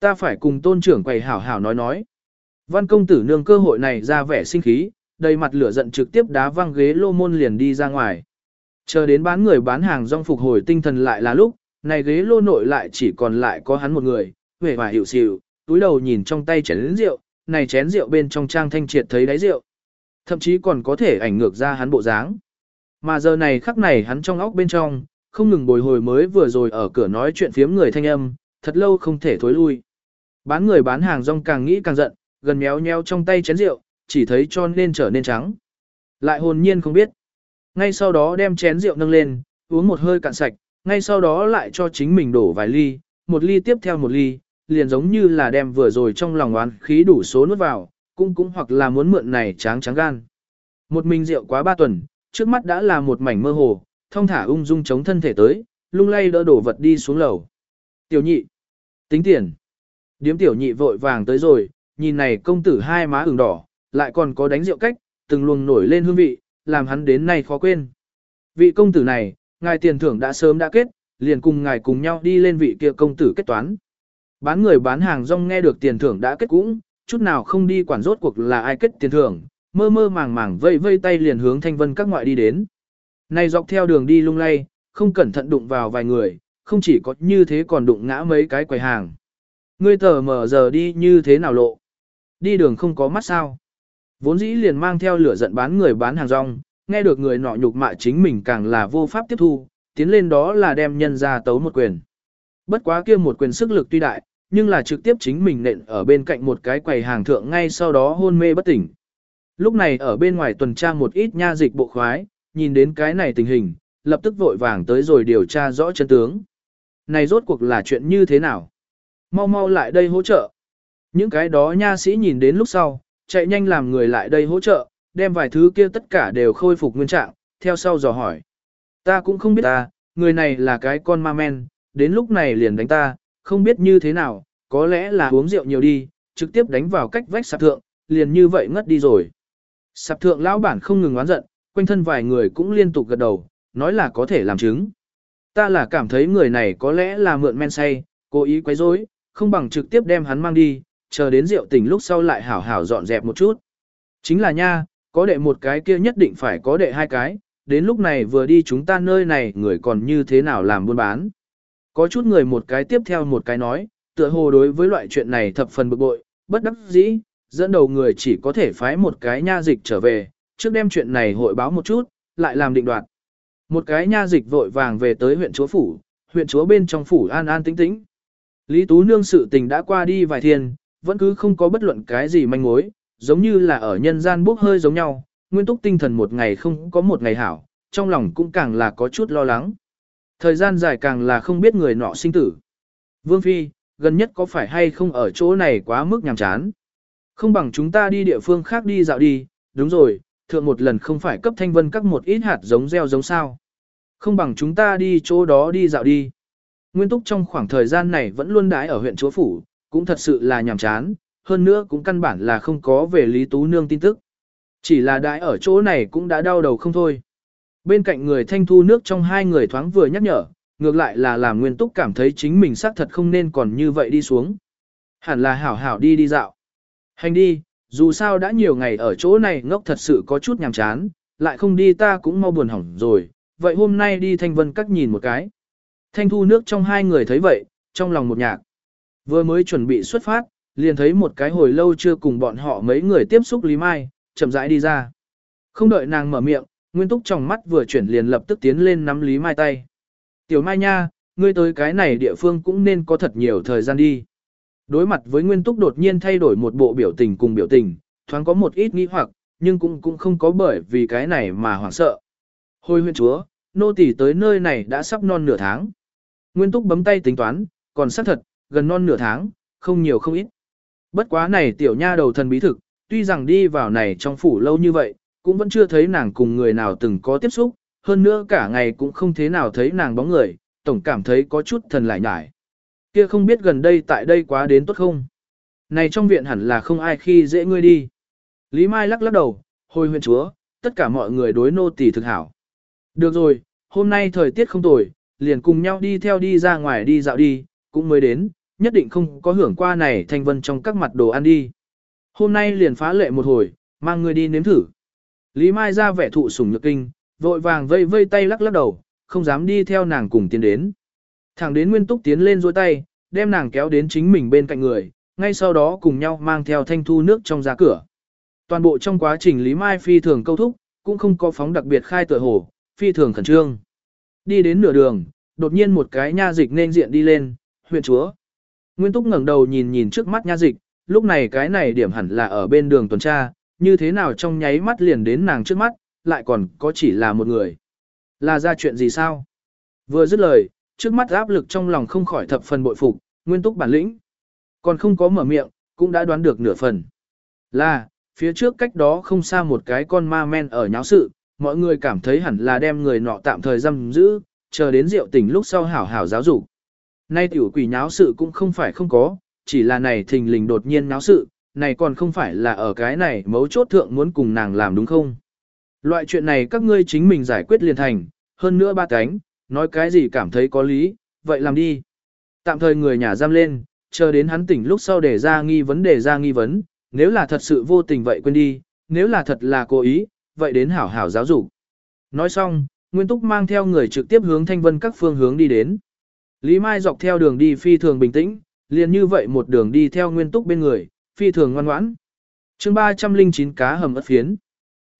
Ta phải cùng tôn trưởng quầy hảo hảo nói nói. Văn công tử nương cơ hội này ra vẻ sinh khí, đầy mặt lửa giận trực tiếp đá văng ghế lô môn liền đi ra ngoài. Chờ đến bán người bán hàng rong phục hồi tinh thần lại là lúc, này ghế lô nội lại chỉ còn lại có hắn một người, vẻ và hiểu xịu, túi đầu nhìn trong tay chén rượu, này chén rượu bên trong trang thanh triệt thấy đáy rượu. Thậm chí còn có thể ảnh ngược ra hắn bộ dáng. Mà giờ này khắc này hắn trong óc bên trong, không ngừng bồi hồi mới vừa rồi ở cửa nói chuyện phiếm người thanh âm, thật lâu không thể thối lui. Bán người bán hàng rong càng nghĩ càng giận, gần méo nheo trong tay chén rượu, chỉ thấy cho nên trở nên trắng. Lại hồn nhiên không biết. Ngay sau đó đem chén rượu nâng lên, uống một hơi cạn sạch, ngay sau đó lại cho chính mình đổ vài ly, một ly tiếp theo một ly, liền giống như là đem vừa rồi trong lòng oán khí đủ số nuốt vào, cũng cũng hoặc là muốn mượn này tráng trắng gan. Một mình rượu quá ba tuần, trước mắt đã là một mảnh mơ hồ, thông thả ung dung chống thân thể tới, lung lay đỡ đổ vật đi xuống lầu. Tiểu nhị, tính tiền. Điếm tiểu nhị vội vàng tới rồi, nhìn này công tử hai má ửng đỏ, lại còn có đánh rượu cách, từng luồng nổi lên hương vị, làm hắn đến nay khó quên. Vị công tử này, ngài tiền thưởng đã sớm đã kết, liền cùng ngài cùng nhau đi lên vị kia công tử kết toán. Bán người bán hàng rong nghe được tiền thưởng đã kết cũng, chút nào không đi quản rốt cuộc là ai kết tiền thưởng, mơ mơ màng màng vây vây tay liền hướng thanh vân các ngoại đi đến. Này dọc theo đường đi lung lay, không cẩn thận đụng vào vài người, không chỉ có như thế còn đụng ngã mấy cái quầy hàng. Ngươi tờ mở giờ đi như thế nào lộ? Đi đường không có mắt sao? Vốn dĩ liền mang theo lửa giận bán người bán hàng rong, nghe được người nọ nhục mạ chính mình càng là vô pháp tiếp thu, tiến lên đó là đem nhân ra tấu một quyền. Bất quá kia một quyền sức lực tuy đại, nhưng là trực tiếp chính mình nện ở bên cạnh một cái quầy hàng thượng ngay sau đó hôn mê bất tỉnh. Lúc này ở bên ngoài tuần tra một ít nha dịch bộ khoái, nhìn đến cái này tình hình, lập tức vội vàng tới rồi điều tra rõ chân tướng. Này rốt cuộc là chuyện như thế nào? Mau mau lại đây hỗ trợ. Những cái đó nha sĩ nhìn đến lúc sau, chạy nhanh làm người lại đây hỗ trợ, đem vài thứ kia tất cả đều khôi phục nguyên trạng, theo sau dò hỏi. Ta cũng không biết ta, người này là cái con ma men, đến lúc này liền đánh ta, không biết như thế nào, có lẽ là uống rượu nhiều đi, trực tiếp đánh vào cách vách sạp thượng, liền như vậy ngất đi rồi. Sạp thượng lão bản không ngừng oán giận, quanh thân vài người cũng liên tục gật đầu, nói là có thể làm chứng. Ta là cảm thấy người này có lẽ là mượn men say, cố ý quấy rối, không bằng trực tiếp đem hắn mang đi, chờ đến rượu tỉnh lúc sau lại hảo hảo dọn dẹp một chút. Chính là nha, có đệ một cái kia nhất định phải có đệ hai cái, đến lúc này vừa đi chúng ta nơi này người còn như thế nào làm buôn bán. Có chút người một cái tiếp theo một cái nói, tựa hồ đối với loại chuyện này thập phần bực bội, bất đắc dĩ, dẫn đầu người chỉ có thể phái một cái nha dịch trở về, trước đem chuyện này hội báo một chút, lại làm định đoạt. Một cái nha dịch vội vàng về tới huyện chúa phủ, huyện chúa bên trong phủ an an tĩnh tĩnh. Lý Tú Nương sự tình đã qua đi vài thiên, vẫn cứ không có bất luận cái gì manh mối, giống như là ở nhân gian bốc hơi giống nhau, nguyên túc tinh thần một ngày không có một ngày hảo, trong lòng cũng càng là có chút lo lắng. Thời gian dài càng là không biết người nọ sinh tử. Vương Phi, gần nhất có phải hay không ở chỗ này quá mức nhàm chán? Không bằng chúng ta đi địa phương khác đi dạo đi, đúng rồi, thượng một lần không phải cấp thanh vân các một ít hạt giống gieo giống sao. Không bằng chúng ta đi chỗ đó đi dạo đi. Nguyên túc trong khoảng thời gian này vẫn luôn đái ở huyện chúa phủ, cũng thật sự là nhàm chán, hơn nữa cũng căn bản là không có về Lý Tú Nương tin tức. Chỉ là đái ở chỗ này cũng đã đau đầu không thôi. Bên cạnh người thanh thu nước trong hai người thoáng vừa nhắc nhở, ngược lại là làm nguyên túc cảm thấy chính mình xác thật không nên còn như vậy đi xuống. Hẳn là hảo hảo đi đi dạo. Hành đi, dù sao đã nhiều ngày ở chỗ này ngốc thật sự có chút nhàm chán, lại không đi ta cũng mau buồn hỏng rồi, vậy hôm nay đi thanh vân các nhìn một cái. Thanh thu nước trong hai người thấy vậy, trong lòng một nhạc. Vừa mới chuẩn bị xuất phát, liền thấy một cái hồi lâu chưa cùng bọn họ mấy người tiếp xúc Lý Mai, chậm rãi đi ra. Không đợi nàng mở miệng, Nguyên Túc trong mắt vừa chuyển liền lập tức tiến lên nắm Lý Mai tay. Tiểu Mai nha, ngươi tới cái này địa phương cũng nên có thật nhiều thời gian đi. Đối mặt với Nguyên Túc đột nhiên thay đổi một bộ biểu tình cùng biểu tình, thoáng có một ít nghi hoặc, nhưng cũng cũng không có bởi vì cái này mà hoảng sợ. Hồi huyện chúa, nô tỳ tới nơi này đã sắp non nửa tháng. Nguyên Túc bấm tay tính toán, còn xác thật, gần non nửa tháng, không nhiều không ít. Bất quá này tiểu nha đầu thần bí thực, tuy rằng đi vào này trong phủ lâu như vậy, cũng vẫn chưa thấy nàng cùng người nào từng có tiếp xúc, hơn nữa cả ngày cũng không thế nào thấy nàng bóng người, tổng cảm thấy có chút thần lại nhải. Kia không biết gần đây tại đây quá đến tốt không? Này trong viện hẳn là không ai khi dễ ngươi đi. Lý Mai lắc lắc đầu, hồi huyện chúa, tất cả mọi người đối nô tỳ thực hảo. Được rồi, hôm nay thời tiết không tồi, liền cùng nhau đi theo đi ra ngoài đi dạo đi, cũng mới đến, nhất định không có hưởng qua này thanh vân trong các mặt đồ ăn đi. Hôm nay liền phá lệ một hồi, mang người đi nếm thử. Lý Mai ra vẻ thụ sủng nhược kinh, vội vàng vây vây tay lắc lắc đầu, không dám đi theo nàng cùng tiến đến. Thẳng đến Nguyên Túc tiến lên dôi tay, đem nàng kéo đến chính mình bên cạnh người, ngay sau đó cùng nhau mang theo thanh thu nước trong giá cửa. Toàn bộ trong quá trình Lý Mai phi thường câu thúc, cũng không có phóng đặc biệt khai tựa hồ, phi thường khẩn trương. Đi đến nửa đường, đột nhiên một cái nha dịch nên diện đi lên, huyện chúa. Nguyên Túc ngẩng đầu nhìn nhìn trước mắt nha dịch, lúc này cái này điểm hẳn là ở bên đường tuần tra, như thế nào trong nháy mắt liền đến nàng trước mắt, lại còn có chỉ là một người. Là ra chuyện gì sao? Vừa dứt lời, trước mắt áp lực trong lòng không khỏi thập phần bội phục, nguyên túc bản lĩnh. Còn không có mở miệng, cũng đã đoán được nửa phần. Là, phía trước cách đó không xa một cái con ma men ở nháo sự, mọi người cảm thấy hẳn là đem người nọ tạm thời giam giữ, chờ đến rượu tỉnh lúc sau hảo hảo giáo dục. Nay tiểu quỷ nháo sự cũng không phải không có, chỉ là này thình lình đột nhiên nháo sự, này còn không phải là ở cái này mấu chốt thượng muốn cùng nàng làm đúng không? Loại chuyện này các ngươi chính mình giải quyết liền thành, hơn nữa ba cánh, nói cái gì cảm thấy có lý, vậy làm đi. Tạm thời người nhà giam lên, chờ đến hắn tỉnh lúc sau để ra nghi vấn đề ra nghi vấn, nếu là thật sự vô tình vậy quên đi, nếu là thật là cố ý, vậy đến hảo hảo giáo dục. Nói xong, Nguyên Túc mang theo người trực tiếp hướng Thanh Vân các phương hướng đi đến. Lý Mai dọc theo đường đi phi thường bình tĩnh, liền như vậy một đường đi theo Nguyên Túc bên người, phi thường ngoan ngoãn. chương 309 cá hầm ớt phiến.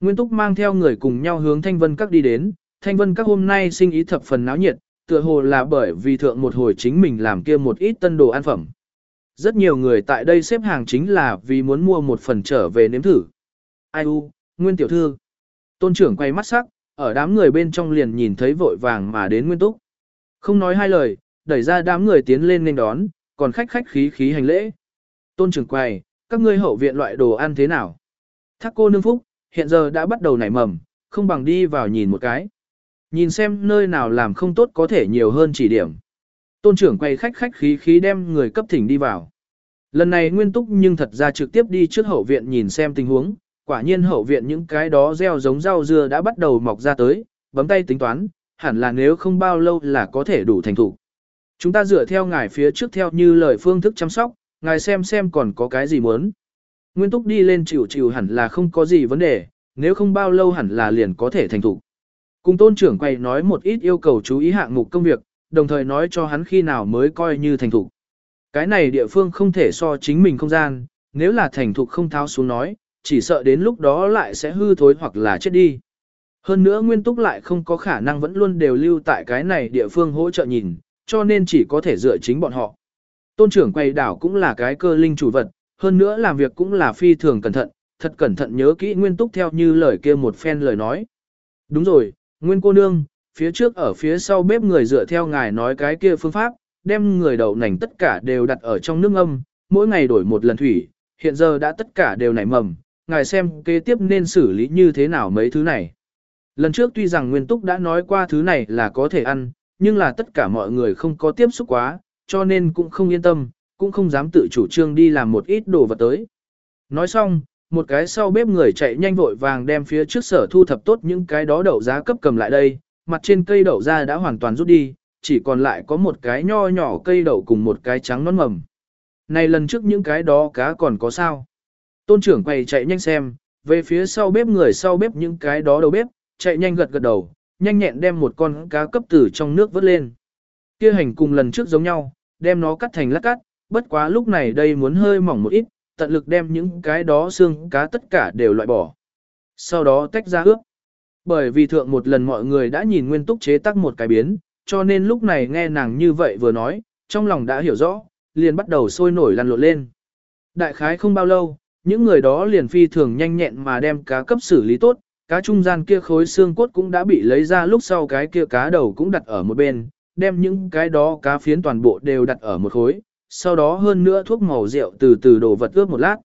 Nguyên Túc mang theo người cùng nhau hướng Thanh Vân các đi đến, Thanh Vân các hôm nay sinh ý thập phần náo nhiệt, tựa hồ là bởi vì thượng một hồi chính mình làm kia một ít tân đồ ăn phẩm. Rất nhiều người tại đây xếp hàng chính là vì muốn mua một phần trở về nếm thử. Ai u, Nguyên Tiểu Thư. Tôn trưởng quay mắt sắc, ở đám người bên trong liền nhìn thấy vội vàng mà đến Nguyên Túc. Không nói hai lời, đẩy ra đám người tiến lên nên đón, còn khách khách khí khí hành lễ. Tôn trưởng quầy, các ngươi hậu viện loại đồ ăn thế nào? Thác cô nương phúc, hiện giờ đã bắt đầu nảy mầm, không bằng đi vào nhìn một cái. Nhìn xem nơi nào làm không tốt có thể nhiều hơn chỉ điểm. Tôn trưởng quay khách khách khí khí đem người cấp thỉnh đi vào. Lần này nguyên túc nhưng thật ra trực tiếp đi trước hậu viện nhìn xem tình huống, quả nhiên hậu viện những cái đó gieo giống rau dưa đã bắt đầu mọc ra tới, bấm tay tính toán, hẳn là nếu không bao lâu là có thể đủ thành thủ. Chúng ta dựa theo ngài phía trước theo như lời phương thức chăm sóc, ngài xem xem còn có cái gì muốn. Nguyên túc đi lên chịu chịu hẳn là không có gì vấn đề, nếu không bao lâu hẳn là liền có thể thành thủ. Cùng tôn trưởng quay nói một ít yêu cầu chú ý hạng mục công việc, đồng thời nói cho hắn khi nào mới coi như thành thủ. Cái này địa phương không thể so chính mình không gian, nếu là thành thục không tháo xuống nói, chỉ sợ đến lúc đó lại sẽ hư thối hoặc là chết đi. Hơn nữa nguyên túc lại không có khả năng vẫn luôn đều lưu tại cái này địa phương hỗ trợ nhìn, cho nên chỉ có thể dựa chính bọn họ. Tôn trưởng quay đảo cũng là cái cơ linh chủ vật, hơn nữa làm việc cũng là phi thường cẩn thận, thật cẩn thận nhớ kỹ nguyên túc theo như lời kia một phen lời nói. Đúng rồi, nguyên cô nương, phía trước ở phía sau bếp người dựa theo ngài nói cái kia phương pháp, đem người đậu nành tất cả đều đặt ở trong nước âm, mỗi ngày đổi một lần thủy, hiện giờ đã tất cả đều nảy mầm, ngài xem kế tiếp nên xử lý như thế nào mấy thứ này. Lần trước tuy rằng Nguyên Túc đã nói qua thứ này là có thể ăn, nhưng là tất cả mọi người không có tiếp xúc quá, cho nên cũng không yên tâm, cũng không dám tự chủ trương đi làm một ít đồ vật tới. Nói xong, một cái sau bếp người chạy nhanh vội vàng đem phía trước sở thu thập tốt những cái đó đậu giá cấp cầm lại đây, mặt trên cây đậu ra đã hoàn toàn rút đi, chỉ còn lại có một cái nho nhỏ cây đậu cùng một cái trắng non mầm. Này lần trước những cái đó cá còn có sao? Tôn trưởng quay chạy nhanh xem, về phía sau bếp người sau bếp những cái đó đầu bếp, chạy nhanh gật gật đầu, nhanh nhẹn đem một con cá cấp tử trong nước vớt lên. Kia hành cùng lần trước giống nhau, đem nó cắt thành lát cắt, bất quá lúc này đây muốn hơi mỏng một ít, tận lực đem những cái đó xương cá tất cả đều loại bỏ. Sau đó tách ra ướp. Bởi vì thượng một lần mọi người đã nhìn nguyên túc chế tác một cái biến, cho nên lúc này nghe nàng như vậy vừa nói, trong lòng đã hiểu rõ, liền bắt đầu sôi nổi lăn lộn lên. Đại khái không bao lâu, những người đó liền phi thường nhanh nhẹn mà đem cá cấp xử lý tốt, cá trung gian kia khối xương cốt cũng đã bị lấy ra lúc sau cái kia cá đầu cũng đặt ở một bên, đem những cái đó cá phiến toàn bộ đều đặt ở một khối, sau đó hơn nữa thuốc màu rượu từ từ đổ vật ướp một lát.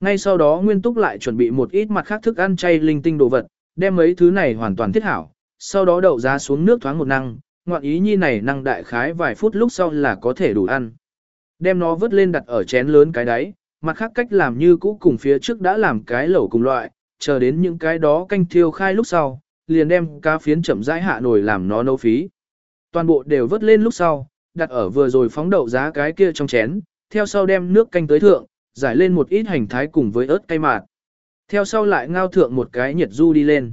Ngay sau đó Nguyên Túc lại chuẩn bị một ít mặt khác thức ăn chay linh tinh đồ vật, đem mấy thứ này hoàn toàn thiết hảo, sau đó đậu ra xuống nước thoáng một năng, ngoạn ý nhi này năng đại khái vài phút lúc sau là có thể đủ ăn. Đem nó vớt lên đặt ở chén lớn cái đáy, mặt khác cách làm như cũ cùng phía trước đã làm cái lẩu cùng loại, chờ đến những cái đó canh thiêu khai lúc sau, liền đem cá phiến chậm rãi hạ nồi làm nó nấu phí. Toàn bộ đều vớt lên lúc sau, đặt ở vừa rồi phóng đậu giá cái kia trong chén, theo sau đem nước canh tới thượng, giải lên một ít hành thái cùng với ớt cay mạt. Theo sau lại ngao thượng một cái nhiệt du đi lên.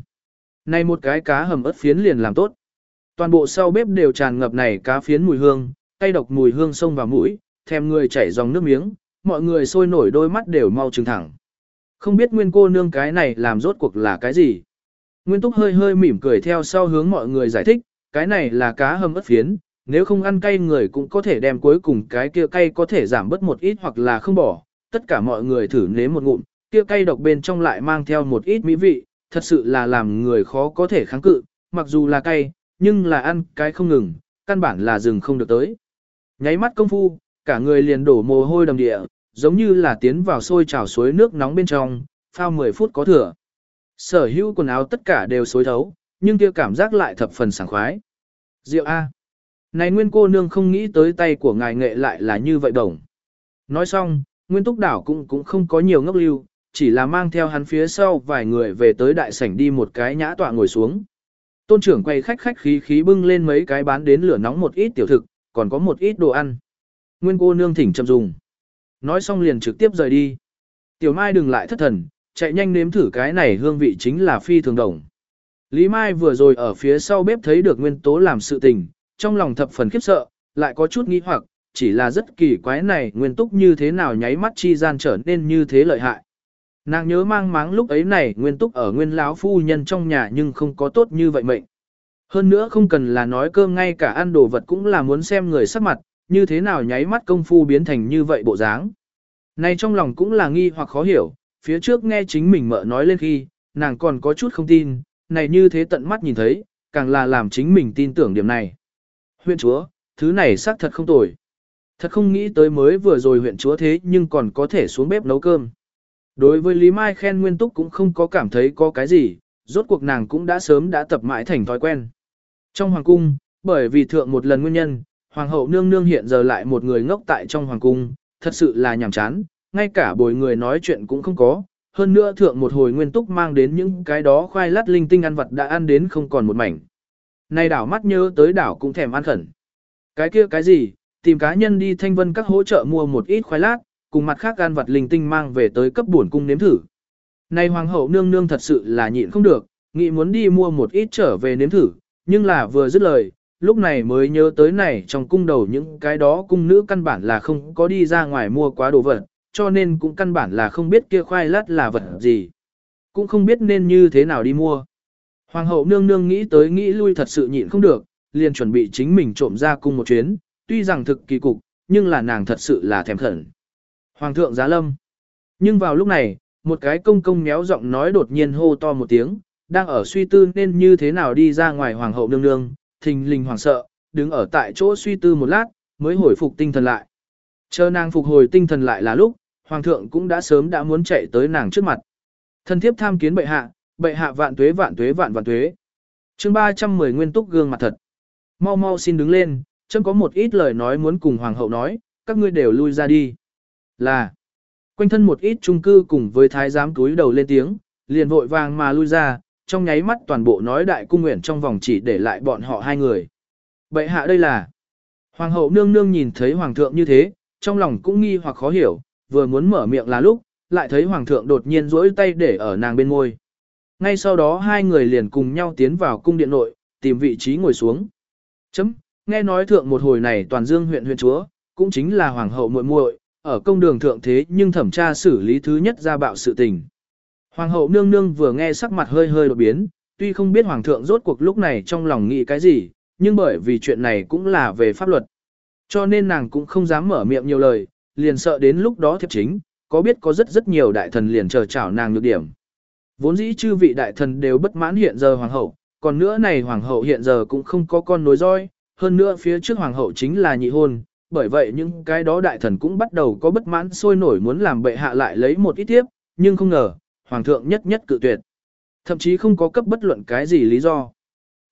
Này một cái cá hầm ớt phiến liền làm tốt. Toàn bộ sau bếp đều tràn ngập này cá phiến mùi hương, cay độc mùi hương sông vào mũi, thèm người chảy dòng nước miếng, mọi người sôi nổi đôi mắt đều mau trừng thẳng. Không biết nguyên cô nương cái này làm rốt cuộc là cái gì. Nguyên túc hơi hơi mỉm cười theo sau hướng mọi người giải thích, cái này là cá hầm ớt phiến, nếu không ăn cay người cũng có thể đem cuối cùng cái kia cay có thể giảm bớt một ít hoặc là không bỏ. Tất cả mọi người thử nếm một ngụm, kia cay độc bên trong lại mang theo một ít mỹ vị, thật sự là làm người khó có thể kháng cự, mặc dù là cay, nhưng là ăn cái không ngừng, căn bản là dừng không được tới. Nháy mắt công phu, cả người liền đổ mồ hôi đầm địa, giống như là tiến vào sôi trào suối nước nóng bên trong, phao 10 phút có thừa. Sở hữu quần áo tất cả đều xối thấu, nhưng kia cảm giác lại thập phần sảng khoái. Diệu A. Này nguyên cô nương không nghĩ tới tay của ngài nghệ lại là như vậy đồng. Nói xong, nguyên túc đảo cũng cũng không có nhiều ngốc lưu, chỉ là mang theo hắn phía sau vài người về tới đại sảnh đi một cái nhã tọa ngồi xuống. Tôn trưởng quay khách khách khí khí bưng lên mấy cái bán đến lửa nóng một ít tiểu thực, còn có một ít đồ ăn. Nguyên cô nương thỉnh chậm dùng. Nói xong liền trực tiếp rời đi. Tiểu Mai đừng lại thất thần, chạy nhanh nếm thử cái này hương vị chính là phi thường đồng. Lý Mai vừa rồi ở phía sau bếp thấy được nguyên tố làm sự tình, trong lòng thập phần khiếp sợ, lại có chút nghi hoặc, chỉ là rất kỳ quái này nguyên túc như thế nào nháy mắt chi gian trở nên như thế lợi hại. Nàng nhớ mang máng lúc ấy này nguyên túc ở nguyên lão phu nhân trong nhà nhưng không có tốt như vậy mệnh. Hơn nữa không cần là nói cơm ngay cả ăn đồ vật cũng là muốn xem người sắc mặt, như thế nào nháy mắt công phu biến thành như vậy bộ dáng. Này trong lòng cũng là nghi hoặc khó hiểu, phía trước nghe chính mình mợ nói lên khi, nàng còn có chút không tin, này như thế tận mắt nhìn thấy, càng là làm chính mình tin tưởng điểm này. Huyện chúa, thứ này xác thật không tồi. Thật không nghĩ tới mới vừa rồi huyện chúa thế nhưng còn có thể xuống bếp nấu cơm. Đối với Lý Mai khen Nguyên Túc cũng không có cảm thấy có cái gì, rốt cuộc nàng cũng đã sớm đã tập mãi thành thói quen. Trong hoàng cung, bởi vì thượng một lần nguyên nhân, hoàng hậu nương nương hiện giờ lại một người ngốc tại trong hoàng cung, thật sự là nhàm chán, ngay cả bồi người nói chuyện cũng không có. Hơn nữa thượng một hồi nguyên túc mang đến những cái đó khoai lát linh tinh ăn vật đã ăn đến không còn một mảnh. Này đảo mắt nhớ tới đảo cũng thèm ăn khẩn. Cái kia cái gì, tìm cá nhân đi thanh vân các hỗ trợ mua một ít khoai lát, cùng mặt khác ăn vật linh tinh mang về tới cấp buồn cung nếm thử. Này hoàng hậu nương nương thật sự là nhịn không được, nghĩ muốn đi mua một ít trở về nếm thử, nhưng là vừa dứt lời, lúc này mới nhớ tới này trong cung đầu những cái đó cung nữ căn bản là không có đi ra ngoài mua quá đồ vật, cho nên cũng căn bản là không biết kia khoai lát là vật gì. Cũng không biết nên như thế nào đi mua. Hoàng hậu nương nương nghĩ tới nghĩ lui thật sự nhịn không được, liền chuẩn bị chính mình trộm ra cung một chuyến, tuy rằng thực kỳ cục, nhưng là nàng thật sự là thèm khẩn. Hoàng thượng giá lâm. Nhưng vào lúc này, một cái công công méo giọng nói đột nhiên hô to một tiếng, đang ở suy tư nên như thế nào đi ra ngoài hoàng hậu nương nương, thình lình hoàng sợ, đứng ở tại chỗ suy tư một lát, mới hồi phục tinh thần lại. Chờ nàng phục hồi tinh thần lại là lúc, hoàng thượng cũng đã sớm đã muốn chạy tới nàng trước mặt. Thần thiếp tham kiến bệ hạ, bệ hạ vạn tuế vạn tuế vạn vạn tuế. Chương 310 nguyên túc gương mặt thật. Mau mau xin đứng lên, chấm có một ít lời nói muốn cùng hoàng hậu nói, các ngươi đều lui ra đi. Là, quanh thân một ít trung cư cùng với thái giám túi đầu lên tiếng, liền vội vàng mà lui ra, trong nháy mắt toàn bộ nói đại cung nguyện trong vòng chỉ để lại bọn họ hai người. Bệ hạ đây là, hoàng hậu nương nương nhìn thấy hoàng thượng như thế, trong lòng cũng nghi hoặc khó hiểu, vừa muốn mở miệng là lúc, lại thấy hoàng thượng đột nhiên duỗi tay để ở nàng bên môi. Ngay sau đó hai người liền cùng nhau tiến vào cung điện nội, tìm vị trí ngồi xuống. Chấm, nghe nói thượng một hồi này toàn dương huyện huyện chúa, cũng chính là hoàng hậu muội muội, ở công đường thượng thế nhưng thẩm tra xử lý thứ nhất ra bạo sự tình. Hoàng hậu nương nương vừa nghe sắc mặt hơi hơi đột biến, tuy không biết hoàng thượng rốt cuộc lúc này trong lòng nghĩ cái gì, nhưng bởi vì chuyện này cũng là về pháp luật. Cho nên nàng cũng không dám mở miệng nhiều lời, liền sợ đến lúc đó thiệp chính, có biết có rất rất nhiều đại thần liền chờ chào nàng nhược điểm. Vốn dĩ chư vị đại thần đều bất mãn hiện giờ hoàng hậu, còn nữa này hoàng hậu hiện giờ cũng không có con nối roi, hơn nữa phía trước hoàng hậu chính là nhị hôn, bởi vậy những cái đó đại thần cũng bắt đầu có bất mãn sôi nổi muốn làm bệ hạ lại lấy một ít tiếp, nhưng không ngờ, hoàng thượng nhất nhất cự tuyệt. Thậm chí không có cấp bất luận cái gì lý do.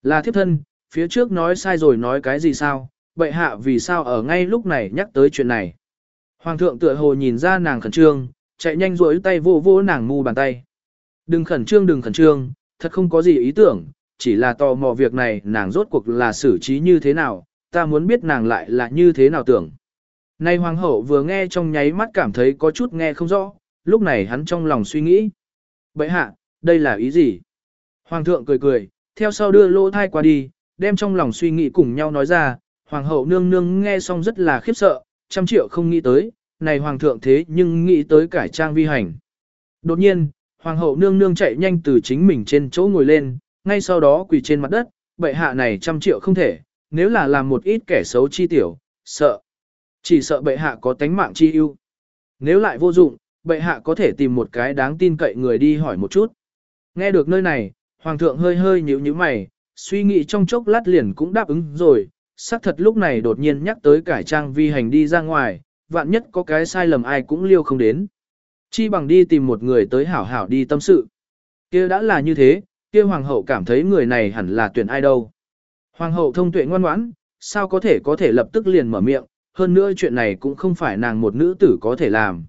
Là thiếp thân, phía trước nói sai rồi nói cái gì sao, bệ hạ vì sao ở ngay lúc này nhắc tới chuyện này. Hoàng thượng tựa hồ nhìn ra nàng khẩn trương, chạy nhanh rỗi tay vô vô nàng mu bàn tay. Đừng khẩn trương đừng khẩn trương, thật không có gì ý tưởng, chỉ là tò mò việc này nàng rốt cuộc là xử trí như thế nào, ta muốn biết nàng lại là như thế nào tưởng. Nay hoàng hậu vừa nghe trong nháy mắt cảm thấy có chút nghe không rõ, lúc này hắn trong lòng suy nghĩ. Bậy hạ, đây là ý gì? Hoàng thượng cười cười, theo sau đưa lỗ thai qua đi, đem trong lòng suy nghĩ cùng nhau nói ra, hoàng hậu nương nương nghe xong rất là khiếp sợ, trăm triệu không nghĩ tới, này hoàng thượng thế nhưng nghĩ tới cải trang vi hành. Đột nhiên, hoàng hậu nương nương chạy nhanh từ chính mình trên chỗ ngồi lên, ngay sau đó quỳ trên mặt đất, bệ hạ này trăm triệu không thể, nếu là làm một ít kẻ xấu chi tiểu, sợ. Chỉ sợ bệ hạ có tánh mạng chi ưu. Nếu lại vô dụng, bệ hạ có thể tìm một cái đáng tin cậy người đi hỏi một chút. Nghe được nơi này, hoàng thượng hơi hơi nhíu nhíu mày, suy nghĩ trong chốc lát liền cũng đáp ứng rồi, xác thật lúc này đột nhiên nhắc tới cải trang vi hành đi ra ngoài, vạn nhất có cái sai lầm ai cũng liêu không đến. Chi bằng đi tìm một người tới hảo hảo đi tâm sự. kia đã là như thế, kia hoàng hậu cảm thấy người này hẳn là tuyển ai đâu. Hoàng hậu thông tuệ ngoan ngoãn, sao có thể có thể lập tức liền mở miệng, hơn nữa chuyện này cũng không phải nàng một nữ tử có thể làm.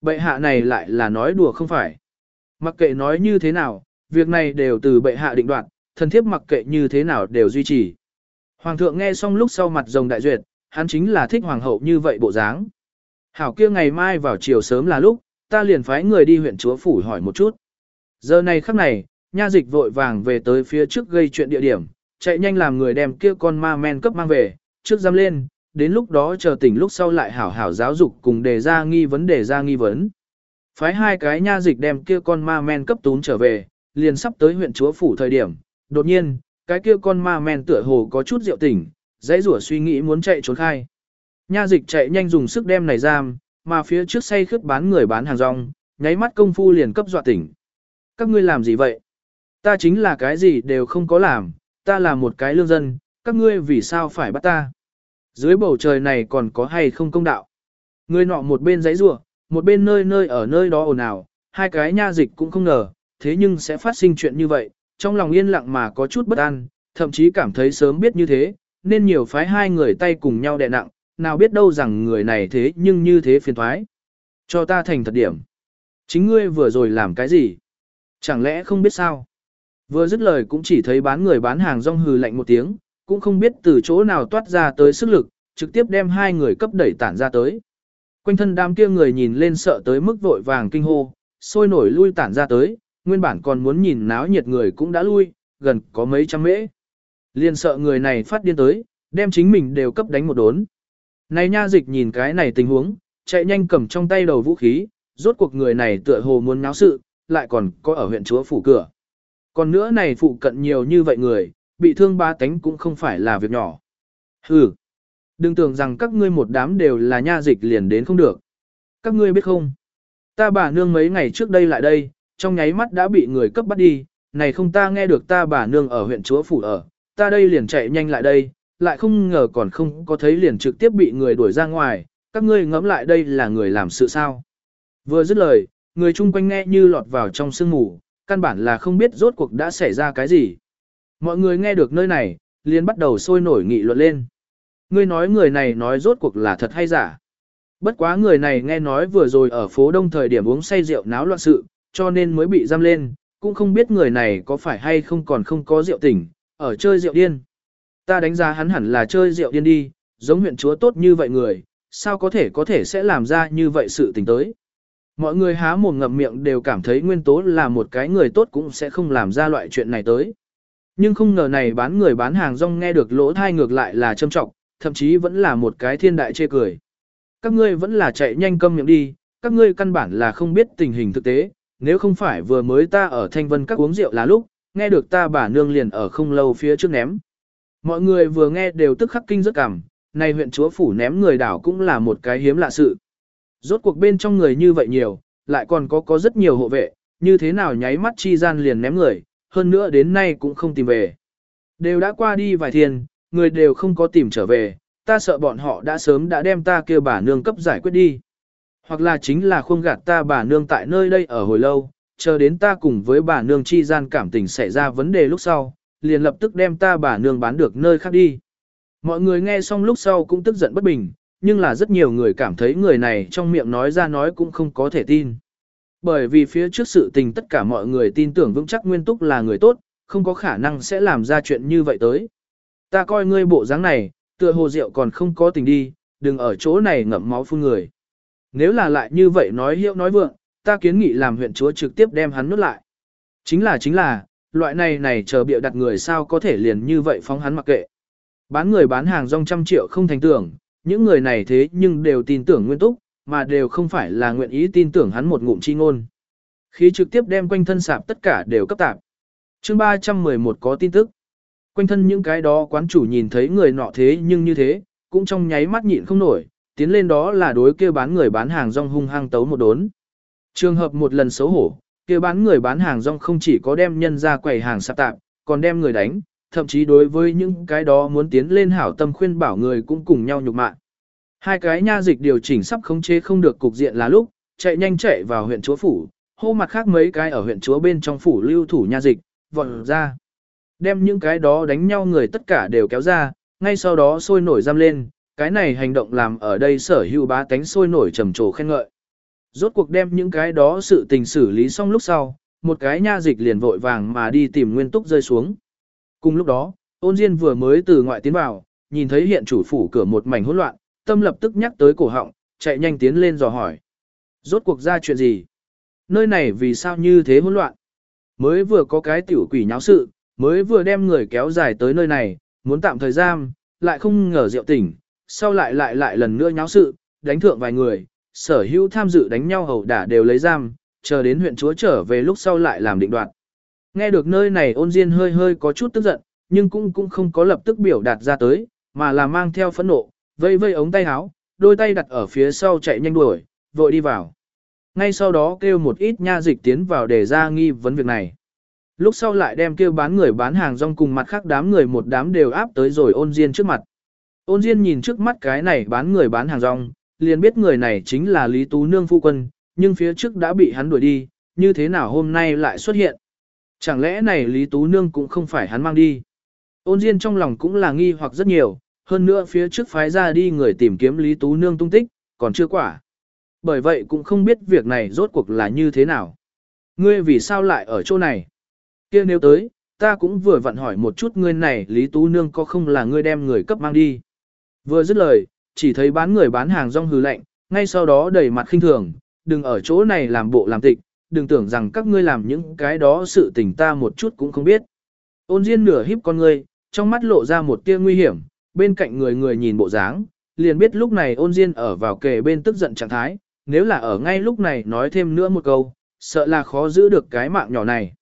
Bệ hạ này lại là nói đùa không phải. Mặc kệ nói như thế nào, việc này đều từ bệ hạ định đoạt, thần thiếp mặc kệ như thế nào đều duy trì. Hoàng thượng nghe xong lúc sau mặt rồng đại duyệt, hắn chính là thích hoàng hậu như vậy bộ dáng. Hảo kia ngày mai vào chiều sớm là lúc, ta liền phái người đi huyện chúa phủ hỏi một chút. Giờ này khắc này, nha dịch vội vàng về tới phía trước gây chuyện địa điểm, chạy nhanh làm người đem kia con ma men cấp mang về, trước giam lên, đến lúc đó chờ tỉnh lúc sau lại hảo hảo giáo dục cùng đề ra nghi vấn đề ra nghi vấn. Phái hai cái nha dịch đem kia con ma men cấp tún trở về, liền sắp tới huyện chúa phủ thời điểm, đột nhiên, cái kia con ma men tựa hồ có chút rượu tỉnh, dãy rủa suy nghĩ muốn chạy trốn khai. Nha dịch chạy nhanh dùng sức đem này giam, mà phía trước say khướt bán người bán hàng rong, nháy mắt công phu liền cấp dọa tỉnh. Các ngươi làm gì vậy? Ta chính là cái gì đều không có làm, ta là một cái lương dân, các ngươi vì sao phải bắt ta? Dưới bầu trời này còn có hay không công đạo? Người nọ một bên giấy rủa, một bên nơi nơi ở nơi đó ồn ào, hai cái nha dịch cũng không ngờ, thế nhưng sẽ phát sinh chuyện như vậy, trong lòng yên lặng mà có chút bất an, thậm chí cảm thấy sớm biết như thế, nên nhiều phái hai người tay cùng nhau đè nặng, nào biết đâu rằng người này thế nhưng như thế phiền thoái. Cho ta thành thật điểm. Chính ngươi vừa rồi làm cái gì? Chẳng lẽ không biết sao? Vừa dứt lời cũng chỉ thấy bán người bán hàng rong hừ lạnh một tiếng, cũng không biết từ chỗ nào toát ra tới sức lực, trực tiếp đem hai người cấp đẩy tản ra tới. Quanh thân đám kia người nhìn lên sợ tới mức vội vàng kinh hô, sôi nổi lui tản ra tới, nguyên bản còn muốn nhìn náo nhiệt người cũng đã lui, gần có mấy trăm mễ. Liên sợ người này phát điên tới, đem chính mình đều cấp đánh một đốn. Này nha dịch nhìn cái này tình huống, chạy nhanh cầm trong tay đầu vũ khí, rốt cuộc người này tựa hồ muốn náo sự, lại còn có ở huyện chúa phủ cửa. Còn nữa này phụ cận nhiều như vậy người, bị thương ba tánh cũng không phải là việc nhỏ. Hừ, đừng tưởng rằng các ngươi một đám đều là nha dịch liền đến không được. Các ngươi biết không? Ta bà nương mấy ngày trước đây lại đây, trong nháy mắt đã bị người cấp bắt đi, này không ta nghe được ta bà nương ở huyện chúa phủ ở, ta đây liền chạy nhanh lại đây, lại không ngờ còn không có thấy liền trực tiếp bị người đuổi ra ngoài, các ngươi ngẫm lại đây là người làm sự sao. Vừa dứt lời, người chung quanh nghe như lọt vào trong sương mù, căn bản là không biết rốt cuộc đã xảy ra cái gì. Mọi người nghe được nơi này, liền bắt đầu sôi nổi nghị luận lên. Ngươi nói người này nói rốt cuộc là thật hay giả. Bất quá người này nghe nói vừa rồi ở phố đông thời điểm uống say rượu náo loạn sự, cho nên mới bị giam lên, cũng không biết người này có phải hay không còn không có rượu tỉnh, ở chơi rượu điên. Ta đánh giá hắn hẳn là chơi rượu điên đi, giống huyện chúa tốt như vậy người, sao có thể có thể sẽ làm ra như vậy sự tình tới. Mọi người há mồm ngậm miệng đều cảm thấy nguyên tố là một cái người tốt cũng sẽ không làm ra loại chuyện này tới. Nhưng không ngờ này bán người bán hàng rong nghe được lỗ thai ngược lại là châm trọng, thậm chí vẫn là một cái thiên đại chê cười. Các ngươi vẫn là chạy nhanh câm miệng đi, các ngươi căn bản là không biết tình hình thực tế, nếu không phải vừa mới ta ở thanh vân các uống rượu là lúc, nghe được ta bà nương liền ở không lâu phía trước ném. Mọi người vừa nghe đều tức khắc kinh rất cảm, này huyện chúa phủ ném người đảo cũng là một cái hiếm lạ sự. Rốt cuộc bên trong người như vậy nhiều, lại còn có có rất nhiều hộ vệ, như thế nào nháy mắt chi gian liền ném người, hơn nữa đến nay cũng không tìm về. Đều đã qua đi vài thiên, người đều không có tìm trở về, ta sợ bọn họ đã sớm đã đem ta kêu bà nương cấp giải quyết đi. Hoặc là chính là khuôn gạt ta bà nương tại nơi đây ở hồi lâu, chờ đến ta cùng với bà nương chi gian cảm tình xảy ra vấn đề lúc sau, liền lập tức đem ta bà nương bán được nơi khác đi. Mọi người nghe xong lúc sau cũng tức giận bất bình, nhưng là rất nhiều người cảm thấy người này trong miệng nói ra nói cũng không có thể tin. Bởi vì phía trước sự tình tất cả mọi người tin tưởng vững chắc Nguyên Túc là người tốt, không có khả năng sẽ làm ra chuyện như vậy tới. Ta coi ngươi bộ dáng này, tựa hồ rượu còn không có tình đi, đừng ở chỗ này ngậm máu phun người. Nếu là lại như vậy nói hiệu nói vượng, ta kiến nghị làm huyện chúa trực tiếp đem hắn nuốt lại. Chính là chính là, loại này này chờ bịa đặt người sao có thể liền như vậy phóng hắn mặc kệ. Bán người bán hàng rong trăm triệu không thành tưởng, những người này thế nhưng đều tin tưởng nguyên túc, mà đều không phải là nguyện ý tin tưởng hắn một ngụm chi ngôn. Khí trực tiếp đem quanh thân sạp tất cả đều cấp tạp. chương 311 có tin tức. Quanh thân những cái đó quán chủ nhìn thấy người nọ thế nhưng như thế, cũng trong nháy mắt nhịn không nổi, tiến lên đó là đối kêu bán người bán hàng rong hung hăng tấu một đốn. Trường hợp một lần xấu hổ, kia bán người bán hàng rong không chỉ có đem nhân ra quầy hàng sạp tạp còn đem người đánh, thậm chí đối với những cái đó muốn tiến lên hảo tâm khuyên bảo người cũng cùng nhau nhục mạ. Hai cái nha dịch điều chỉnh sắp khống chế không được cục diện là lúc, chạy nhanh chạy vào huyện chúa phủ, hô mặt khác mấy cái ở huyện chúa bên trong phủ lưu thủ nha dịch, vọt ra. Đem những cái đó đánh nhau người tất cả đều kéo ra, ngay sau đó sôi nổi giam lên, cái này hành động làm ở đây sở hữu bá tánh sôi nổi trầm trồ khen ngợi. Rốt cuộc đem những cái đó sự tình xử lý xong lúc sau, một cái nha dịch liền vội vàng mà đi tìm nguyên túc rơi xuống. Cùng lúc đó, ôn diên vừa mới từ ngoại tiến vào, nhìn thấy hiện chủ phủ cửa một mảnh hỗn loạn, tâm lập tức nhắc tới cổ họng, chạy nhanh tiến lên dò hỏi. Rốt cuộc ra chuyện gì? Nơi này vì sao như thế hỗn loạn? Mới vừa có cái tiểu quỷ nháo sự, mới vừa đem người kéo dài tới nơi này, muốn tạm thời giam, lại không ngờ rượu tỉnh, sau lại lại lại lần nữa nháo sự, đánh thượng vài người, sở hữu tham dự đánh nhau hầu đả đều lấy giam, chờ đến huyện chúa trở về lúc sau lại làm định đoạt. Nghe được nơi này ôn diên hơi hơi có chút tức giận, nhưng cũng cũng không có lập tức biểu đạt ra tới, mà là mang theo phẫn nộ, vây vây ống tay áo, đôi tay đặt ở phía sau chạy nhanh đuổi, vội đi vào. Ngay sau đó kêu một ít nha dịch tiến vào để ra nghi vấn việc này. Lúc sau lại đem kêu bán người bán hàng rong cùng mặt khác đám người một đám đều áp tới rồi ôn diên trước mặt. Ôn diên nhìn trước mắt cái này bán người bán hàng rong, liền biết người này chính là Lý Tú Nương phu quân, nhưng phía trước đã bị hắn đuổi đi, như thế nào hôm nay lại xuất hiện. Chẳng lẽ này Lý Tú Nương cũng không phải hắn mang đi. Ôn Diên trong lòng cũng là nghi hoặc rất nhiều, hơn nữa phía trước phái ra đi người tìm kiếm Lý Tú Nương tung tích, còn chưa quả. Bởi vậy cũng không biết việc này rốt cuộc là như thế nào. Ngươi vì sao lại ở chỗ này? kia nếu tới, ta cũng vừa vặn hỏi một chút ngươi này Lý Tú Nương có không là ngươi đem người cấp mang đi. Vừa dứt lời, chỉ thấy bán người bán hàng rong hừ lạnh, ngay sau đó đẩy mặt khinh thường, đừng ở chỗ này làm bộ làm tịch, đừng tưởng rằng các ngươi làm những cái đó sự tình ta một chút cũng không biết. Ôn Diên nửa híp con ngươi, trong mắt lộ ra một tia nguy hiểm, bên cạnh người người nhìn bộ dáng, liền biết lúc này ôn Diên ở vào kề bên tức giận trạng thái, nếu là ở ngay lúc này nói thêm nữa một câu, sợ là khó giữ được cái mạng nhỏ này.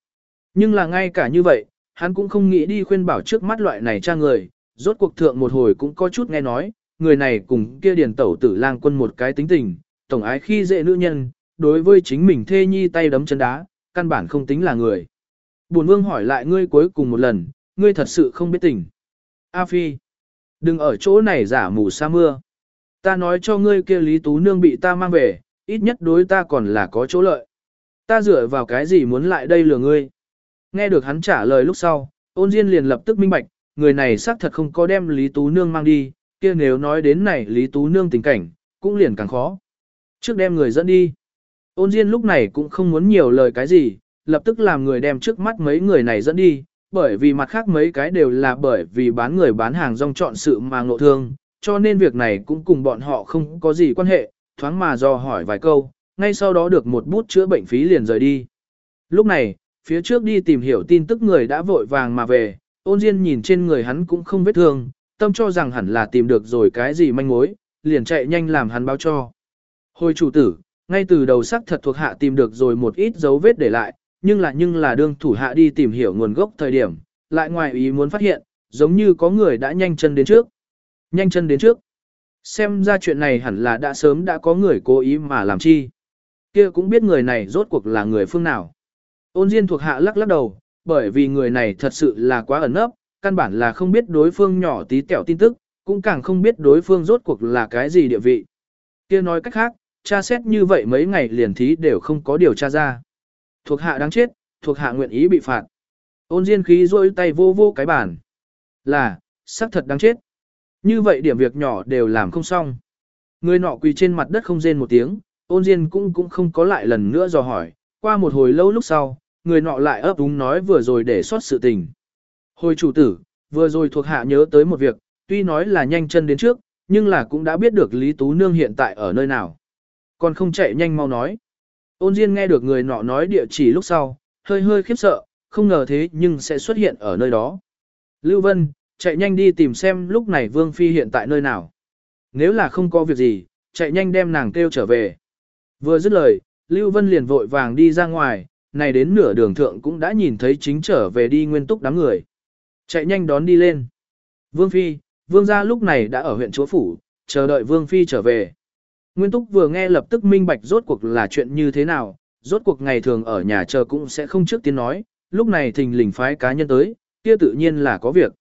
Nhưng là ngay cả như vậy, hắn cũng không nghĩ đi khuyên bảo trước mắt loại này cha người, rốt cuộc thượng một hồi cũng có chút nghe nói, người này cùng kia điền tẩu tử lang quân một cái tính tình, tổng ái khi dễ nữ nhân, đối với chính mình thê nhi tay đấm chân đá, căn bản không tính là người. Bổn vương hỏi lại ngươi cuối cùng một lần, ngươi thật sự không biết tình. A Phi, đừng ở chỗ này giả mù sa mưa. Ta nói cho ngươi kia Lý Tú Nương bị ta mang về, ít nhất đối ta còn là có chỗ lợi. Ta dựa vào cái gì muốn lại đây lừa ngươi? Nghe được hắn trả lời lúc sau, ôn Diên liền lập tức minh bạch, người này xác thật không có đem Lý Tú Nương mang đi, kia nếu nói đến này Lý Tú Nương tình cảnh, cũng liền càng khó. Trước đem người dẫn đi. Ôn Diên lúc này cũng không muốn nhiều lời cái gì, lập tức làm người đem trước mắt mấy người này dẫn đi, bởi vì mặt khác mấy cái đều là bởi vì bán người bán hàng rong chọn sự mà ngộ thương, cho nên việc này cũng cùng bọn họ không có gì quan hệ, thoáng mà do hỏi vài câu, ngay sau đó được một bút chữa bệnh phí liền rời đi. Lúc này, phía trước đi tìm hiểu tin tức người đã vội vàng mà về, ôn Diên nhìn trên người hắn cũng không vết thương, tâm cho rằng hẳn là tìm được rồi cái gì manh mối, liền chạy nhanh làm hắn báo cho. Hồi chủ tử, ngay từ đầu sắc thật thuộc hạ tìm được rồi một ít dấu vết để lại, nhưng là nhưng là đương thủ hạ đi tìm hiểu nguồn gốc thời điểm, lại ngoài ý muốn phát hiện, giống như có người đã nhanh chân đến trước. Nhanh chân đến trước. Xem ra chuyện này hẳn là đã sớm đã có người cố ý mà làm chi. kia cũng biết người này rốt cuộc là người phương nào. Ôn Diên thuộc hạ lắc lắc đầu, bởi vì người này thật sự là quá ẩn ấp, căn bản là không biết đối phương nhỏ tí tẹo tin tức, cũng càng không biết đối phương rốt cuộc là cái gì địa vị. kia nói cách khác, tra xét như vậy mấy ngày liền thí đều không có điều tra ra. Thuộc hạ đáng chết, thuộc hạ nguyện ý bị phạt. Ôn diên khí rôi tay vô vô cái bàn. Là, xác thật đáng chết. Như vậy điểm việc nhỏ đều làm không xong. Người nọ quỳ trên mặt đất không rên một tiếng, ôn diên cũng cũng không có lại lần nữa dò hỏi. Qua một hồi lâu lúc sau, người nọ lại ấp úng nói vừa rồi để sót sự tình. Hồi chủ tử, vừa rồi thuộc hạ nhớ tới một việc, tuy nói là nhanh chân đến trước, nhưng là cũng đã biết được Lý Tú Nương hiện tại ở nơi nào. Còn không chạy nhanh mau nói. Ôn Diên nghe được người nọ nói địa chỉ lúc sau, hơi hơi khiếp sợ, không ngờ thế nhưng sẽ xuất hiện ở nơi đó. Lưu Vân, chạy nhanh đi tìm xem lúc này Vương Phi hiện tại nơi nào. Nếu là không có việc gì, chạy nhanh đem nàng kêu trở về. Vừa dứt lời, Lưu Vân liền vội vàng đi ra ngoài, này đến nửa đường thượng cũng đã nhìn thấy chính trở về đi nguyên túc đám người. Chạy nhanh đón đi lên. Vương Phi, Vương gia lúc này đã ở huyện Chúa Phủ, chờ đợi Vương Phi trở về. Nguyên Túc vừa nghe lập tức minh bạch rốt cuộc là chuyện như thế nào, rốt cuộc ngày thường ở nhà chờ cũng sẽ không trước tiên nói, lúc này thình lình phái cá nhân tới, kia tự nhiên là có việc.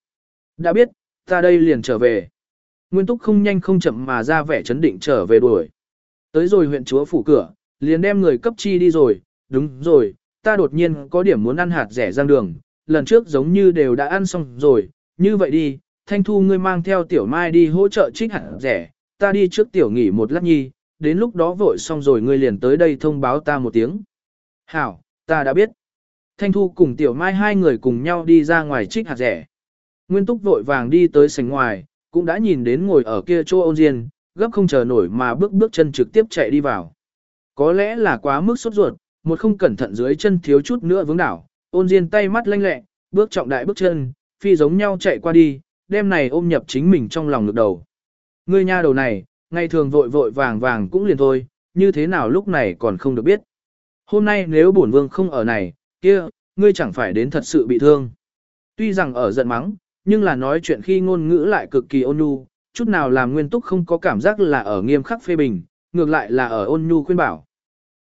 Đã biết, ta đây liền trở về. Nguyên Túc không nhanh không chậm mà ra vẻ chấn định trở về đuổi. Tới rồi huyện chúa phủ cửa, liền đem người cấp chi đi rồi, đúng rồi, ta đột nhiên có điểm muốn ăn hạt rẻ giang đường, lần trước giống như đều đã ăn xong rồi, như vậy đi, Thanh Thu ngươi mang theo Tiểu Mai đi hỗ trợ trích hạt rẻ, ta đi trước Tiểu nghỉ một lát nhi, đến lúc đó vội xong rồi ngươi liền tới đây thông báo ta một tiếng. Hảo, ta đã biết. Thanh Thu cùng Tiểu Mai hai người cùng nhau đi ra ngoài trích hạt rẻ. Nguyên Túc vội vàng đi tới sảnh ngoài, cũng đã nhìn đến ngồi ở kia chỗ ôn diên, gấp không chờ nổi mà bước bước chân trực tiếp chạy đi vào. Có lẽ là quá mức sốt ruột, một không cẩn thận dưới chân thiếu chút nữa vướng đảo, ôn diên tay mắt lanh lẹ, bước trọng đại bước chân, phi giống nhau chạy qua đi, đem này ôm nhập chính mình trong lòng ngực đầu. Ngươi nha đầu này, ngày thường vội vội vàng vàng cũng liền thôi, như thế nào lúc này còn không được biết. Hôm nay nếu bổn vương không ở này, kia, ngươi chẳng phải đến thật sự bị thương. Tuy rằng ở giận mắng, nhưng là nói chuyện khi ngôn ngữ lại cực kỳ ôn nhu, chút nào làm Nguyên Túc không có cảm giác là ở nghiêm khắc phê bình, ngược lại là ở ôn nhu khuyên bảo.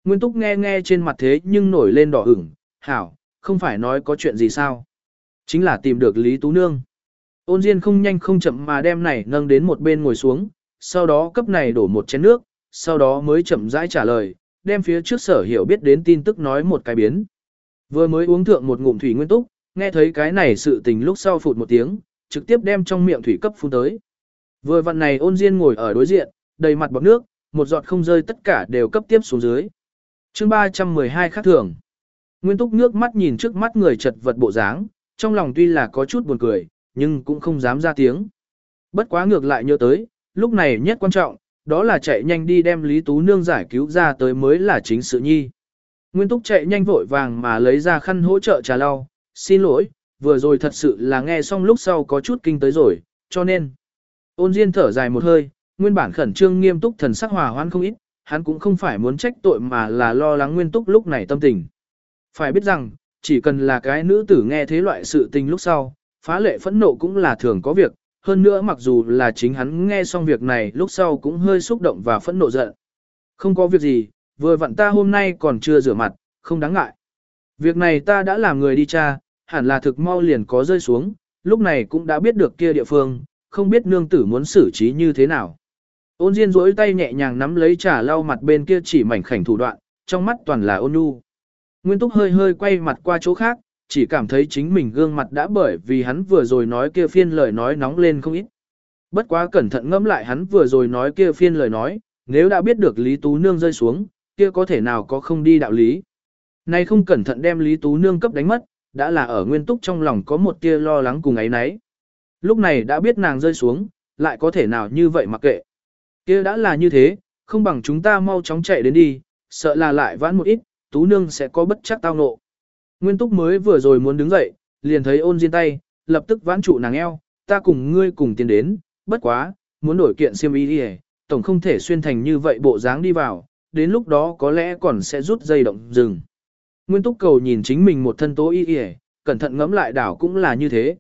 Nguyên Túc nghe nghe trên mặt thế nhưng nổi lên đỏ ửng, hảo, không phải nói có chuyện gì sao. Chính là tìm được Lý Tú Nương. Ôn Diên không nhanh không chậm mà đem này nâng đến một bên ngồi xuống, sau đó cấp này đổ một chén nước, sau đó mới chậm rãi trả lời, đem phía trước sở hiểu biết đến tin tức nói một cái biến. Vừa mới uống thượng một ngụm thủy nguyên túc, nghe thấy cái này sự tình lúc sau phụt một tiếng, trực tiếp đem trong miệng thủy cấp phun tới. Vừa vặn này ôn diên ngồi ở đối diện, đầy mặt bọt nước, một giọt không rơi tất cả đều cấp tiếp xuống dưới chương 312 khác thường. Nguyên túc nước mắt nhìn trước mắt người chật vật bộ dáng, trong lòng tuy là có chút buồn cười, nhưng cũng không dám ra tiếng. Bất quá ngược lại nhớ tới, lúc này nhất quan trọng, đó là chạy nhanh đi đem Lý Tú Nương giải cứu ra tới mới là chính sự nhi. Nguyên Túc chạy nhanh vội vàng mà lấy ra khăn hỗ trợ trà lau, xin lỗi, vừa rồi thật sự là nghe xong lúc sau có chút kinh tới rồi, cho nên. Ôn Diên thở dài một hơi, nguyên bản khẩn trương nghiêm túc thần sắc hòa hoan không ít, hắn cũng không phải muốn trách tội mà là lo lắng Nguyên Túc lúc này tâm tình. Phải biết rằng, chỉ cần là cái nữ tử nghe thế loại sự tình lúc sau, phá lệ phẫn nộ cũng là thường có việc, hơn nữa mặc dù là chính hắn nghe xong việc này lúc sau cũng hơi xúc động và phẫn nộ giận. Không có việc gì, vừa vặn ta hôm nay còn chưa rửa mặt, không đáng ngại. Việc này ta đã làm người đi tra, hẳn là thực mau liền có rơi xuống, lúc này cũng đã biết được kia địa phương, không biết nương tử muốn xử trí như thế nào. Ôn Diên duỗi tay nhẹ nhàng nắm lấy trà lau mặt bên kia chỉ mảnh khảnh thủ đoạn, trong mắt toàn là ôn nhu. Nguyên Túc hơi hơi quay mặt qua chỗ khác, chỉ cảm thấy chính mình gương mặt đã bởi vì hắn vừa rồi nói kia phiên lời nói nóng lên không ít. Bất quá cẩn thận ngẫm lại hắn vừa rồi nói kia phiên lời nói, nếu đã biết được Lý Tú Nương rơi xuống, kia có thể nào có không đi đạo lý. Nay không cẩn thận đem Lý Tú Nương cấp đánh mất, đã là ở nguyên túc trong lòng có một tia lo lắng cùng ấy nấy. Lúc này đã biết nàng rơi xuống, lại có thể nào như vậy mặc kệ. Kia đã là như thế, không bằng chúng ta mau chóng chạy đến đi, sợ là lại vãn một ít, Tú Nương sẽ có bất chắc tao nộ. Nguyên túc mới vừa rồi muốn đứng dậy, liền thấy ôn diên tay, lập tức vãn trụ nàng eo, ta cùng ngươi cùng tiến đến, bất quá, muốn đổi kiện xiêm y đi tổng không thể xuyên thành như vậy bộ dáng đi vào, đến lúc đó có lẽ còn sẽ rút dây động dừng. Nguyên túc cầu nhìn chính mình một thân tố y y, cẩn thận ngẫm lại đảo cũng là như thế.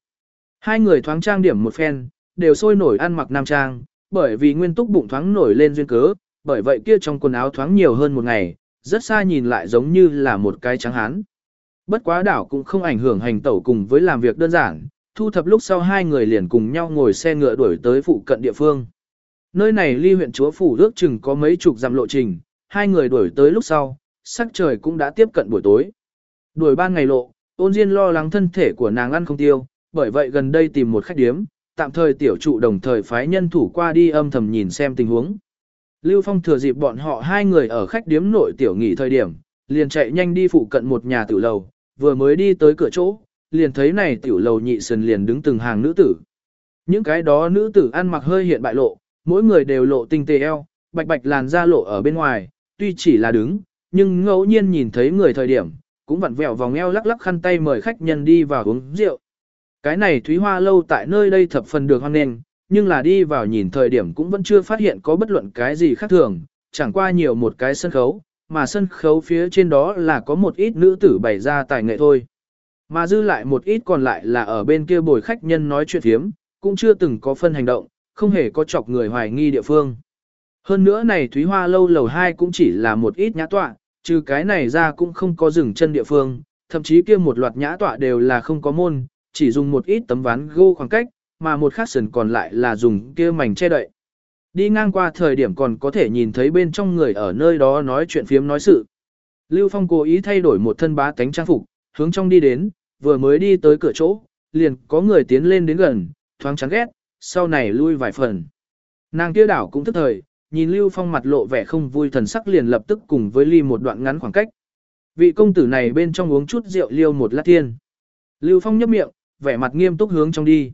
Hai người thoáng trang điểm một phen, đều sôi nổi ăn mặc nam trang, bởi vì nguyên túc bụng thoáng nổi lên duyên cớ, bởi vậy kia trong quần áo thoáng nhiều hơn một ngày, rất xa nhìn lại giống như là một cái trắng hán. Bất quá đảo cũng không ảnh hưởng hành tẩu cùng với làm việc đơn giản, thu thập lúc sau hai người liền cùng nhau ngồi xe ngựa đuổi tới phụ cận địa phương. Nơi này ly huyện chúa phủ ước chừng có mấy chục dặm lộ trình, hai người đuổi tới lúc sau, sắc trời cũng đã tiếp cận buổi tối. Đuổi ban ngày lộ, ôn diên lo lắng thân thể của nàng ăn không tiêu, bởi vậy gần đây tìm một khách điếm, tạm thời tiểu trụ đồng thời phái nhân thủ qua đi âm thầm nhìn xem tình huống. Lưu Phong thừa dịp bọn họ hai người ở khách điếm nội tiểu nghỉ thời điểm, liền chạy nhanh đi phụ cận một nhà tiểu lầu, vừa mới đi tới cửa chỗ, liền thấy này tiểu lầu nhị sần liền đứng từng hàng nữ tử. Những cái đó nữ tử ăn mặc hơi hiện bại lộ, mỗi người đều lộ tinh tế eo, bạch bạch làn da lộ ở bên ngoài, tuy chỉ là đứng, nhưng ngẫu nhiên nhìn thấy người thời điểm, cũng vặn vẹo vòng eo lắc lắc khăn tay mời khách nhân đi vào uống rượu. Cái này Thúy Hoa lâu tại nơi đây thập phần được hoan nghênh, nhưng là đi vào nhìn thời điểm cũng vẫn chưa phát hiện có bất luận cái gì khác thường, chẳng qua nhiều một cái sân khấu, mà sân khấu phía trên đó là có một ít nữ tử bày ra tài nghệ thôi. Mà dư lại một ít còn lại là ở bên kia bồi khách nhân nói chuyện thiếm, cũng chưa từng có phân hành động, không hề có chọc người hoài nghi địa phương. Hơn nữa này Thúy Hoa lâu lầu 2 cũng chỉ là một ít nhã tọa, trừ cái này ra cũng không có dừng chân địa phương, thậm chí kia một loạt nhã tọa đều là không có môn, chỉ dùng một ít tấm ván gỗ khoảng cách, mà một khác sườn còn lại là dùng kia mảnh che đậy. Đi ngang qua thời điểm còn có thể nhìn thấy bên trong người ở nơi đó nói chuyện phiếm nói sự. Lưu Phong cố ý thay đổi một thân bá tánh trang phục, hướng trong đi đến, vừa mới đi tới cửa chỗ, liền có người tiến lên đến gần, thoáng chán ghét, sau này lui vài phần. Nàng kia đảo cũng thức thời, nhìn Lưu Phong mặt lộ vẻ không vui thần sắc liền lập tức cùng với Ly một đoạn ngắn khoảng cách. Vị công tử này bên trong uống chút rượu liêu một lát thiên. Lưu Phong nhấp miệng, vẻ mặt nghiêm túc hướng trong đi.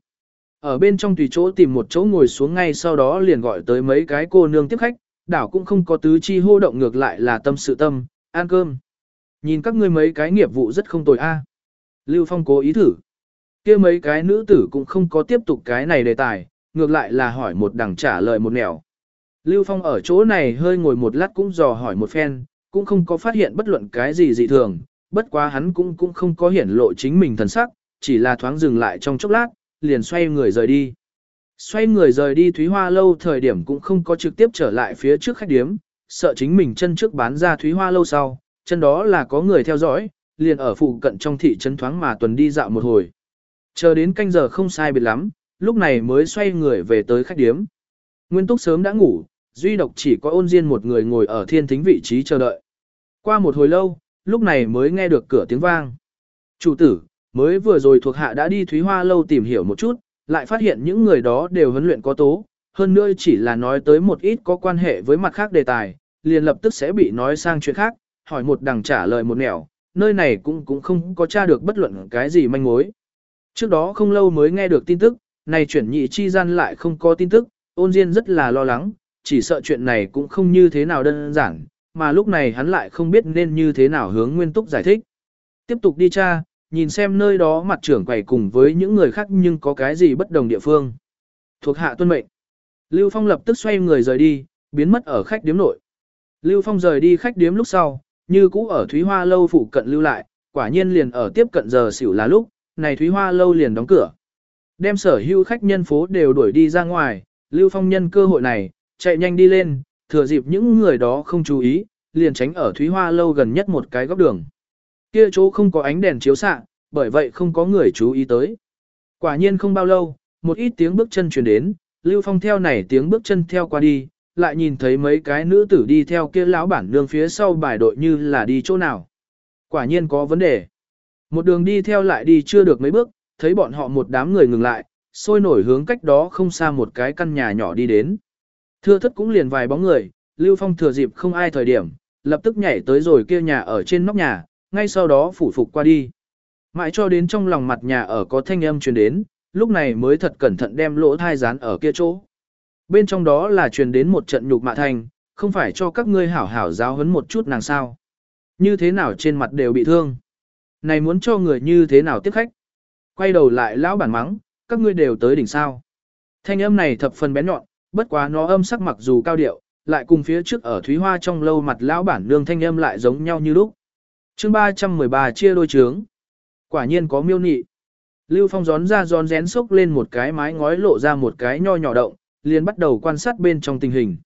Ở bên trong tùy chỗ tìm một chỗ ngồi xuống ngay sau đó liền gọi tới mấy cái cô nương tiếp khách, đảo cũng không có tứ chi hô động ngược lại là tâm sự tâm, ăn cơm. Nhìn các ngươi mấy cái nghiệp vụ rất không tồi a. Lưu Phong cố ý thử. kia mấy cái nữ tử cũng không có tiếp tục cái này đề tài, ngược lại là hỏi một đằng trả lời một nẻo. Lưu Phong ở chỗ này hơi ngồi một lát cũng dò hỏi một phen, cũng không có phát hiện bất luận cái gì dị thường, bất quá hắn cũng cũng không có hiển lộ chính mình thần sắc, chỉ là thoáng dừng lại trong chốc lát, liền xoay người rời đi. Xoay người rời đi Thúy Hoa lâu thời điểm cũng không có trực tiếp trở lại phía trước khách điếm, sợ chính mình chân trước bán ra Thúy Hoa lâu sau, chân đó là có người theo dõi, liền ở phụ cận trong thị trấn thoáng mà tuần đi dạo một hồi. Chờ đến canh giờ không sai biệt lắm, lúc này mới xoay người về tới khách điếm. Nguyên Túc sớm đã ngủ, duy độc chỉ có ôn diên một người ngồi ở thiên thính vị trí chờ đợi. Qua một hồi lâu, lúc này mới nghe được cửa tiếng vang. Chủ tử, mới vừa rồi thuộc hạ đã đi Thúy Hoa lâu tìm hiểu một chút, lại phát hiện những người đó đều huấn luyện có tố, hơn nữa chỉ là nói tới một ít có quan hệ với mặt khác đề tài, liền lập tức sẽ bị nói sang chuyện khác, hỏi một đằng trả lời một nẻo, nơi này cũng cũng không có tra được bất luận cái gì manh mối. Trước đó không lâu mới nghe được tin tức, này chuyển nhị chi gian lại không có tin tức, ôn diên rất là lo lắng, chỉ sợ chuyện này cũng không như thế nào đơn giản, mà lúc này hắn lại không biết nên như thế nào hướng nguyên túc giải thích. Tiếp tục đi tra, nhìn xem nơi đó mặt trưởng quầy cùng với những người khác nhưng có cái gì bất đồng địa phương. Thuộc hạ tuân mệnh. Lưu Phong lập tức xoay người rời đi, biến mất ở khách điếm nội. Lưu Phong rời đi khách điếm lúc sau, như cũ ở Thúy Hoa lâu phụ cận lưu lại, quả nhiên liền ở tiếp cận giờ xỉu là lúc, này Thúy Hoa lâu liền đóng cửa. Đem sở hữu khách nhân phố đều đuổi đi ra ngoài, Lưu Phong nhân cơ hội này, chạy nhanh đi lên, thừa dịp những người đó không chú ý, liền tránh ở Thúy Hoa lâu gần nhất một cái góc đường. Kia chỗ không có ánh đèn chiếu xạ, bởi vậy không có người chú ý tới. Quả nhiên không bao lâu, một ít tiếng bước chân truyền đến, Lưu Phong theo này tiếng bước chân theo qua đi, lại nhìn thấy mấy cái nữ tử đi theo kia lão bản nương phía sau bài đội như là đi chỗ nào. Quả nhiên có vấn đề. Một đường đi theo lại đi chưa được mấy bước, thấy bọn họ một đám người ngừng lại, sôi nổi hướng cách đó không xa một cái căn nhà nhỏ đi đến. Thưa thất cũng liền vài bóng người, Lưu Phong thừa dịp không ai thời điểm, lập tức nhảy tới rồi kia nhà ở trên nóc nhà, ngay sau đó phủ phục qua đi. Mãi cho đến trong lòng mặt nhà ở có thanh âm truyền đến, lúc này mới thật cẩn thận đem lỗ thai dán ở kia chỗ. Bên trong đó là truyền đến một trận nhục mạ thành, không phải cho các ngươi hảo hảo giáo huấn một chút nàng sao. Như thế nào trên mặt đều bị thương. Này muốn cho người như thế nào tiếp khách. Quay đầu lại lão bản mắng, các ngươi đều tới đỉnh sao. Thanh âm này thập phần bén nhọn, bất quá nó âm sắc mặc dù cao điệu, lại cùng phía trước ở Thúy Hoa trong lâu mặt lão bản nương thanh âm lại giống nhau như lúc chương 313 chia đôi trướng. Quả nhiên có miêu nị. Lưu Phong gión ra gión rén xốc lên một cái mái ngói lộ ra một cái nho nhỏ động, liền bắt đầu quan sát bên trong tình hình.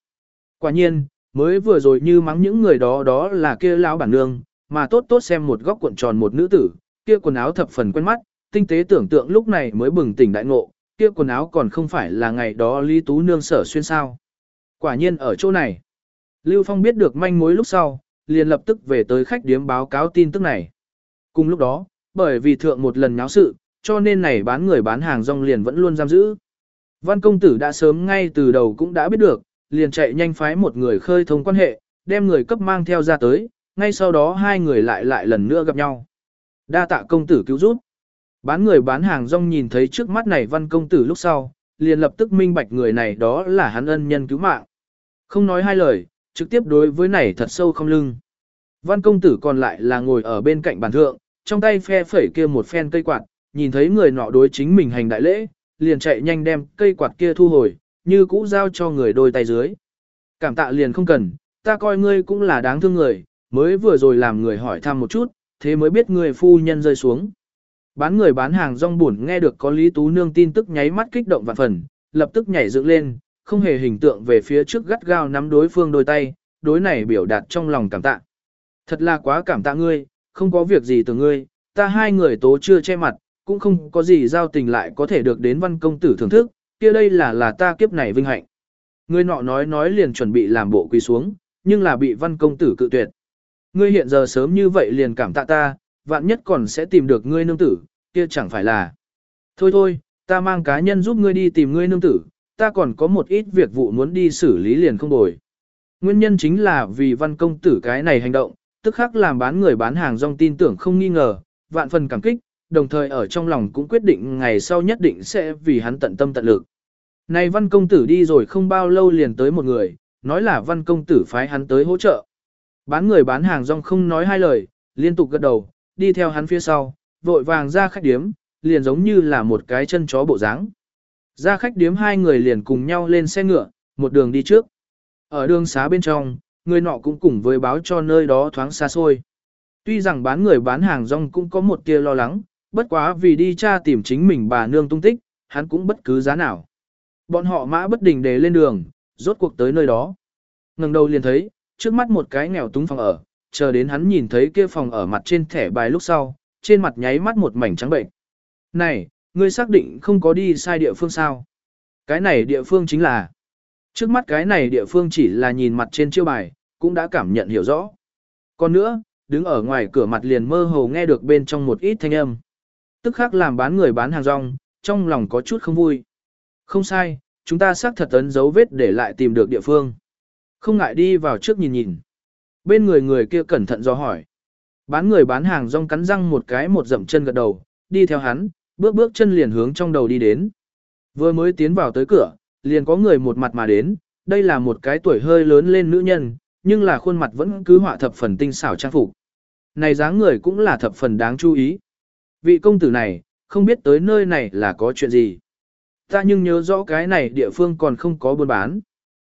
Quả nhiên, mới vừa rồi như mắng những người đó đó là kia lão bản nương, mà tốt tốt xem một góc cuộn tròn một nữ tử, kia quần áo thập phần quen mắt, tinh tế tưởng tượng lúc này mới bừng tỉnh đại ngộ, kia quần áo còn không phải là ngày đó Lý Tú Nương sở xuyên sao. Quả nhiên ở chỗ này. Lưu Phong biết được manh mối lúc sau, liền lập tức về tới khách điếm báo cáo tin tức này. Cùng lúc đó, bởi vì thượng một lần nháo sự, cho nên này bán người bán hàng rong liền vẫn luôn giam giữ. Văn công tử đã sớm ngay từ đầu cũng đã biết được, liền chạy nhanh phái một người khơi thông quan hệ, đem người cấp mang theo ra tới, ngay sau đó hai người lại lại lần nữa gặp nhau. Đa tạ công tử cứu giúp. Bán người bán hàng rong nhìn thấy trước mắt này văn công tử lúc sau, liền lập tức minh bạch người này đó là hắn ân nhân cứu mạng. Không nói hai lời, trực tiếp đối với này thật sâu không lưng. Văn công tử còn lại là ngồi ở bên cạnh bàn thượng, trong tay phe phẩy kia một phen cây quạt, nhìn thấy người nọ đối chính mình hành đại lễ, liền chạy nhanh đem cây quạt kia thu hồi, như cũ giao cho người đôi tay dưới. Cảm tạ liền không cần, ta coi ngươi cũng là đáng thương người, mới vừa rồi làm người hỏi thăm một chút, thế mới biết người phu nhân rơi xuống. Bán người bán hàng rong buồn nghe được có Lý Tú Nương tin tức nháy mắt kích động vạn phần, lập tức nhảy dựng lên, không hề hình tượng về phía trước gắt gao nắm đối phương đôi tay, đối này biểu đạt trong lòng cảm tạ. Thật là quá cảm tạ ngươi, không có việc gì từ ngươi, ta hai người tố chưa che mặt, cũng không có gì giao tình lại có thể được đến văn công tử thưởng thức, kia đây là là ta kiếp này vinh hạnh. Ngươi nọ nói nói liền chuẩn bị làm bộ quỳ xuống, nhưng là bị văn công tử cự tuyệt. Ngươi hiện giờ sớm như vậy liền cảm tạ ta, vạn nhất còn sẽ tìm được ngươi nương tử, kia chẳng phải là. Thôi thôi, ta mang cá nhân giúp ngươi đi tìm ngươi nương tử, ta còn có một ít việc vụ muốn đi xử lý liền không bồi. Nguyên nhân chính là vì văn công tử cái này hành động, tức khắc làm bán người bán hàng rong tin tưởng không nghi ngờ, vạn phần cảm kích, đồng thời ở trong lòng cũng quyết định ngày sau nhất định sẽ vì hắn tận tâm tận lực. Này văn công tử đi rồi không bao lâu liền tới một người, nói là văn công tử phái hắn tới hỗ trợ. Bán người bán hàng rong không nói hai lời, liên tục gật đầu, đi theo hắn phía sau, vội vàng ra khách điếm, liền giống như là một cái chân chó bộ dáng. Ra khách điếm hai người liền cùng nhau lên xe ngựa, một đường đi trước. Ở đường xá bên trong, người nọ cũng cùng với báo cho nơi đó thoáng xa xôi. Tuy rằng bán người bán hàng rong cũng có một tia lo lắng, bất quá vì đi tra tìm chính mình bà nương tung tích, hắn cũng bất cứ giá nào. Bọn họ mã bất đình để lên đường, rốt cuộc tới nơi đó. ngẩng đầu liền thấy, trước mắt một cái nghèo túng phòng ở, chờ đến hắn nhìn thấy kia phòng ở mặt trên thẻ bài lúc sau, trên mặt nháy mắt một mảnh trắng bệnh. Này, ngươi xác định không có đi sai địa phương sao? Cái này địa phương chính là... Trước mắt cái này địa phương chỉ là nhìn mặt trên chiêu bài, cũng đã cảm nhận hiểu rõ. Còn nữa, đứng ở ngoài cửa mặt liền mơ hồ nghe được bên trong một ít thanh âm. Tức khắc làm bán người bán hàng rong, trong lòng có chút không vui. Không sai, chúng ta xác thật ấn dấu vết để lại tìm được địa phương. Không ngại đi vào trước nhìn nhìn. Bên người người kia cẩn thận do hỏi. Bán người bán hàng rong cắn răng một cái một dậm chân gật đầu, đi theo hắn, bước bước chân liền hướng trong đầu đi đến. Vừa mới tiến vào tới cửa, liền có người một mặt mà đến, đây là một cái tuổi hơi lớn lên nữ nhân, nhưng là khuôn mặt vẫn cứ họa thập phần tinh xảo trang phục. Này dáng người cũng là thập phần đáng chú ý. Vị công tử này, không biết tới nơi này là có chuyện gì. Ta nhưng nhớ rõ cái này địa phương còn không có buôn bán.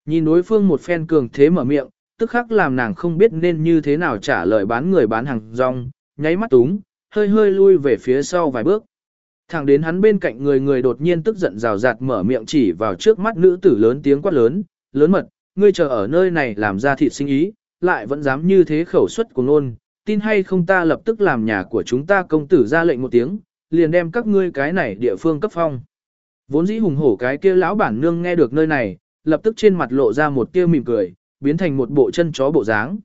Nhìn đối phương một phen cường thế mở miệng, tức khắc làm nàng không biết nên như thế nào trả lời bán người bán hàng rong, nháy mắt túng, hơi hơi lui về phía sau vài bước. Thẳng đến hắn bên cạnh người người đột nhiên tức giận rào rạt mở miệng chỉ vào trước mắt nữ tử lớn tiếng quát lớn, lớn mật, ngươi chờ ở nơi này làm ra thịt sinh ý, lại vẫn dám như thế khẩu suất của nôn, tin hay không ta lập tức làm nhà của chúng ta công tử ra lệnh một tiếng, liền đem các ngươi cái này địa phương cấp phong. Vốn dĩ hùng hổ cái kia lão bản nương nghe được nơi này, lập tức trên mặt lộ ra một tia mỉm cười, biến thành một bộ chân chó bộ dáng.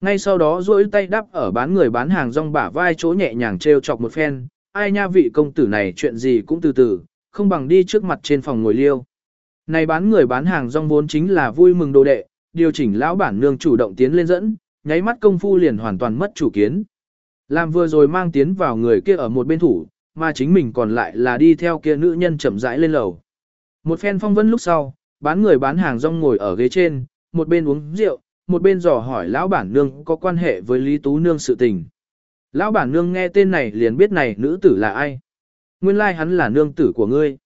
Ngay sau đó duỗi tay đắp ở bán người bán hàng rong bả vai chỗ nhẹ nhàng treo chọc một phen, ai nha vị công tử này chuyện gì cũng từ từ, không bằng đi trước mặt trên phòng ngồi liêu. Này bán người bán hàng rong vốn chính là vui mừng đồ đệ, điều chỉnh lão bản nương chủ động tiến lên dẫn, nháy mắt công phu liền hoàn toàn mất chủ kiến. Làm vừa rồi mang tiến vào người kia ở một bên thủ, mà chính mình còn lại là đi theo kia nữ nhân chậm rãi lên lầu. Một phen phong vân lúc sau, bán người bán hàng rong ngồi ở ghế trên, một bên uống rượu, một bên dò hỏi lão bản nương có quan hệ với Lý Tú Nương sự tình. Lão bản nương nghe tên này liền biết này nữ tử là ai. Nguyên lai like hắn là nương tử của ngươi.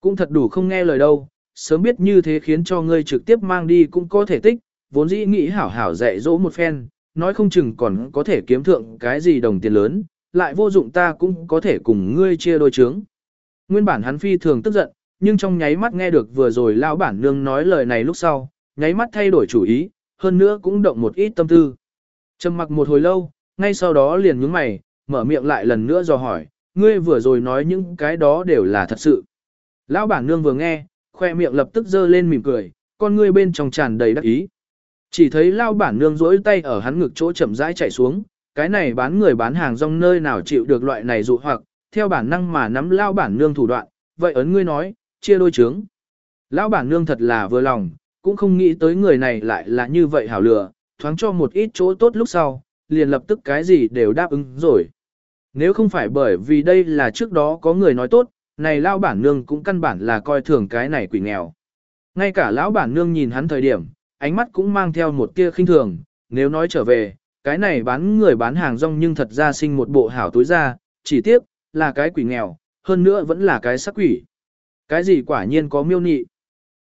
Cũng thật đủ không nghe lời đâu, sớm biết như thế khiến cho ngươi trực tiếp mang đi cũng có thể tích, vốn dĩ nghĩ hảo hảo dạy dỗ một phen, nói không chừng còn có thể kiếm thượng cái gì đồng tiền lớn, lại vô dụng ta cũng có thể cùng ngươi chia đôi trướng. Nguyên bản hắn phi thường tức giận, nhưng trong nháy mắt nghe được vừa rồi lão bản nương nói lời này lúc sau, nháy mắt thay đổi chủ ý, hơn nữa cũng động một ít tâm tư. Trầm mặc một hồi lâu, ngay sau đó liền nhướng mày, mở miệng lại lần nữa dò hỏi, ngươi vừa rồi nói những cái đó đều là thật sự. Lão bản nương vừa nghe, khoe miệng lập tức dơ lên mỉm cười, con ngươi bên trong tràn đầy đắc ý. Chỉ thấy lão bản nương rỗi tay ở hắn ngực chỗ chậm rãi chạy xuống, cái này bán người bán hàng rong nơi nào chịu được loại này dụ hoặc, theo bản năng mà nắm lão bản nương thủ đoạn, vậy ấn ngươi nói, chia đôi trướng. Lão bản nương thật là vừa lòng, cũng không nghĩ tới người này lại là như vậy hảo lừa, thoáng cho một ít chỗ tốt lúc sau, liền lập tức cái gì đều đáp ứng rồi. Nếu không phải bởi vì đây là trước đó có người nói tốt, này lão bản nương cũng căn bản là coi thường cái này quỷ nghèo. Ngay cả lão bản nương nhìn hắn thời điểm, ánh mắt cũng mang theo một tia khinh thường, nếu nói trở về, cái này bán người bán hàng rong nhưng thật ra sinh một bộ hảo túi ra, chỉ tiếc, là cái quỷ nghèo, hơn nữa vẫn là cái sắc quỷ. Cái gì quả nhiên có miêu nị.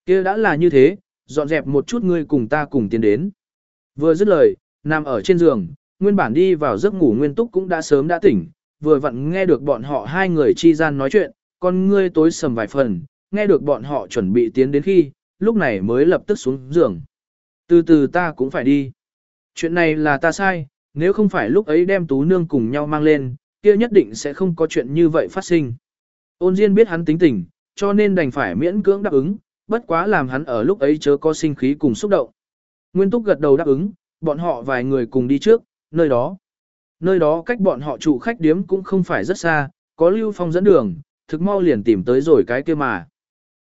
kia đã là như thế, dọn dẹp một chút ngươi cùng ta cùng tiến đến. Vừa dứt lời, nằm ở trên giường, nguyên bản đi vào giấc ngủ nguyên túc cũng đã sớm đã tỉnh, vừa vặn nghe được bọn họ hai người chi gian nói chuyện, con ngươi tối sầm vài phần, nghe được bọn họ chuẩn bị tiến đến khi, lúc này mới lập tức xuống giường. Từ từ ta cũng phải đi. Chuyện này là ta sai, nếu không phải lúc ấy đem tú nương cùng nhau mang lên, kia nhất định sẽ không có chuyện như vậy phát sinh. Ôn Diên biết hắn tính tình, cho nên đành phải miễn cưỡng đáp ứng, bất quá làm hắn ở lúc ấy chớ có sinh khí cùng xúc động. Nguyên Túc gật đầu đáp ứng, bọn họ vài người cùng đi trước, nơi đó. Nơi đó cách bọn họ trụ khách điếm cũng không phải rất xa, có Lưu Phong dẫn đường, thực mau liền tìm tới rồi cái kia mà.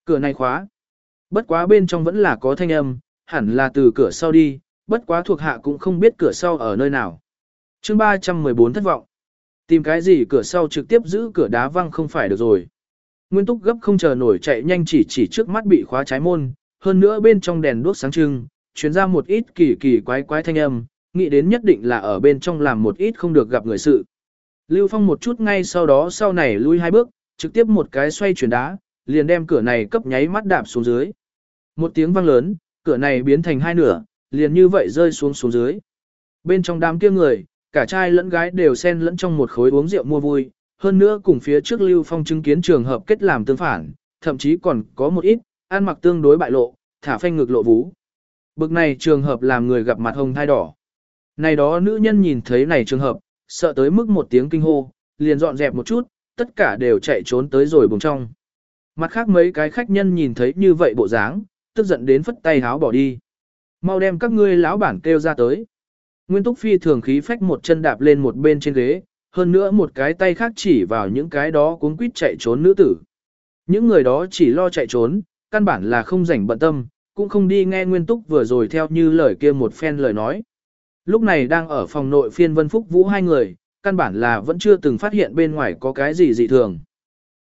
Cửa này khóa. Bất quá bên trong vẫn là có thanh âm, hẳn là từ cửa sau đi, bất quá thuộc hạ cũng không biết cửa sau ở nơi nào. chương 314 thất vọng. Tìm cái gì cửa sau trực tiếp giữ cửa đá văng không phải được rồi. Nguyên túc gấp không chờ nổi chạy nhanh chỉ chỉ trước mắt bị khóa trái môn, hơn nữa bên trong đèn đuốc sáng trưng, truyền ra một ít kỳ kỳ quái quái thanh âm, nghĩ đến nhất định là ở bên trong làm một ít không được gặp người sự. Lưu Phong một chút ngay sau đó sau này lui hai bước, trực tiếp một cái xoay chuyển đá, liền đem cửa này cấp nháy mắt đạp xuống dưới. Một tiếng vang lớn, cửa này biến thành hai nửa, liền như vậy rơi xuống xuống dưới. Bên trong đám kia người, cả trai lẫn gái đều xen lẫn trong một khối uống rượu mua vui, hơn nữa cùng phía trước Lưu Phong chứng kiến trường hợp kết làm tương phản, thậm chí còn có một ít, ăn mặc tương đối bại lộ, thả phanh ngực lộ vú. Bực này trường hợp làm người gặp mặt hồng thai đỏ. Này đó nữ nhân nhìn thấy này trường hợp, sợ tới mức một tiếng kinh hô, liền dọn dẹp một chút, tất cả đều chạy trốn tới rồi bùng trong. Mặt khác mấy cái khách nhân nhìn thấy như vậy bộ dáng, tức giận đến phất tay háo bỏ đi. Mau đem các ngươi lão bản kêu ra tới. Nguyên Túc Phi thường khí phách một chân đạp lên một bên trên ghế, hơn nữa một cái tay khác chỉ vào những cái đó cuống quýt chạy trốn nữ tử. Những người đó chỉ lo chạy trốn, căn bản là không rảnh bận tâm, cũng không đi nghe Nguyên Túc vừa rồi theo như lời kia một phen lời nói. Lúc này đang ở phòng nội phiên Vân Phúc Vũ hai người, căn bản là vẫn chưa từng phát hiện bên ngoài có cái gì dị thường.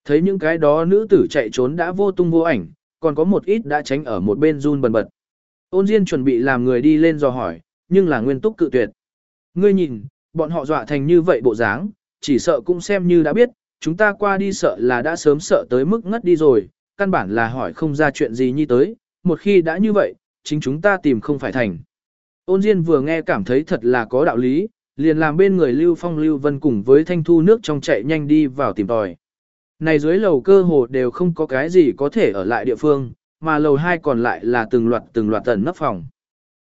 Thấy những cái đó nữ tử chạy trốn đã vô tung vô ảnh, còn có một ít đã tránh ở một bên run bần bật. Ôn Diên chuẩn bị làm người đi lên dò hỏi, nhưng là nguyên túc cự tuyệt. Ngươi nhìn, bọn họ dọa thành như vậy bộ dáng, chỉ sợ cũng xem như đã biết, chúng ta qua đi sợ là đã sớm sợ tới mức ngất đi rồi, căn bản là hỏi không ra chuyện gì như tới, một khi đã như vậy, chính chúng ta tìm không phải thành. Ôn Diên vừa nghe cảm thấy thật là có đạo lý, liền làm bên người Lưu Phong Lưu Vân cùng với thanh thu nước trong chạy nhanh đi vào tìm tòi. Này dưới lầu cơ hồ đều không có cái gì có thể ở lại địa phương, mà lầu hai còn lại là từng loạt từng loạt tần nấp phòng.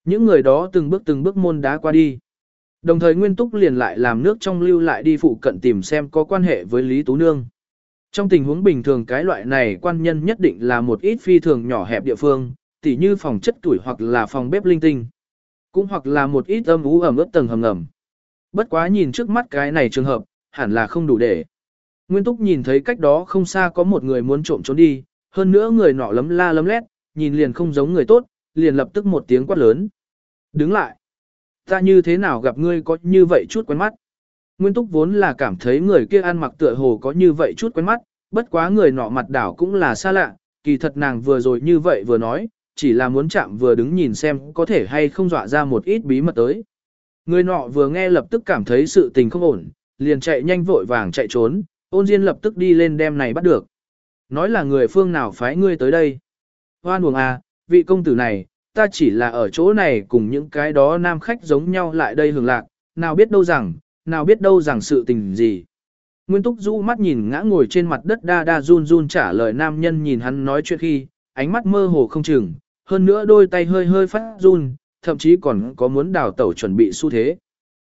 Những người đó từng bước từng bước môn đá qua đi. Đồng thời Nguyên Túc liền lại làm nước trong lưu lại đi phụ cận tìm xem có quan hệ với Lý Tú Nương. Trong tình huống bình thường cái loại này quan nhân nhất định là một ít phi thường nhỏ hẹp địa phương, tỉ như phòng chất tuổi hoặc là phòng bếp linh tinh. Cũng hoặc là một ít âm ú ẩm ướt tầng hầm ngầm. Bất quá nhìn trước mắt cái này trường hợp, hẳn là không đủ để. Nguyên Túc nhìn thấy cách đó không xa có một người muốn trộm trốn đi, hơn nữa người nọ lấm la lấm lét, nhìn liền không giống người tốt, liền lập tức một tiếng quát lớn. Đứng lại! Ta như thế nào gặp ngươi có như vậy chút quen mắt? Nguyên Túc vốn là cảm thấy người kia ăn mặc tựa hồ có như vậy chút quen mắt, bất quá người nọ mặt đảo cũng là xa lạ, kỳ thật nàng vừa rồi như vậy vừa nói, chỉ là muốn chạm vừa đứng nhìn xem có thể hay không dọa ra một ít bí mật tới. Người nọ vừa nghe lập tức cảm thấy sự tình không ổn, liền chạy nhanh vội vàng chạy trốn, ôn diên lập tức đi lên đem này bắt được. Nói là người phương nào phái ngươi tới đây. Hoan buồng à, vị công tử này, ta chỉ là ở chỗ này cùng những cái đó nam khách giống nhau lại đây hưởng lạc, nào biết đâu rằng, nào biết đâu rằng sự tình gì. Nguyên Túc rũ mắt nhìn ngã ngồi trên mặt đất đa đa run run trả lời nam nhân nhìn hắn nói chuyện khi, ánh mắt mơ hồ không chừng, hơn nữa đôi tay hơi hơi phát run, thậm chí còn có muốn đào tẩu chuẩn bị xu thế.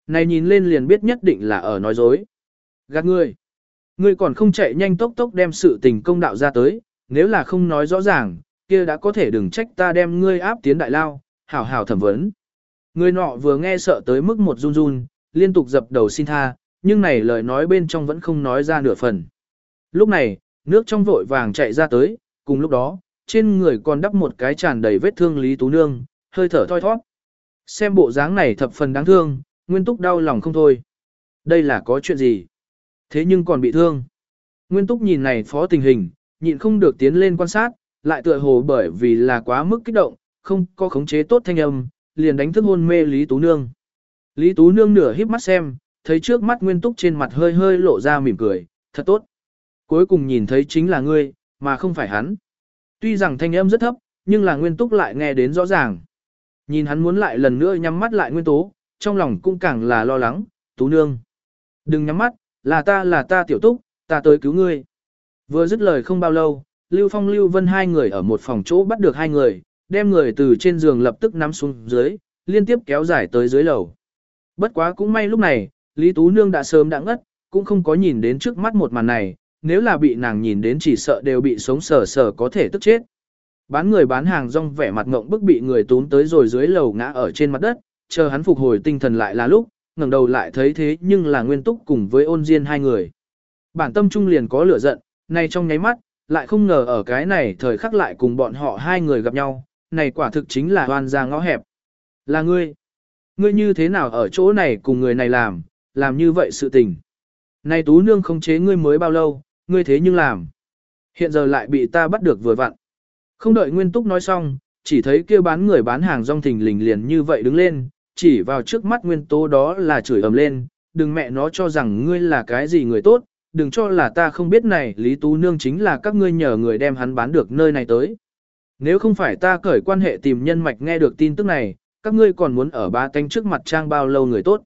Này nhìn lên liền biết nhất định là ở nói dối. Gạt ngươi. Ngươi còn không chạy nhanh tốc tốc đem sự tình công đạo ra tới, nếu là không nói rõ ràng, kia đã có thể đừng trách ta đem ngươi áp tiến đại lao, hảo hảo thẩm vấn. Người nọ vừa nghe sợ tới mức một run run, liên tục dập đầu xin tha, nhưng này lời nói bên trong vẫn không nói ra nửa phần. Lúc này, nước trong vội vàng chạy ra tới, cùng lúc đó, trên người còn đắp một cái tràn đầy vết thương Lý Tú Nương, hơi thở thoi thoát. Xem bộ dáng này thập phần đáng thương, Nguyên Túc đau lòng không thôi. Đây là có chuyện gì? Thế nhưng còn bị thương. Nguyên Túc nhìn này phó tình hình, nhịn không được tiến lên quan sát, lại tựa hồ bởi vì là quá mức kích động, không có khống chế tốt thanh âm, liền đánh thức hôn mê Lý Tú Nương. Lý Tú Nương nửa híp mắt xem, thấy trước mắt Nguyên Túc trên mặt hơi hơi lộ ra mỉm cười, thật tốt. Cuối cùng nhìn thấy chính là ngươi, mà không phải hắn. Tuy rằng thanh âm rất thấp, nhưng là Nguyên Túc lại nghe đến rõ ràng. Nhìn hắn muốn lại lần nữa nhắm mắt lại Nguyên Tố, trong lòng cũng càng là lo lắng, Tú Nương. Đừng nhắm mắt, là ta là ta tiểu túc, ta tới cứu ngươi. Vừa dứt lời không bao lâu, Lưu Phong Lưu Vân hai người ở một phòng chỗ bắt được hai người, đem người từ trên giường lập tức nắm xuống dưới, liên tiếp kéo dài tới dưới lầu. Bất quá cũng may lúc này, Lý Tú Nương đã sớm đã ngất, cũng không có nhìn đến trước mắt một màn này, nếu là bị nàng nhìn đến chỉ sợ đều bị sống sờ sờ có thể tức chết. Bán người bán hàng rong vẻ mặt ngộng bức bị người tún tới rồi dưới lầu ngã ở trên mặt đất, chờ hắn phục hồi tinh thần lại là lúc, ngẩng đầu lại thấy thế nhưng là nguyên túc cùng với ôn diên hai người. Bản tâm trung liền có lửa giận, nay trong nháy mắt, lại không ngờ ở cái này thời khắc lại cùng bọn họ hai người gặp nhau, này quả thực chính là hoan ra ngõ hẹp. Là ngươi. Ngươi như thế nào ở chỗ này cùng người này làm, làm như vậy sự tình. Này tú nương không chế ngươi mới bao lâu, ngươi thế nhưng làm. Hiện giờ lại bị ta bắt được vừa vặn. Không đợi Nguyên Túc nói xong, chỉ thấy kia bán người bán hàng rong thình lình liền như vậy đứng lên, chỉ vào trước mắt nguyên tố đó là chửi ầm lên, đừng mẹ nó cho rằng ngươi là cái gì người tốt, đừng cho là ta không biết này Lý Tú Nương chính là các ngươi nhờ người đem hắn bán được nơi này tới. Nếu không phải ta cởi quan hệ tìm nhân mạch nghe được tin tức này, các ngươi còn muốn ở ba canh trước mặt trang bao lâu người tốt.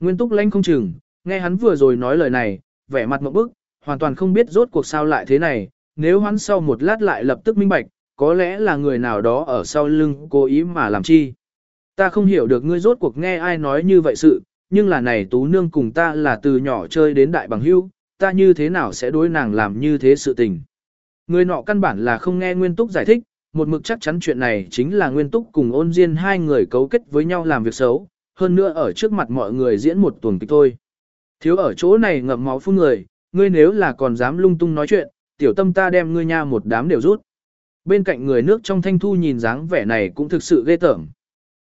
Nguyên túc lãnh không chừng, nghe hắn vừa rồi nói lời này, vẻ mặt một bức, hoàn toàn không biết rốt cuộc sao lại thế này, nếu hắn sau một lát lại lập tức minh bạch, có lẽ là người nào đó ở sau lưng cố ý mà làm chi. Ta không hiểu được ngươi rốt cuộc nghe ai nói như vậy sự, nhưng là này tú nương cùng ta là từ nhỏ chơi đến đại bằng hưu, ta như thế nào sẽ đối nàng làm như thế sự tình. Người nọ căn bản là không nghe Nguyên Túc giải thích, một mực chắc chắn chuyện này chính là Nguyên Túc cùng ôn diên hai người cấu kết với nhau làm việc xấu, hơn nữa ở trước mặt mọi người diễn một tuần kịch thôi. Thiếu ở chỗ này ngậm máu phun người, ngươi nếu là còn dám lung tung nói chuyện, tiểu tâm ta đem ngươi nha một đám đều rút. Bên cạnh người nước trong thanh thu nhìn dáng vẻ này cũng thực sự ghê tởm.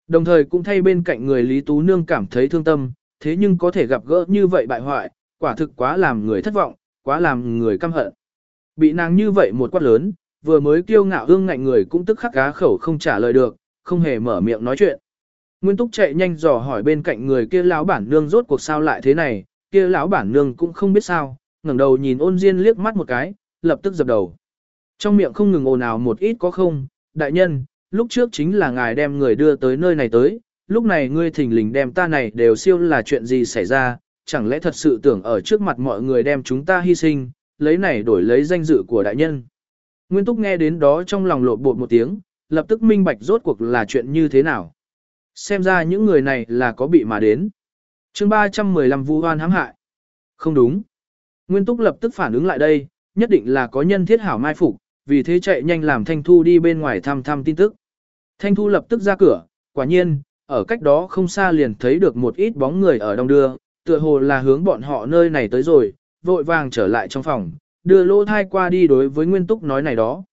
Đồng thời cũng thay bên cạnh người Lý Tú Nương cảm thấy thương tâm, thế nhưng có thể gặp gỡ như vậy bại hoại, quả thực quá làm người thất vọng, quá làm người căm hận. Bị nàng như vậy một quát lớn, vừa mới kiêu ngạo hương ngạnh người cũng tức khắc cá khẩu không trả lời được, không hề mở miệng nói chuyện. Nguyên Túc chạy nhanh dò hỏi bên cạnh người kia lão bản nương rốt cuộc sao lại thế này, kia lão bản nương cũng không biết sao, ngẩng đầu nhìn ôn diên liếc mắt một cái, lập tức dập đầu. Trong miệng không ngừng ồn ào một ít có không, đại nhân, lúc trước chính là ngài đem người đưa tới nơi này tới, lúc này ngươi thỉnh lình đem ta này đều siêu là chuyện gì xảy ra, chẳng lẽ thật sự tưởng ở trước mặt mọi người đem chúng ta hy sinh, lấy này đổi lấy danh dự của đại nhân. Nguyên Túc nghe đến đó trong lòng lộ bột một tiếng, lập tức minh bạch rốt cuộc là chuyện như thế nào. Xem ra những người này là có bị mà đến. chương 315 vu hoan hãm hại. Không đúng. Nguyên Túc lập tức phản ứng lại đây, nhất định là có nhân thiết hảo mai phục, vì thế chạy nhanh làm Thanh Thu đi bên ngoài thăm thăm tin tức. Thanh Thu lập tức ra cửa, quả nhiên, ở cách đó không xa liền thấy được một ít bóng người ở đông đưa, tựa hồ là hướng bọn họ nơi này tới rồi, vội vàng trở lại trong phòng, đưa lỗ thai qua đi đối với Nguyên Túc nói này đó.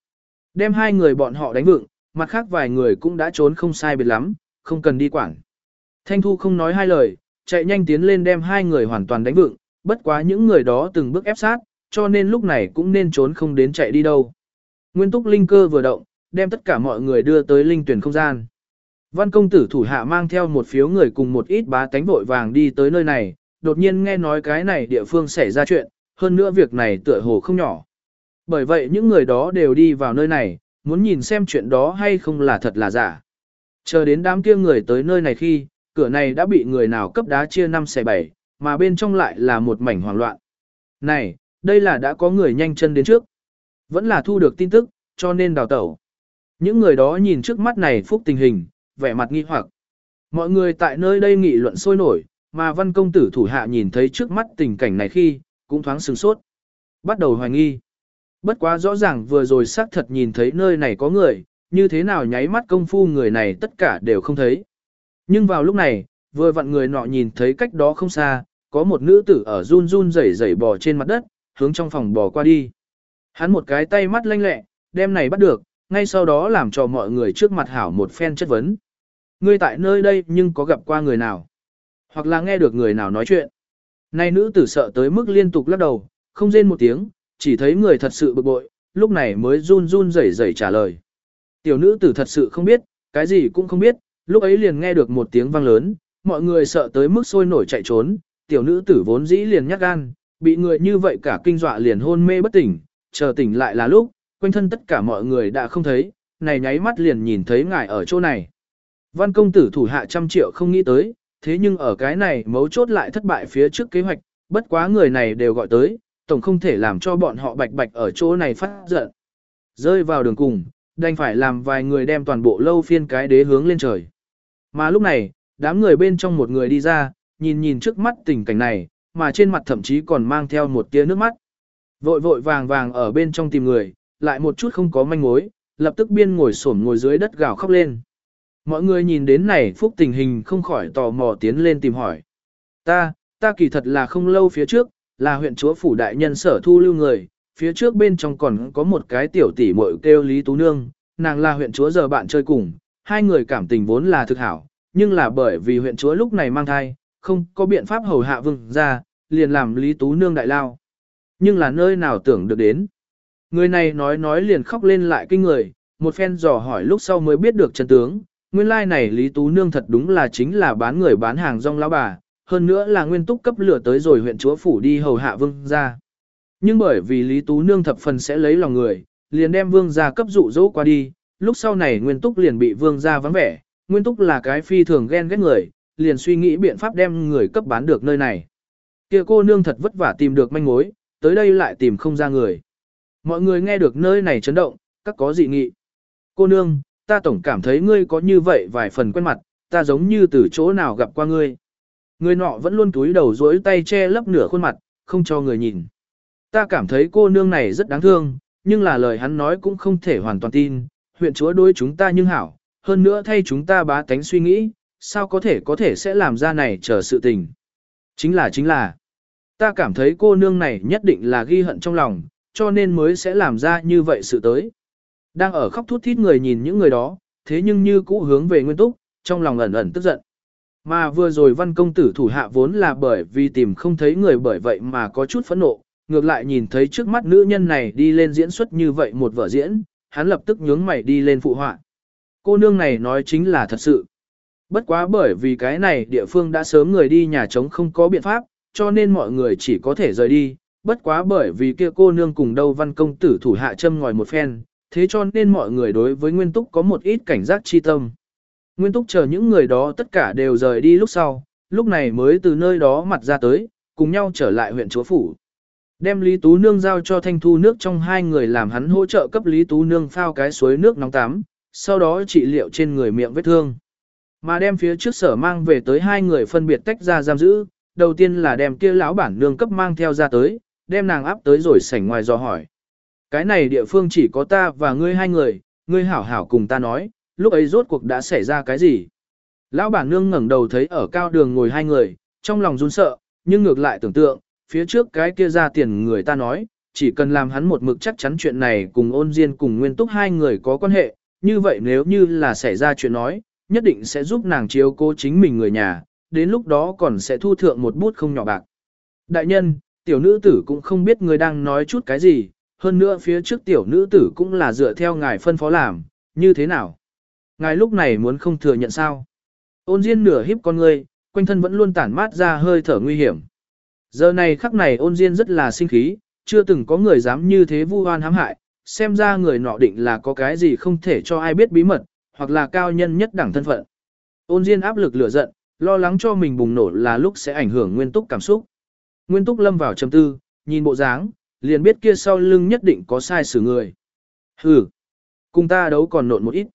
Đem hai người bọn họ đánh vựng, mặt khác vài người cũng đã trốn không sai biệt lắm, không cần đi quản. Thanh Thu không nói hai lời, chạy nhanh tiến lên đem hai người hoàn toàn đánh vựng, bất quá những người đó từng bước ép sát, cho nên lúc này cũng nên trốn không đến chạy đi đâu. Nguyên túc linh cơ vừa động, đem tất cả mọi người đưa tới linh tuyển không gian. Văn công tử thủ hạ mang theo một phiếu người cùng một ít bá tánh vội vàng đi tới nơi này, đột nhiên nghe nói cái này địa phương xảy ra chuyện, hơn nữa việc này tựa hồ không nhỏ. Bởi vậy những người đó đều đi vào nơi này, muốn nhìn xem chuyện đó hay không là thật là giả. Chờ đến đám kia người tới nơi này khi, cửa này đã bị người nào cấp đá chia năm xẻ bảy, mà bên trong lại là một mảnh hoảng loạn. Này, đây là đã có người nhanh chân đến trước. Vẫn là thu được tin tức, cho nên đào tẩu. Những người đó nhìn trước mắt này phúc tình hình, vẻ mặt nghi hoặc. Mọi người tại nơi đây nghị luận sôi nổi, mà văn công tử thủ hạ nhìn thấy trước mắt tình cảnh này khi, cũng thoáng sừng sốt. Bắt đầu hoài nghi. Bất quá rõ ràng vừa rồi xác thật nhìn thấy nơi này có người, như thế nào nháy mắt công phu người này tất cả đều không thấy. Nhưng vào lúc này, vừa vặn người nọ nhìn thấy cách đó không xa, có một nữ tử ở run run rẩy rẩy bò trên mặt đất, hướng trong phòng bò qua đi. Hắn một cái tay mắt lanh lẹ, đem này bắt được, ngay sau đó làm cho mọi người trước mặt hảo một phen chất vấn. Ngươi tại nơi đây nhưng có gặp qua người nào? Hoặc là nghe được người nào nói chuyện? Này nữ tử sợ tới mức liên tục lắc đầu, không rên một tiếng, chỉ thấy người thật sự bực bội, lúc này mới run run rẩy rẩy trả lời. Tiểu nữ tử thật sự không biết, cái gì cũng không biết, lúc ấy liền nghe được một tiếng vang lớn, mọi người sợ tới mức sôi nổi chạy trốn, tiểu nữ tử vốn dĩ liền nhát gan, bị người như vậy cả kinh dọa liền hôn mê bất tỉnh, chờ tỉnh lại là lúc, quanh thân tất cả mọi người đã không thấy, này nháy mắt liền nhìn thấy ngài ở chỗ này. Văn công tử thủ hạ trăm triệu không nghĩ tới, thế nhưng ở cái này mấu chốt lại thất bại phía trước kế hoạch, bất quá người này đều gọi tới, tổng không thể làm cho bọn họ bạch bạch ở chỗ này phát giận. Rơi vào đường cùng, đành phải làm vài người đem toàn bộ lâu phiên cái đế hướng lên trời. Mà lúc này, đám người bên trong một người đi ra, nhìn nhìn trước mắt tình cảnh này, mà trên mặt thậm chí còn mang theo một tia nước mắt. Vội vội vàng vàng ở bên trong tìm người, lại một chút không có manh mối, lập tức biên ngồi xổm ngồi dưới đất gào khóc lên. Mọi người nhìn đến này phúc tình hình không khỏi tò mò tiến lên tìm hỏi. Ta, ta kỳ thật là không lâu phía trước, là huyện chúa phủ đại nhân sở thu lưu người, phía trước bên trong còn có một cái tiểu tỷ muội kêu Lý Tú Nương, nàng là huyện chúa giờ bạn chơi cùng, hai người cảm tình vốn là thực hảo, nhưng là bởi vì huyện chúa lúc này mang thai, không có biện pháp hầu hạ vương ra, liền làm Lý Tú Nương đại lao. Nhưng là nơi nào tưởng được đến. Người này nói nói liền khóc lên lại kinh người, một phen dò hỏi lúc sau mới biết được chân tướng, nguyên lai like này Lý Tú Nương thật đúng là chính là bán người bán hàng rong lão bà, hơn nữa là nguyên túc cấp lửa tới rồi huyện chúa phủ đi hầu hạ vương ra. Nhưng bởi vì Lý Tú Nương thập phần sẽ lấy lòng người, liền đem vương gia cấp dụ dỗ qua đi, lúc sau này nguyên túc liền bị vương gia vắng vẻ, nguyên túc là cái phi thường ghen ghét người, liền suy nghĩ biện pháp đem người cấp bán được nơi này. Kia cô nương thật vất vả tìm được manh mối, tới đây lại tìm không ra người. Mọi người nghe được nơi này chấn động, các có dị nghị. Cô nương, ta tổng cảm thấy ngươi có như vậy vài phần quen mặt, ta giống như từ chỗ nào gặp qua ngươi. Người nọ vẫn luôn túi đầu duỗi tay che lấp nửa khuôn mặt, không cho người nhìn. Ta cảm thấy cô nương này rất đáng thương, nhưng là lời hắn nói cũng không thể hoàn toàn tin, huyện chúa đối chúng ta nhưng hảo, hơn nữa thay chúng ta bá tánh suy nghĩ, sao có thể có thể sẽ làm ra này chờ sự tình. Chính là chính là, ta cảm thấy cô nương này nhất định là ghi hận trong lòng, cho nên mới sẽ làm ra như vậy sự tới. Đang ở khóc thút thít người nhìn những người đó, thế nhưng như cũ hướng về nguyên túc, trong lòng ẩn ẩn tức giận. Mà vừa rồi văn công tử thủ hạ vốn là bởi vì tìm không thấy người bởi vậy mà có chút phẫn nộ, ngược lại nhìn thấy trước mắt nữ nhân này đi lên diễn xuất như vậy một vở diễn, hắn lập tức nhướng mày đi lên phụ họa. Cô nương này nói chính là thật sự. Bất quá bởi vì cái này địa phương đã sớm người đi nhà trống không có biện pháp, cho nên mọi người chỉ có thể rời đi. Bất quá bởi vì kia cô nương cùng đâu văn công tử thủ hạ châm ngòi một phen, thế cho nên mọi người đối với Nguyên Túc có một ít cảnh giác chi tâm. Nguyên Túc chờ những người đó tất cả đều rời đi lúc sau, lúc này mới từ nơi đó mặt ra tới, cùng nhau trở lại huyện chúa phủ. Đem Lý Tú Nương giao cho Thanh Thu nước trong hai người làm hắn hỗ trợ cấp Lý Tú Nương phao cái suối nước nóng tắm, sau đó trị liệu trên người miệng vết thương. Mà đem phía trước sở mang về tới hai người phân biệt tách ra giam giữ, đầu tiên là đem kia lão bản nương cấp mang theo ra tới, đem nàng áp tới rồi sảnh ngoài dò hỏi. Cái này địa phương chỉ có ta và ngươi hai người, ngươi hảo hảo cùng ta nói, lúc ấy rốt cuộc đã xảy ra cái gì. Lão bản nương ngẩng đầu thấy ở cao đường ngồi hai người, trong lòng run sợ, nhưng ngược lại tưởng tượng, phía trước cái kia ra tiền người ta nói, chỉ cần làm hắn một mực chắc chắn chuyện này cùng ôn diên cùng nguyên túc hai người có quan hệ, như vậy nếu như là xảy ra chuyện nói, nhất định sẽ giúp nàng chiếu cố chính mình người nhà, đến lúc đó còn sẽ thu thượng một bút không nhỏ bạc. Đại nhân, tiểu nữ tử cũng không biết người đang nói chút cái gì, hơn nữa phía trước tiểu nữ tử cũng là dựa theo ngài phân phó làm, như thế nào? Ngài lúc này muốn không thừa nhận sao? Ôn Diên nửa híp con ngươi, quanh thân vẫn luôn tản mát ra hơi thở nguy hiểm. Giờ này khắc này ôn Diên rất là sinh khí, chưa từng có người dám như thế vu oan hãm hại, xem ra người nọ định là có cái gì không thể cho ai biết bí mật, hoặc là cao nhân nhất đẳng thân phận. Ôn Diên áp lực lửa giận, lo lắng cho mình bùng nổ là lúc sẽ ảnh hưởng nguyên túc cảm xúc. Nguyên túc lâm vào trầm tư, nhìn bộ dáng, liền biết kia sau lưng nhất định có sai xử người. Hừ, cùng ta đấu còn nộn một ít.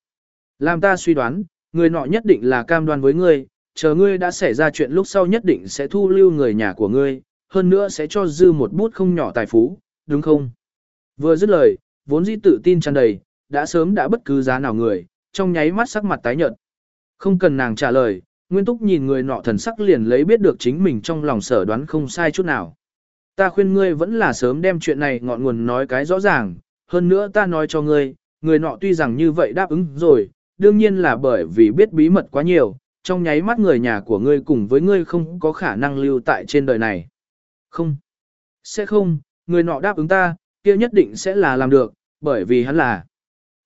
Làm ta suy đoán, người nọ nhất định là cam đoan với ngươi, chờ ngươi đã xảy ra chuyện lúc sau nhất định sẽ thu lưu người nhà của ngươi, hơn nữa sẽ cho dư một bút không nhỏ tài phú, đúng không? Vừa dứt lời, vốn dĩ tự tin tràn đầy, đã sớm đã bất cứ giá nào người, trong nháy mắt sắc mặt tái nhợt. Không cần nàng trả lời, Nguyên Túc nhìn người nọ thần sắc liền lấy biết được chính mình trong lòng sở đoán không sai chút nào. Ta khuyên ngươi vẫn là sớm đem chuyện này ngọn nguồn nói cái rõ ràng, hơn nữa ta nói cho ngươi, người nọ tuy rằng như vậy đáp ứng rồi, đương nhiên là bởi vì biết bí mật quá nhiều, trong nháy mắt người nhà của ngươi cùng với ngươi không có khả năng lưu tại trên đời này. Không, sẽ không, người nọ đáp ứng ta, kia nhất định sẽ là làm được, bởi vì hắn là.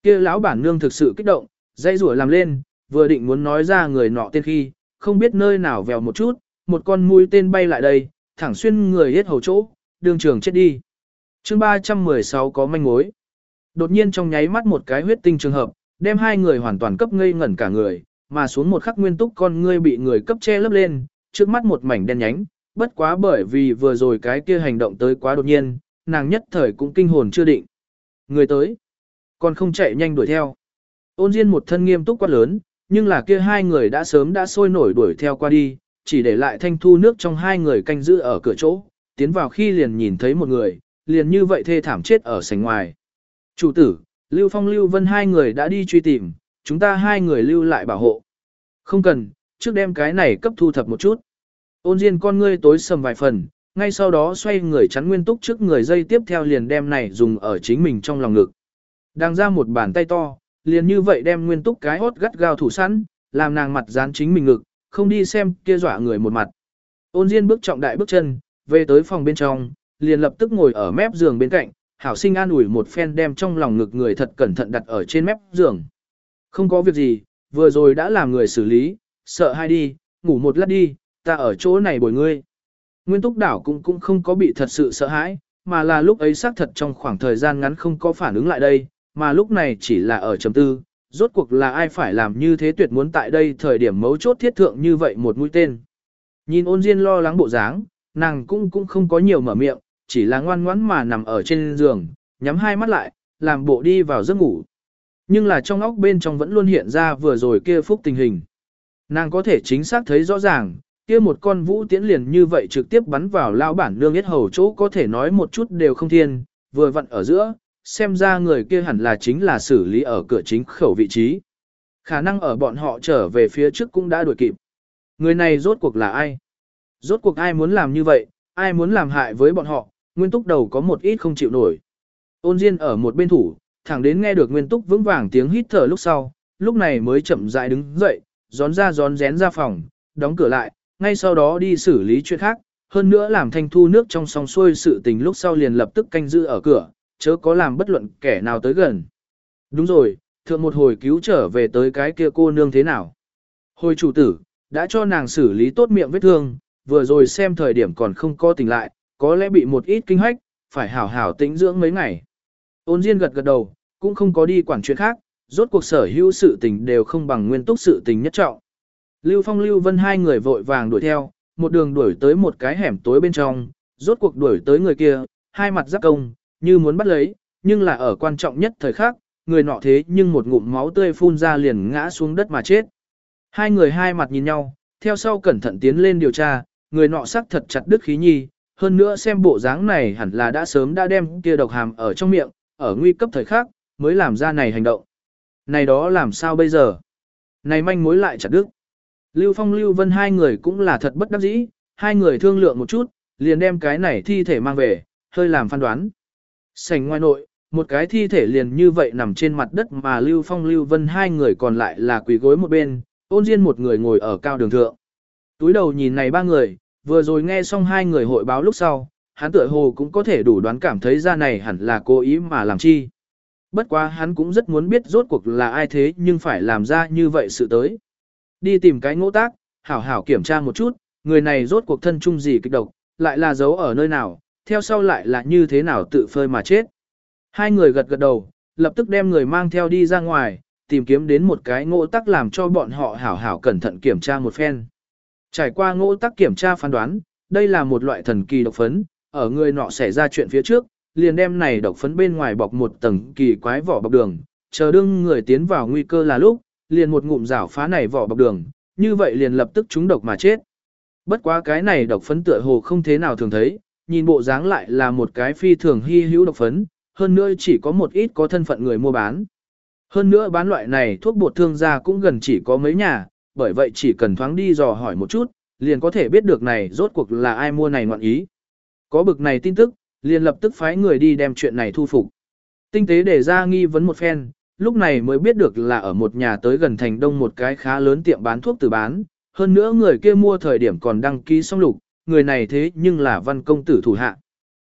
Kia lão bản nương thực sự kích động, dây rủa làm lên, vừa định muốn nói ra người nọ tên khi, không biết nơi nào vèo một chút, một con mũi tên bay lại đây, thẳng xuyên người hết hầu chỗ, đường trường chết đi. chương 316 có manh mối. Đột nhiên trong nháy mắt một cái huyết tinh trường hợp, đem hai người hoàn toàn cấp ngây ngẩn cả người, mà xuống một khắc nguyên túc con ngươi bị người cấp che lấp lên, trước mắt một mảnh đen nhánh, bất quá bởi vì vừa rồi cái kia hành động tới quá đột nhiên, nàng nhất thời cũng kinh hồn chưa định. Người tới, còn không chạy nhanh đuổi theo. Ôn Diên một thân nghiêm túc quá lớn, nhưng là kia hai người đã sớm đã sôi nổi đuổi theo qua đi, chỉ để lại thanh thu nước trong hai người canh giữ ở cửa chỗ, tiến vào khi liền nhìn thấy một người, liền như vậy thê thảm chết ở sảnh ngoài. Chủ tử, Lưu Phong Lưu Vân hai người đã đi truy tìm, chúng ta hai người lưu lại bảo hộ. Không cần, trước đem cái này cấp thu thập một chút. Ôn Diên con ngươi tối sầm vài phần, ngay sau đó xoay người chắn nguyên túc trước người dây tiếp theo liền đem này dùng ở chính mình trong lòng ngực. Đang ra một bàn tay to, liền như vậy đem nguyên túc cái hốt gắt gao thủ sẵn, làm nàng mặt dán chính mình ngực, không đi xem kia dọa người một mặt. Ôn Diên bước trọng đại bước chân, về tới phòng bên trong, liền lập tức ngồi ở mép giường bên cạnh, hảo sinh an ủi một phen đem trong lòng ngực người thật cẩn thận đặt ở trên mép giường. Không có việc gì, vừa rồi đã làm người xử lý, sợ hai đi, ngủ một lát đi, ta ở chỗ này bồi ngươi. Nguyên túc đảo cũng cũng không có bị thật sự sợ hãi, mà là lúc ấy xác thật trong khoảng thời gian ngắn không có phản ứng lại đây, mà lúc này chỉ là ở chấm tư, rốt cuộc là ai phải làm như thế tuyệt muốn tại đây thời điểm mấu chốt thiết thượng như vậy một mũi tên. Nhìn ôn diên lo lắng bộ dáng, nàng cũng cũng không có nhiều mở miệng, chỉ là ngoan ngoãn mà nằm ở trên giường, nhắm hai mắt lại, làm bộ đi vào giấc ngủ. Nhưng là trong óc bên trong vẫn luôn hiện ra vừa rồi kia phúc tình hình. Nàng có thể chính xác thấy rõ ràng, kia một con vũ tiễn liền như vậy trực tiếp bắn vào lao bản nương yết hầu chỗ có thể nói một chút đều không thiên, vừa vặn ở giữa, xem ra người kia hẳn là chính là xử lý ở cửa chính khẩu vị trí. Khả năng ở bọn họ trở về phía trước cũng đã đuổi kịp. Người này rốt cuộc là ai? Rốt cuộc ai muốn làm như vậy, ai muốn làm hại với bọn họ, nguyên túc đầu có một ít không chịu nổi. Ôn Diên ở một bên thủ, thẳng đến nghe được nguyên túc vững vàng tiếng hít thở lúc sau, lúc này mới chậm rãi đứng dậy, gión ra gión rén ra phòng, đóng cửa lại, ngay sau đó đi xử lý chuyện khác, hơn nữa làm thanh thu nước trong song xuôi sự tình lúc sau liền lập tức canh giữ ở cửa, chớ có làm bất luận kẻ nào tới gần. Đúng rồi, thượng một hồi cứu trở về tới cái kia cô nương thế nào. Hồi chủ tử, đã cho nàng xử lý tốt miệng vết thương, vừa rồi xem thời điểm còn không có tỉnh lại, có lẽ bị một ít kinh hách, phải hảo hảo tĩnh dưỡng mấy ngày. Ôn Diên gật gật đầu, cũng không có đi quản chuyện khác, rốt cuộc sở hữu sự tình đều không bằng nguyên túc sự tình nhất trọng. Lưu Phong Lưu Vân hai người vội vàng đuổi theo, một đường đuổi tới một cái hẻm tối bên trong, rốt cuộc đuổi tới người kia, hai mặt giáp công, như muốn bắt lấy, nhưng là ở quan trọng nhất thời khắc, người nọ thế nhưng một ngụm máu tươi phun ra liền ngã xuống đất mà chết. Hai người hai mặt nhìn nhau, theo sau cẩn thận tiến lên điều tra, người nọ sắc thật chặt đứt khí nhi, hơn nữa xem bộ dáng này hẳn là đã sớm đã đem kia độc hàm ở trong miệng, ở nguy cấp thời khắc, mới làm ra này hành động. Này đó làm sao bây giờ? Này manh mối lại chặt đứt. Lưu Phong Lưu Vân hai người cũng là thật bất đắc dĩ, hai người thương lượng một chút, liền đem cái này thi thể mang về, hơi làm phán đoán sảnh ngoài nội, một cái thi thể liền như vậy nằm trên mặt đất mà Lưu Phong Lưu Vân hai người còn lại là quỳ gối một bên, ôn diên một người ngồi ở cao đường thượng. Túi đầu nhìn này ba người, vừa rồi nghe xong hai người hội báo lúc sau, hắn tựa hồ cũng có thể đủ đoán cảm thấy ra này hẳn là cố ý mà làm chi. Bất quá hắn cũng rất muốn biết rốt cuộc là ai thế nhưng phải làm ra như vậy sự tới. Đi tìm cái ngỗ tác, hảo hảo kiểm tra một chút, người này rốt cuộc thân chung gì kịch độc, lại là giấu ở nơi nào, theo sau lại là như thế nào tự phơi mà chết. Hai người gật gật đầu, lập tức đem người mang theo đi ra ngoài, tìm kiếm đến một cái ngỗ tắc làm cho bọn họ hảo hảo cẩn thận kiểm tra một phen. Trải qua ngỗ tắc kiểm tra phán đoán, đây là một loại thần kỳ độc phấn, ở người nọ xảy ra chuyện phía trước, liền đem này độc phấn bên ngoài bọc một tầng kỳ quái vỏ bọc đường, chờ đương người tiến vào nguy cơ là lúc, liền một ngụm rảo phá này vỏ bọc đường, như vậy liền lập tức trúng độc mà chết. Bất quá cái này độc phấn tựa hồ không thế nào thường thấy, nhìn bộ dáng lại là một cái phi thường hy hữu độc phấn, hơn nữa chỉ có một ít có thân phận người mua bán. Hơn nữa bán loại này thuốc bột thương gia cũng gần chỉ có mấy nhà, bởi vậy chỉ cần thoáng đi dò hỏi một chút, liền có thể biết được này rốt cuộc là ai mua này ngoạn ý. Có bực này tin tức, liền lập tức phái người đi đem chuyện này thu phục. Tinh tế để ra nghi vấn một phen, lúc này mới biết được là ở một nhà tới gần thành đông một cái khá lớn tiệm bán thuốc từ bán, hơn nữa người kia mua thời điểm còn đăng ký xong lục, người này thế nhưng là văn công tử thủ hạ.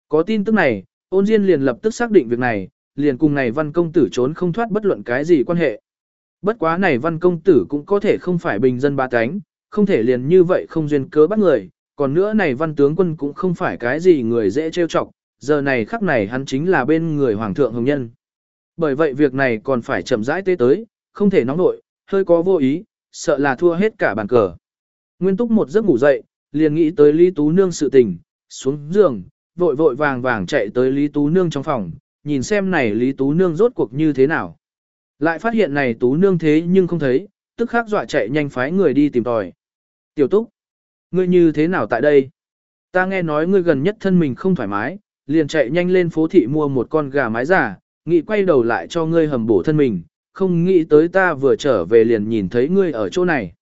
Có tin tức này, ôn diên liền lập tức xác định việc này, liền cùng này văn công tử trốn không thoát bất luận cái gì quan hệ. Bất quá này văn công tử cũng có thể không phải bình dân ba cánh, không thể liền như vậy không duyên cớ bắt người, còn nữa này văn tướng quân cũng không phải cái gì người dễ trêu chọc, giờ này khắc này hắn chính là bên người hoàng thượng hồng nhân. Bởi vậy việc này còn phải chậm rãi tế tới, không thể nóng nội, hơi có vô ý, sợ là thua hết cả bàn cờ. Nguyên túc một giấc ngủ dậy, liền nghĩ tới Lý Tú Nương sự tình, xuống giường, vội vội vàng vàng chạy tới Lý Tú Nương trong phòng, nhìn xem này Lý Tú Nương rốt cuộc như thế nào. Lại phát hiện này Tú Nương thế nhưng không thấy, tức khắc dọa chạy nhanh phái người đi tìm tòi. Tiểu Túc, ngươi như thế nào tại đây? Ta nghe nói ngươi gần nhất thân mình không thoải mái, liền chạy nhanh lên phố thị mua một con gà mái giả, nghĩ quay đầu lại cho ngươi hầm bổ thân mình, không nghĩ tới ta vừa trở về liền nhìn thấy ngươi ở chỗ này.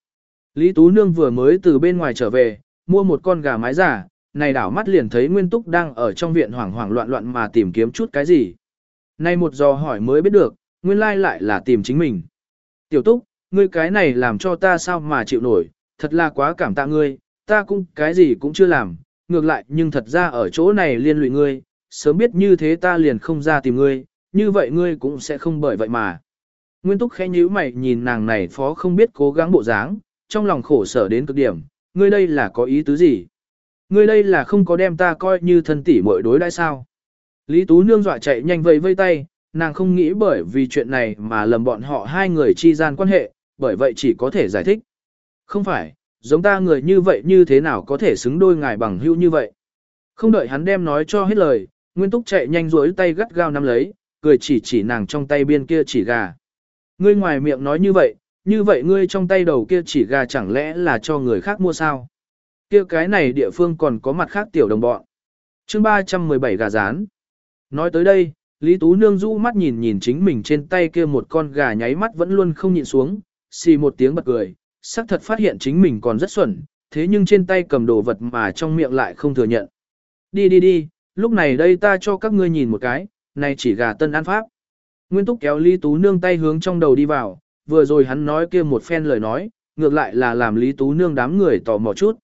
Lý Tú Nương vừa mới từ bên ngoài trở về, mua một con gà mái giả, này đảo mắt liền thấy Nguyên Túc đang ở trong viện hoảng hoảng loạn loạn mà tìm kiếm chút cái gì. Nay một dò hỏi mới biết được, nguyên lai lại là tìm chính mình. Tiểu Túc, ngươi cái này làm cho ta sao mà chịu nổi, thật là quá cảm tạ ngươi, ta cũng cái gì cũng chưa làm, ngược lại nhưng thật ra ở chỗ này liên lụy ngươi, sớm biết như thế ta liền không ra tìm ngươi, như vậy ngươi cũng sẽ không bởi vậy mà. Nguyên túc khẽ nhíu mày nhìn nàng này phó không biết cố gắng bộ dáng, trong lòng khổ sở đến cực điểm, ngươi đây là có ý tứ gì? Ngươi đây là không có đem ta coi như thân tỷ muội đối đãi sao? Lý Tú Nương dọa chạy nhanh vây vây tay, nàng không nghĩ bởi vì chuyện này mà lầm bọn họ hai người chi gian quan hệ, bởi vậy chỉ có thể giải thích. Không phải, giống ta người như vậy như thế nào có thể xứng đôi ngài bằng hữu như vậy? Không đợi hắn đem nói cho hết lời, Nguyên Túc chạy nhanh duỗi tay gắt gao nắm lấy, cười chỉ chỉ nàng trong tay biên kia chỉ gà. Ngươi ngoài miệng nói như vậy, như vậy ngươi trong tay đầu kia chỉ gà chẳng lẽ là cho người khác mua sao? Kia cái này địa phương còn có mặt khác tiểu đồng bọn. chương 317 gà rán. Nói tới đây, Lý Tú Nương rũ mắt nhìn nhìn chính mình trên tay kia một con gà nháy mắt vẫn luôn không nhịn xuống, xì một tiếng bật cười, xác thật phát hiện chính mình còn rất xuẩn, thế nhưng trên tay cầm đồ vật mà trong miệng lại không thừa nhận. Đi đi đi, lúc này đây ta cho các ngươi nhìn một cái, này chỉ gà tân an pháp. Nguyên Túc kéo Lý Tú Nương tay hướng trong đầu đi vào, vừa rồi hắn nói kia một phen lời nói, ngược lại là làm Lý Tú Nương đám người tò mò chút.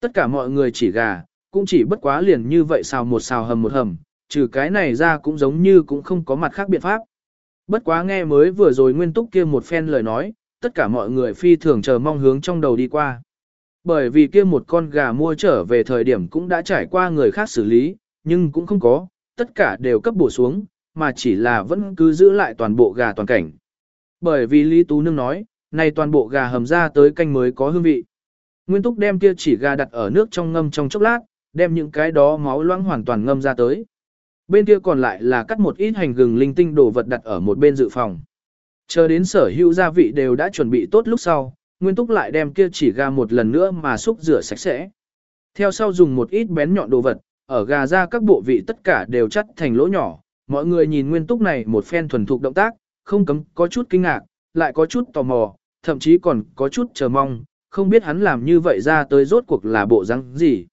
Tất cả mọi người chỉ gà, cũng chỉ bất quá liền như vậy xào một xào hầm một hầm, trừ cái này ra cũng giống như cũng không có mặt khác biện pháp. Bất quá nghe mới vừa rồi Nguyên Túc kia một phen lời nói, tất cả mọi người phi thường chờ mong hướng trong đầu đi qua. Bởi vì kia một con gà mua trở về thời điểm cũng đã trải qua người khác xử lý, nhưng cũng không có, tất cả đều cấp bổ xuống, mà chỉ là vẫn cứ giữ lại toàn bộ gà toàn cảnh. Bởi vì Lý Tú Nương nói, này toàn bộ gà hầm ra tới canh mới có hương vị. Nguyên Túc đem kia chỉ gà đặt ở nước trong ngâm trong chốc lát, đem những cái đó máu loãng hoàn toàn ngâm ra tới. Bên kia còn lại là cắt một ít hành gừng linh tinh đồ vật đặt ở một bên dự phòng. Chờ đến sở hữu gia vị đều đã chuẩn bị tốt lúc sau, Nguyên Túc lại đem kia chỉ gà một lần nữa mà xúc rửa sạch sẽ. Theo sau dùng một ít bén nhọn đồ vật, ở gà ra các bộ vị tất cả đều chắt thành lỗ nhỏ. Mọi người nhìn Nguyên Túc này một phen thuần thục động tác, không cấm có chút kinh ngạc, lại có chút tò mò, thậm chí còn có chút chờ mong, không biết hắn làm như vậy ra tới rốt cuộc là bộ răng gì.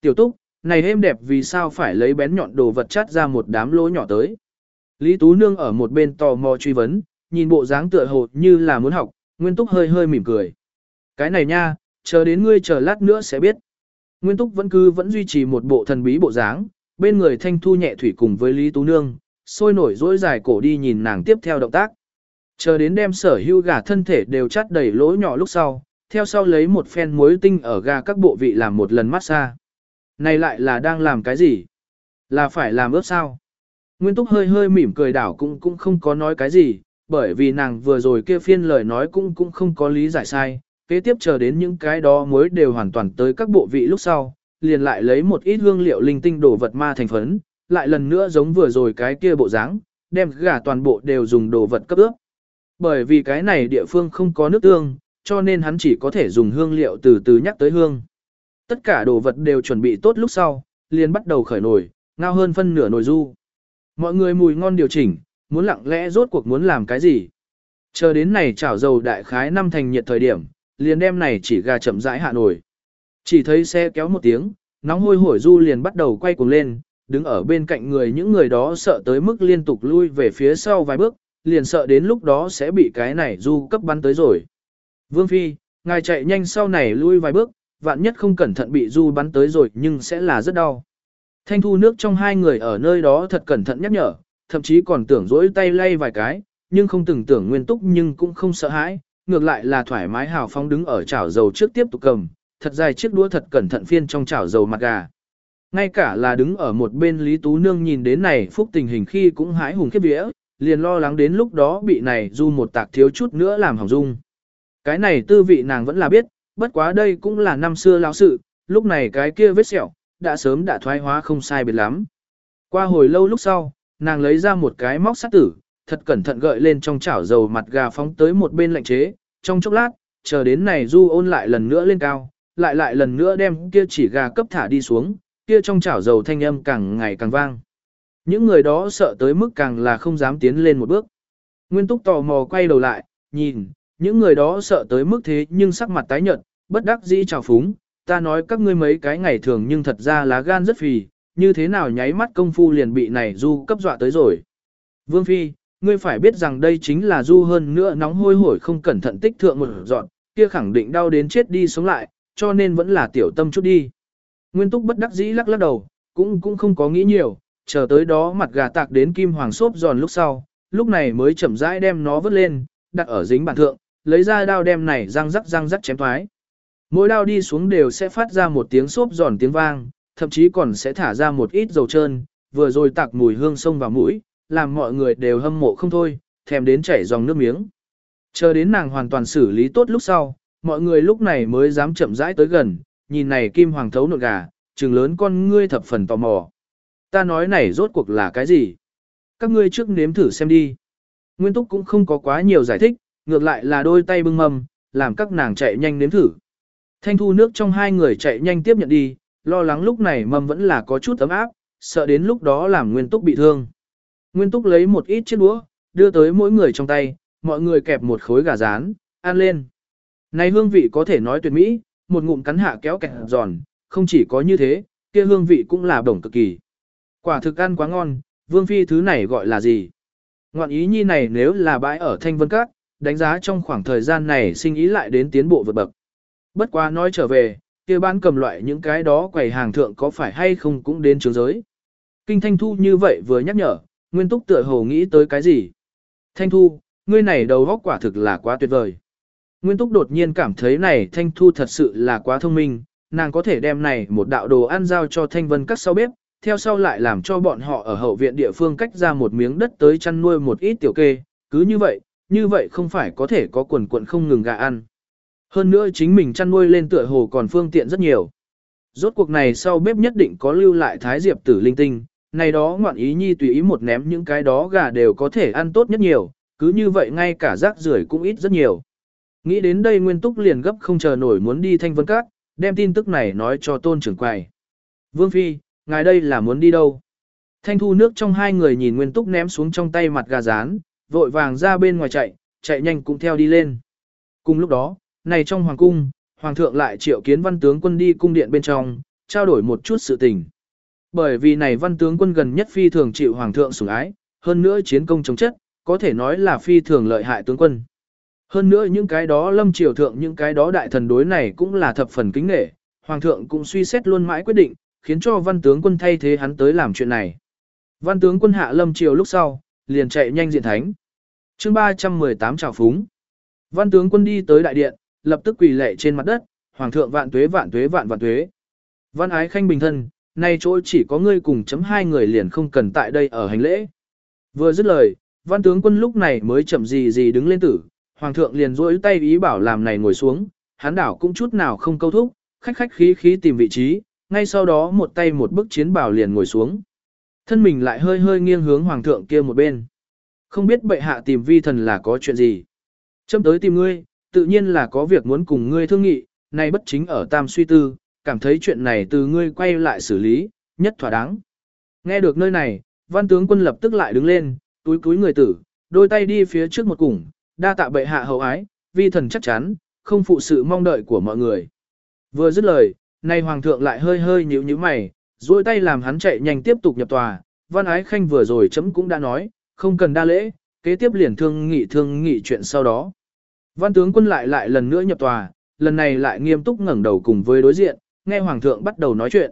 Tiểu Túc, này êm đẹp vì sao phải lấy bén nhọn đồ vật chát ra một đám lỗ nhỏ tới. Lý Tú Nương ở một bên tò mò truy vấn, nhìn bộ dáng tựa hồ như là muốn học, Nguyên Túc hơi hơi mỉm cười. Cái này nha, chờ đến ngươi chờ lát nữa sẽ biết. Nguyên Túc vẫn cứ vẫn duy trì một bộ thần bí bộ dáng, bên người Thanh Thu nhẹ thủy cùng với Lý Tú Nương, sôi nổi dỗi dài cổ đi nhìn nàng tiếp theo động tác. Chờ đến đem sở hưu gà thân thể đều chắt đầy lỗ nhỏ lúc sau, theo sau lấy một phen muối tinh ở gà các bộ vị làm một lần massage. Này lại là đang làm cái gì? Là phải làm ướp sao? Nguyên Túc hơi hơi mỉm cười đảo cũng cũng không có nói cái gì, bởi vì nàng vừa rồi kia phiên lời nói cũng cũng không có lý giải sai, kế tiếp chờ đến những cái đó mới đều hoàn toàn tới các bộ vị lúc sau, liền lại lấy một ít hương liệu linh tinh đổ vật ma thành phấn, lại lần nữa giống vừa rồi cái kia bộ dáng, đem gà toàn bộ đều dùng đồ vật cấp ướp. Bởi vì cái này địa phương không có nước tương, cho nên hắn chỉ có thể dùng hương liệu từ từ nhắc tới hương. Tất cả đồ vật đều chuẩn bị tốt lúc sau, liền bắt đầu khởi nồi, ngao hơn phân nửa nồi du. Mọi người mùi ngon điều chỉnh, muốn lặng lẽ rốt cuộc muốn làm cái gì. Chờ đến này chảo dầu đại khái năm thành nhiệt thời điểm, liền đem này chỉ gà chậm rãi hạ nổi. Chỉ thấy xe kéo một tiếng, nóng hôi hổi du liền bắt đầu quay cuồng lên, đứng ở bên cạnh người những người đó sợ tới mức liên tục lui về phía sau vài bước, liền sợ đến lúc đó sẽ bị cái này du cấp bắn tới rồi. Vương Phi, ngài chạy nhanh sau này lui vài bước, vạn nhất không cẩn thận bị du bắn tới rồi nhưng sẽ là rất đau. Thanh thu nước trong hai người ở nơi đó thật cẩn thận nhắc nhở, thậm chí còn tưởng dỗi tay lay vài cái, nhưng không từng tưởng nguyên túc nhưng cũng không sợ hãi, ngược lại là thoải mái hào phóng đứng ở chảo dầu trước tiếp tục cầm, thật dài chiếc đũa thật cẩn thận phiên trong chảo dầu mặt gà. Ngay cả là đứng ở một bên Lý Tú Nương nhìn đến này phúc tình hình khi cũng hãi hùng khiếp vía, liền lo lắng đến lúc đó bị này du một tạc thiếu chút nữa làm hỏng dung. Cái này tư vị nàng vẫn là biết, bất quá đây cũng là năm xưa lão sự, lúc này cái kia vết sẹo, đã sớm đã thoái hóa không sai biệt lắm. Qua hồi lâu lúc sau, nàng lấy ra một cái móc sắt tử, thật cẩn thận gợi lên trong chảo dầu mặt gà phóng tới một bên lạnh chế, trong chốc lát, chờ đến này du ôn lại lần nữa lên cao, lại lại lần nữa đem kia chỉ gà cấp thả đi xuống, kia trong chảo dầu thanh âm càng ngày càng vang. Những người đó sợ tới mức càng là không dám tiến lên một bước. Nguyên túc tò mò quay đầu lại, nhìn, những người đó sợ tới mức thế nhưng sắc mặt tái nhợt, bất đắc dĩ trào phúng, ta nói các ngươi mấy cái ngày thường nhưng thật ra lá gan rất phì, như thế nào nháy mắt công phu liền bị này du cấp dọa tới rồi. Vương Phi, ngươi phải biết rằng đây chính là du hơn nữa nóng hôi hổi không cẩn thận tích thượng một dọn, kia khẳng định đau đến chết đi sống lại, cho nên vẫn là tiểu tâm chút đi. Nguyên túc bất đắc dĩ lắc lắc đầu, cũng cũng không có nghĩ nhiều, chờ tới đó mặt gà tạc đến kim hoàng xốp giòn lúc sau, lúc này mới chậm rãi đem nó vớt lên, đặt ở dính bàn thượng, lấy ra đao đem này răng rắc răng rắc chém thoái. Mỗi đao đi xuống đều sẽ phát ra một tiếng xốp giòn tiếng vang, thậm chí còn sẽ thả ra một ít dầu trơn, vừa rồi tạc mùi hương sông vào mũi, làm mọi người đều hâm mộ không thôi, thèm đến chảy dòng nước miếng. Chờ đến nàng hoàn toàn xử lý tốt lúc sau, mọi người lúc này mới dám chậm rãi tới gần, nhìn này kim hoàng thấu nộn gà, trừng lớn con ngươi thập phần tò mò. Ta nói này rốt cuộc là cái gì? Các ngươi trước nếm thử xem đi. Nguyên Túc cũng không có quá nhiều giải thích, ngược lại là đôi tay bưng mầm, làm các nàng chạy nhanh nếm thử. Thanh thu nước trong hai người chạy nhanh tiếp nhận đi, lo lắng lúc này mầm vẫn là có chút ấm áp, sợ đến lúc đó làm Nguyên Túc bị thương. Nguyên Túc lấy một ít chiếc đũa, đưa tới mỗi người trong tay, mọi người kẹp một khối gà rán, ăn lên. Này hương vị có thể nói tuyệt mỹ, một ngụm cắn hạ kéo kẹt giòn, không chỉ có như thế, kia hương vị cũng là đồng cực kỳ. Quả thực ăn quá ngon, vương phi thứ này gọi là gì? Ngoạn ý nhi này nếu là bãi ở Thanh Vân Các, đánh giá trong khoảng thời gian này sinh ý lại đến tiến bộ vượt bậc. Bất quá nói trở về, kia bán cầm loại những cái đó quầy hàng thượng có phải hay không cũng đến trường giới. Kinh Thanh Thu như vậy vừa nhắc nhở, Nguyên Túc tựa hồ nghĩ tới cái gì? Thanh Thu, ngươi này đầu góc quả thực là quá tuyệt vời. Nguyên Túc đột nhiên cảm thấy này Thanh Thu thật sự là quá thông minh, nàng có thể đem này một đạo đồ ăn giao cho Thanh Vân các sau bếp, theo sau lại làm cho bọn họ ở hậu viện địa phương cách ra một miếng đất tới chăn nuôi một ít tiểu kê, cứ như vậy, như vậy không phải có thể có quần quận không ngừng gà ăn. Hơn nữa chính mình chăn nuôi lên tựa hồ còn phương tiện rất nhiều. Rốt cuộc này sau bếp nhất định có lưu lại thái diệp tử linh tinh, này đó ngoạn ý nhi tùy ý một ném những cái đó gà đều có thể ăn tốt nhất nhiều, cứ như vậy ngay cả rác rưởi cũng ít rất nhiều. Nghĩ đến đây Nguyên Túc liền gấp không chờ nổi muốn đi thanh vân các, đem tin tức này nói cho tôn trưởng quầy. Vương Phi, ngài đây là muốn đi đâu? Thanh thu nước trong hai người nhìn Nguyên Túc ném xuống trong tay mặt gà rán, vội vàng ra bên ngoài chạy, chạy nhanh cũng theo đi lên. Cùng lúc đó, này trong hoàng cung, hoàng thượng lại triệu kiến văn tướng quân đi cung điện bên trong, trao đổi một chút sự tình. Bởi vì này văn tướng quân gần nhất phi thường chịu hoàng thượng sủng ái, hơn nữa chiến công chống chất, có thể nói là phi thường lợi hại tướng quân. Hơn nữa những cái đó lâm triều thượng những cái đó đại thần đối này cũng là thập phần kính nghệ, hoàng thượng cũng suy xét luôn mãi quyết định, khiến cho văn tướng quân thay thế hắn tới làm chuyện này. Văn tướng quân hạ lâm triều lúc sau, liền chạy nhanh diện thánh. chương 318 trào phúng. Văn tướng quân đi tới đại điện, lập tức quỳ lệ trên mặt đất, hoàng thượng vạn tuế vạn tuế vạn vạn tuế. Văn ái khanh bình thân, nay chỗ chỉ có ngươi cùng chấm hai người liền không cần tại đây ở hành lễ. Vừa dứt lời, văn tướng quân lúc này mới chậm gì gì đứng lên tử, hoàng thượng liền rỗi tay ý bảo làm này ngồi xuống, hắn đảo cũng chút nào không câu thúc, khách khách khí khí tìm vị trí, ngay sau đó một tay một bức chiến bảo liền ngồi xuống. Thân mình lại hơi hơi nghiêng hướng hoàng thượng kia một bên. Không biết bệ hạ tìm vi thần là có chuyện gì. Châm tới tìm ngươi, tự nhiên là có việc muốn cùng ngươi thương nghị, nay bất chính ở tam suy tư, cảm thấy chuyện này từ ngươi quay lại xử lý, nhất thỏa đáng. Nghe được nơi này, văn tướng quân lập tức lại đứng lên, túi túi người tử, đôi tay đi phía trước một cùng, đa tạ bệ hạ hậu ái, vi thần chắc chắn, không phụ sự mong đợi của mọi người. Vừa dứt lời, nay hoàng thượng lại hơi hơi nhíu nhíu mày, duỗi tay làm hắn chạy nhanh tiếp tục nhập tòa, văn ái khanh vừa rồi chấm cũng đã nói, không cần đa lễ, kế tiếp liền thương nghị thương nghị chuyện sau đó. Văn tướng quân lại lại lần nữa nhập tòa, lần này lại nghiêm túc ngẩng đầu cùng với đối diện, nghe hoàng thượng bắt đầu nói chuyện.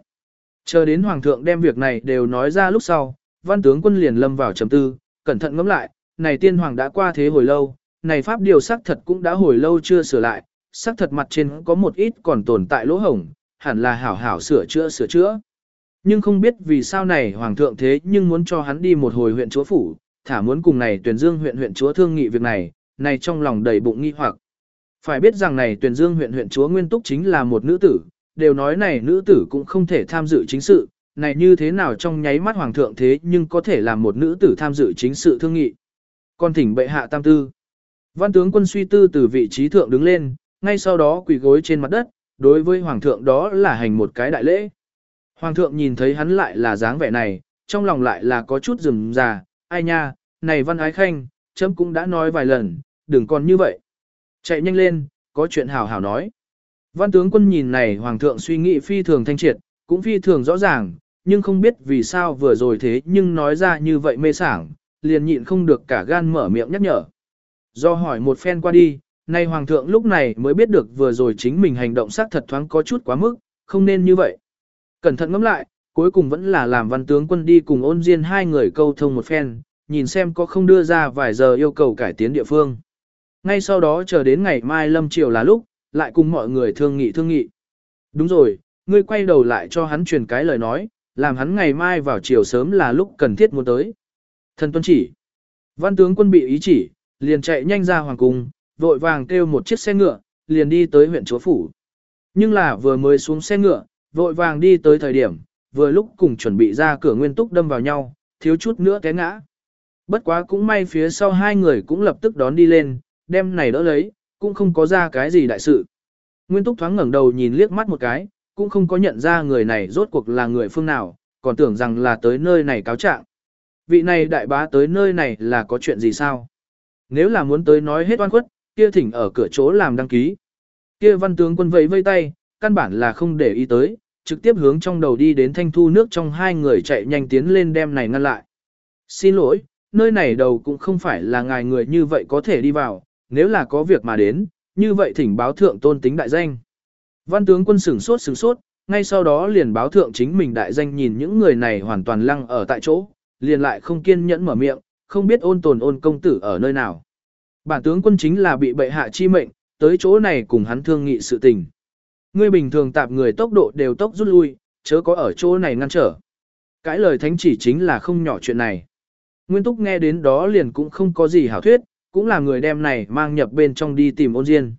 Chờ đến hoàng thượng đem việc này đều nói ra lúc sau, văn tướng quân liền lâm vào trầm tư, cẩn thận ngẫm lại, này tiên hoàng đã qua thế hồi lâu, này pháp điều xác thật cũng đã hồi lâu chưa sửa lại, xác thật mặt trên có một ít còn tồn tại lỗ hổng, hẳn là hảo hảo sửa chữa sửa chữa. Nhưng không biết vì sao này hoàng thượng thế nhưng muốn cho hắn đi một hồi huyện chúa phủ, thả muốn cùng này tuyển dương huyện huyện chúa thương nghị việc này, này trong lòng đầy bụng nghi hoặc. Phải biết rằng này tuyển dương huyện huyện chúa nguyên túc chính là một nữ tử, đều nói này nữ tử cũng không thể tham dự chính sự, này như thế nào trong nháy mắt hoàng thượng thế nhưng có thể làm một nữ tử tham dự chính sự thương nghị. con thỉnh bệ hạ tam tư. Văn tướng quân suy tư từ vị trí thượng đứng lên, ngay sau đó quỳ gối trên mặt đất, đối với hoàng thượng đó là hành một cái đại lễ. Hoàng thượng nhìn thấy hắn lại là dáng vẻ này, trong lòng lại là có chút rừng già, ai nha, này văn ái khanh, chấm cũng đã nói vài lần, đừng còn như vậy. Chạy nhanh lên, có chuyện hảo hảo nói. Văn tướng quân nhìn này hoàng thượng suy nghĩ phi thường thanh triệt, cũng phi thường rõ ràng, nhưng không biết vì sao vừa rồi thế nhưng nói ra như vậy mê sảng, liền nhịn không được cả gan mở miệng nhắc nhở. Do hỏi một phen qua đi, nay hoàng thượng lúc này mới biết được vừa rồi chính mình hành động xác thật thoáng có chút quá mức, không nên như vậy. Cẩn thận ngẫm lại, cuối cùng vẫn là làm văn tướng quân đi cùng ôn diên hai người câu thông một phen, nhìn xem có không đưa ra vài giờ yêu cầu cải tiến địa phương. Ngay sau đó chờ đến ngày mai lâm chiều là lúc, lại cùng mọi người thương nghị thương nghị. Đúng rồi, ngươi quay đầu lại cho hắn truyền cái lời nói, làm hắn ngày mai vào chiều sớm là lúc cần thiết muốn tới. Thần tuân chỉ. Văn tướng quân bị ý chỉ, liền chạy nhanh ra hoàng cung, vội vàng kêu một chiếc xe ngựa, liền đi tới huyện chúa phủ. Nhưng là vừa mới xuống xe ngựa, vội vàng đi tới thời điểm, vừa lúc cùng chuẩn bị ra cửa nguyên túc đâm vào nhau, thiếu chút nữa té ngã. Bất quá cũng may phía sau hai người cũng lập tức đón đi lên, đem này đỡ lấy, cũng không có ra cái gì đại sự. Nguyên túc thoáng ngẩng đầu nhìn liếc mắt một cái, cũng không có nhận ra người này rốt cuộc là người phương nào, còn tưởng rằng là tới nơi này cáo trạng. Vị này đại bá tới nơi này là có chuyện gì sao? Nếu là muốn tới nói hết oan khuất, kia thỉnh ở cửa chỗ làm đăng ký. Kia văn tướng quân vẫy vây tay, căn bản là không để ý tới, trực tiếp hướng trong đầu đi đến thanh thu nước trong hai người chạy nhanh tiến lên đem này ngăn lại. Xin lỗi, nơi này đầu cũng không phải là ngài người như vậy có thể đi vào, nếu là có việc mà đến, như vậy thỉnh báo thượng tôn tính đại danh. Văn tướng quân sửng sốt sửng sốt, ngay sau đó liền báo thượng chính mình đại danh nhìn những người này hoàn toàn lăng ở tại chỗ, liền lại không kiên nhẫn mở miệng, không biết ôn tồn ôn công tử ở nơi nào. Bản tướng quân chính là bị bệ hạ chi mệnh, tới chỗ này cùng hắn thương nghị sự tình. Ngươi bình thường tạp người tốc độ đều tốc rút lui, chớ có ở chỗ này ngăn trở. Cãi lời thánh chỉ chính là không nhỏ chuyện này. Nguyên túc nghe đến đó liền cũng không có gì hảo thuyết, cũng là người đem này mang nhập bên trong đi tìm ôn diên.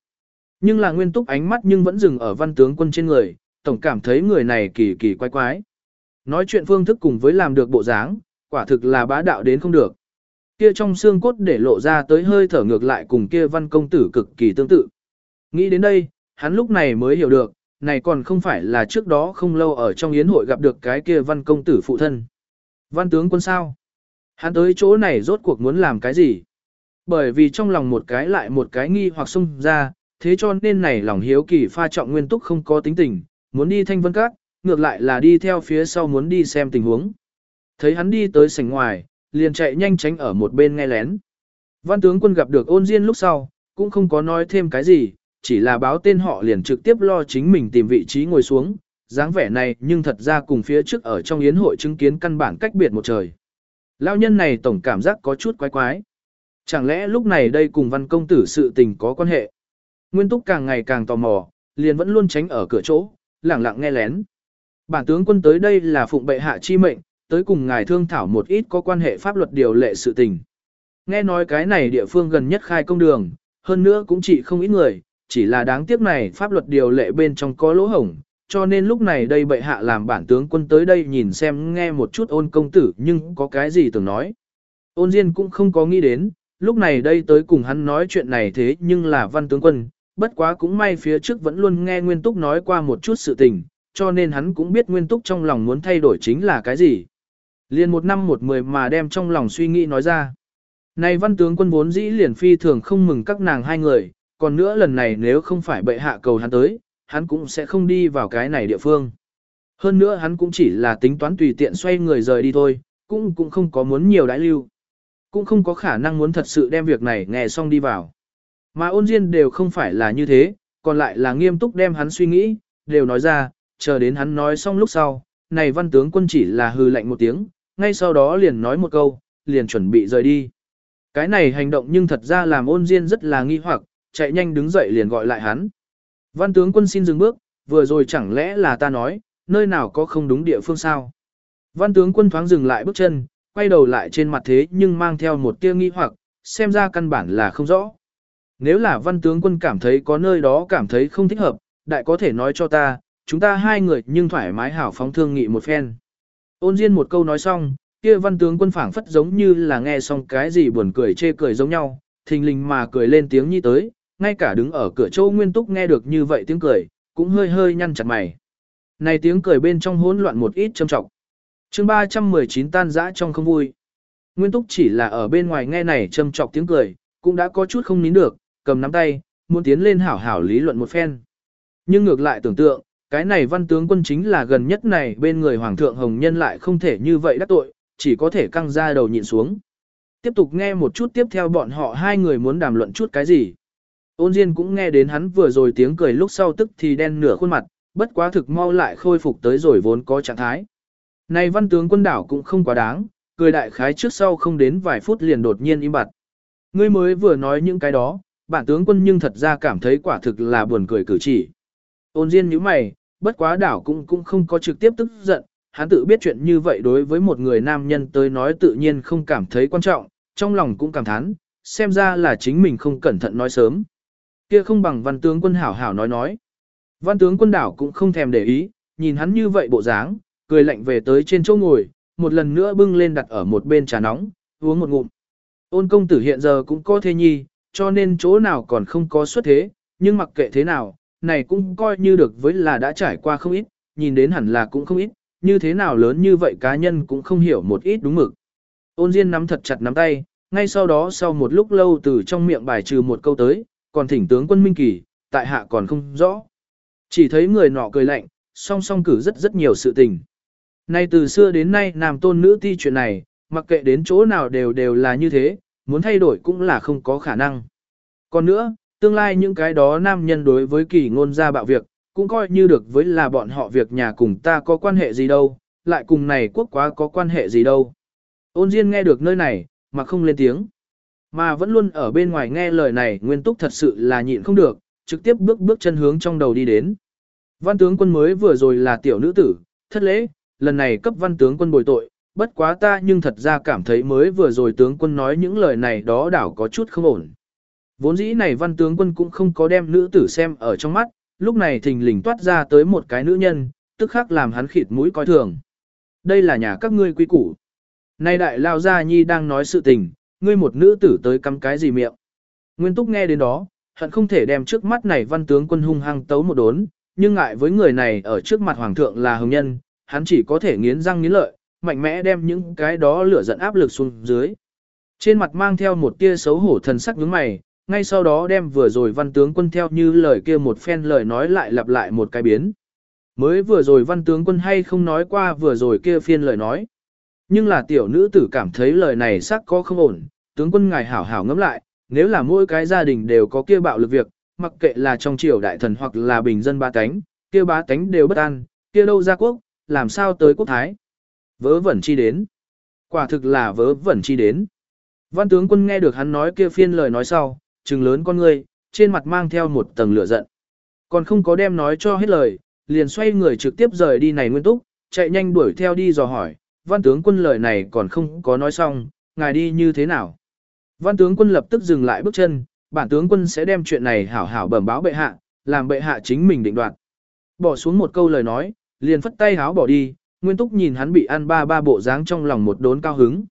Nhưng là nguyên túc ánh mắt nhưng vẫn dừng ở văn tướng quân trên người, tổng cảm thấy người này kỳ kỳ quái quái. Nói chuyện phương thức cùng với làm được bộ dáng, quả thực là bá đạo đến không được. Kia trong xương cốt để lộ ra tới hơi thở ngược lại cùng kia văn công tử cực kỳ tương tự. Nghĩ đến đây, hắn lúc này mới hiểu được, này còn không phải là trước đó không lâu ở trong yến hội gặp được cái kia văn công tử phụ thân. Văn tướng quân sao? Hắn tới chỗ này rốt cuộc muốn làm cái gì? Bởi vì trong lòng một cái lại một cái nghi hoặc xung ra, thế cho nên này lòng hiếu kỳ pha trọng nguyên túc không có tính tình, muốn đi thanh vân các, ngược lại là đi theo phía sau muốn đi xem tình huống. Thấy hắn đi tới sảnh ngoài, liền chạy nhanh tránh ở một bên nghe lén. Văn tướng quân gặp được ôn diên lúc sau, cũng không có nói thêm cái gì, chỉ là báo tên họ liền trực tiếp lo chính mình tìm vị trí ngồi xuống, dáng vẻ này nhưng thật ra cùng phía trước ở trong yến hội chứng kiến căn bản cách biệt một trời. Lão nhân này tổng cảm giác có chút quái quái. Chẳng lẽ lúc này đây cùng văn công tử sự tình có quan hệ? Nguyên túc càng ngày càng tò mò, liền vẫn luôn tránh ở cửa chỗ, lặng lặng nghe lén. Bản tướng quân tới đây là phụng bệ hạ chi mệnh, tới cùng ngài thương thảo một ít có quan hệ pháp luật điều lệ sự tình. Nghe nói cái này địa phương gần nhất khai công đường, hơn nữa cũng chỉ không ít người, chỉ là đáng tiếc này pháp luật điều lệ bên trong có lỗ hổng, cho nên lúc này đây bệ hạ làm bản tướng quân tới đây nhìn xem nghe một chút ôn công tử nhưng có cái gì tưởng nói. Ôn Diên cũng không có nghĩ đến, lúc này đây tới cùng hắn nói chuyện này thế nhưng là văn tướng quân, bất quá cũng may phía trước vẫn luôn nghe Nguyên Túc nói qua một chút sự tình, cho nên hắn cũng biết Nguyên Túc trong lòng muốn thay đổi chính là cái gì. Liền một năm một mười mà đem trong lòng suy nghĩ nói ra. Này văn tướng quân vốn dĩ liền phi thường không mừng các nàng hai người, còn nữa lần này nếu không phải bệ hạ cầu hắn tới, hắn cũng sẽ không đi vào cái này địa phương. Hơn nữa hắn cũng chỉ là tính toán tùy tiện xoay người rời đi thôi, cũng cũng không có muốn nhiều đãi lưu. Cũng không có khả năng muốn thật sự đem việc này nghe xong đi vào. Mà ôn diên đều không phải là như thế, còn lại là nghiêm túc đem hắn suy nghĩ, đều nói ra, chờ đến hắn nói xong lúc sau, này văn tướng quân chỉ là hư lạnh một tiếng, ngay sau đó liền nói một câu, liền chuẩn bị rời đi. Cái này hành động nhưng thật ra làm ôn diên rất là nghi hoặc, chạy nhanh đứng dậy liền gọi lại hắn. Văn tướng quân xin dừng bước, vừa rồi chẳng lẽ là ta nói, nơi nào có không đúng địa phương sao? Văn tướng quân thoáng dừng lại bước chân, quay đầu lại trên mặt thế nhưng mang theo một tia nghi hoặc, xem ra căn bản là không rõ. Nếu là văn tướng quân cảm thấy có nơi đó cảm thấy không thích hợp, đại có thể nói cho ta, chúng ta hai người nhưng thoải mái hảo phóng thương nghị một phen. Ôn Diên một câu nói xong, kia văn tướng quân phảng phất giống như là nghe xong cái gì buồn cười chê cười giống nhau, thình lình mà cười lên tiếng như tới, ngay cả đứng ở cửa châu Nguyên Túc nghe được như vậy tiếng cười, cũng hơi hơi nhăn chặt mày. Này tiếng cười bên trong hỗn loạn một ít trầm trọng. Chương 319 tan dã trong không vui. Nguyên Túc chỉ là ở bên ngoài nghe này trầm trọng tiếng cười, cũng đã có chút không nín được, cầm nắm tay, muốn tiến lên hảo hảo lý luận một phen. Nhưng ngược lại tưởng tượng, cái này văn tướng quân chính là gần nhất này bên người Hoàng thượng Hồng Nhân lại không thể như vậy đắc tội, chỉ có thể căng ra đầu nhịn xuống. Tiếp tục nghe một chút tiếp theo bọn họ hai người muốn đàm luận chút cái gì. Ôn Diên cũng nghe đến hắn vừa rồi tiếng cười lúc sau tức thì đen nửa khuôn mặt, bất quá thực mau lại khôi phục tới rồi vốn có trạng thái. Này văn tướng quân đảo cũng không quá đáng, cười đại khái trước sau không đến vài phút liền đột nhiên im bặt. Ngươi mới vừa nói những cái đó, bản tướng quân nhưng thật ra cảm thấy quả thực là buồn cười cử chỉ. Ôn Diên như mày, bất quá đảo cũng cũng không có trực tiếp tức giận, hắn tự biết chuyện như vậy đối với một người nam nhân tới nói tự nhiên không cảm thấy quan trọng, trong lòng cũng cảm thán, xem ra là chính mình không cẩn thận nói sớm. Kia không bằng văn tướng quân hảo hảo nói nói. Văn tướng quân đảo cũng không thèm để ý, nhìn hắn như vậy bộ dáng, cười lạnh về tới trên chỗ ngồi, một lần nữa bưng lên đặt ở một bên trà nóng, uống một ngụm. Ôn công tử hiện giờ cũng có thế nhi, cho nên chỗ nào còn không có xuất thế, nhưng mặc kệ thế nào, này cũng coi như được với là đã trải qua không ít, nhìn đến hẳn là cũng không ít, như thế nào lớn như vậy cá nhân cũng không hiểu một ít đúng mực. Ôn Diên nắm thật chặt nắm tay, ngay sau đó sau một lúc lâu từ trong miệng bài trừ một câu tới, còn thỉnh tướng quân Minh Kỳ, tại hạ còn không rõ. Chỉ thấy người nọ cười lạnh, song song cử rất rất nhiều sự tình. Nay từ xưa đến nay nam tôn nữ ti chuyện này, mặc kệ đến chỗ nào đều đều là như thế, muốn thay đổi cũng là không có khả năng. Còn nữa, tương lai những cái đó nam nhân đối với kỳ ngôn gia bạo việc, cũng coi như được với là bọn họ việc nhà cùng ta có quan hệ gì đâu, lại cùng này quốc quá có quan hệ gì đâu. Ôn Diên nghe được nơi này, mà không lên tiếng. Mà vẫn luôn ở bên ngoài nghe lời này nguyên túc thật sự là nhịn không được, trực tiếp bước bước chân hướng trong đầu đi đến. Văn tướng quân mới vừa rồi là tiểu nữ tử, thất lễ, lần này cấp văn tướng quân bồi tội, bất quá ta nhưng thật ra cảm thấy mới vừa rồi tướng quân nói những lời này đó đảo có chút không ổn. Vốn dĩ này văn tướng quân cũng không có đem nữ tử xem ở trong mắt, lúc này thình lình toát ra tới một cái nữ nhân, tức khắc làm hắn khịt mũi coi thường. Đây là nhà các ngươi quý củ. Nay đại lao gia nhi đang nói sự tình, ngươi một nữ tử tới cắm cái gì miệng. Nguyên túc nghe đến đó, hận không thể đem trước mắt này văn tướng quân hung hăng tấu một đốn, nhưng ngại với người này ở trước mặt hoàng thượng là hồng nhân, hắn chỉ có thể nghiến răng nghiến lợi, mạnh mẽ đem những cái đó lửa giận áp lực xuống dưới. Trên mặt mang theo một tia xấu hổ thần sắc nhướng mày, ngay sau đó đem vừa rồi văn tướng quân theo như lời kia một phen lời nói lại lặp lại một cái biến. Mới vừa rồi văn tướng quân hay không nói qua vừa rồi kia phiên lời nói. Nhưng là tiểu nữ tử cảm thấy lời này sắc có không ổn, tướng quân ngài hảo hảo ngẫm lại, nếu là mỗi cái gia đình đều có kia bạo lực việc, mặc kệ là trong triều đại thần hoặc là bình dân ba cánh, kia ba cánh đều bất an, kia đâu ra quốc, làm sao tới quốc thái. Vớ vẩn chi đến. Quả thực là vớ vẩn chi đến. Văn tướng quân nghe được hắn nói kia phiên lời nói sau, trừng lớn con ngươi, trên mặt mang theo một tầng lửa giận. Còn không có đem nói cho hết lời, liền xoay người trực tiếp rời đi này nguyên túc, chạy nhanh đuổi theo đi dò hỏi, văn tướng quân lời này còn không có nói xong, ngài đi như thế nào. Văn tướng quân lập tức dừng lại bước chân, bản tướng quân sẽ đem chuyện này hảo hảo bẩm báo bệ hạ, làm bệ hạ chính mình định đoạt. Bỏ xuống một câu lời nói, liền phất tay háo bỏ đi, nguyên túc nhìn hắn bị ăn ba ba bộ dáng trong lòng một đốn cao hứng.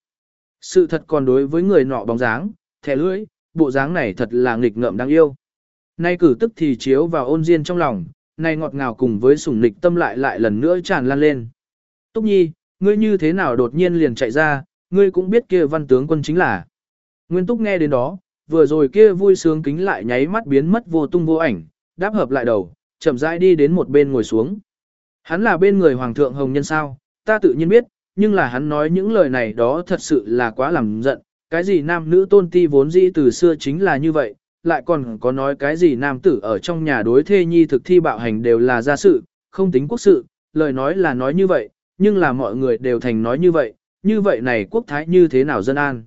Sự thật còn đối với người nọ bóng dáng, thẻ lưỡi, bộ dáng này thật là nghịch ngợm đáng yêu. Nay cử tức thì chiếu vào ôn diên trong lòng, nay ngọt ngào cùng với sủng nịch tâm lại lại lần nữa tràn lan lên. Túc nhi, ngươi như thế nào đột nhiên liền chạy ra, ngươi cũng biết kia văn tướng quân chính là. Nguyên túc nghe đến đó, vừa rồi kia vui sướng kính lại nháy mắt biến mất vô tung vô ảnh, đáp hợp lại đầu, chậm rãi đi đến một bên ngồi xuống. Hắn là bên người hoàng thượng hồng nhân sao, ta tự nhiên biết, nhưng là hắn nói những lời này đó thật sự là quá làm giận, cái gì nam nữ tôn ti vốn dĩ từ xưa chính là như vậy, lại còn có nói cái gì nam tử ở trong nhà đối thê nhi thực thi bạo hành đều là gia sự, không tính quốc sự, lời nói là nói như vậy, nhưng là mọi người đều thành nói như vậy, như vậy này quốc thái như thế nào dân an.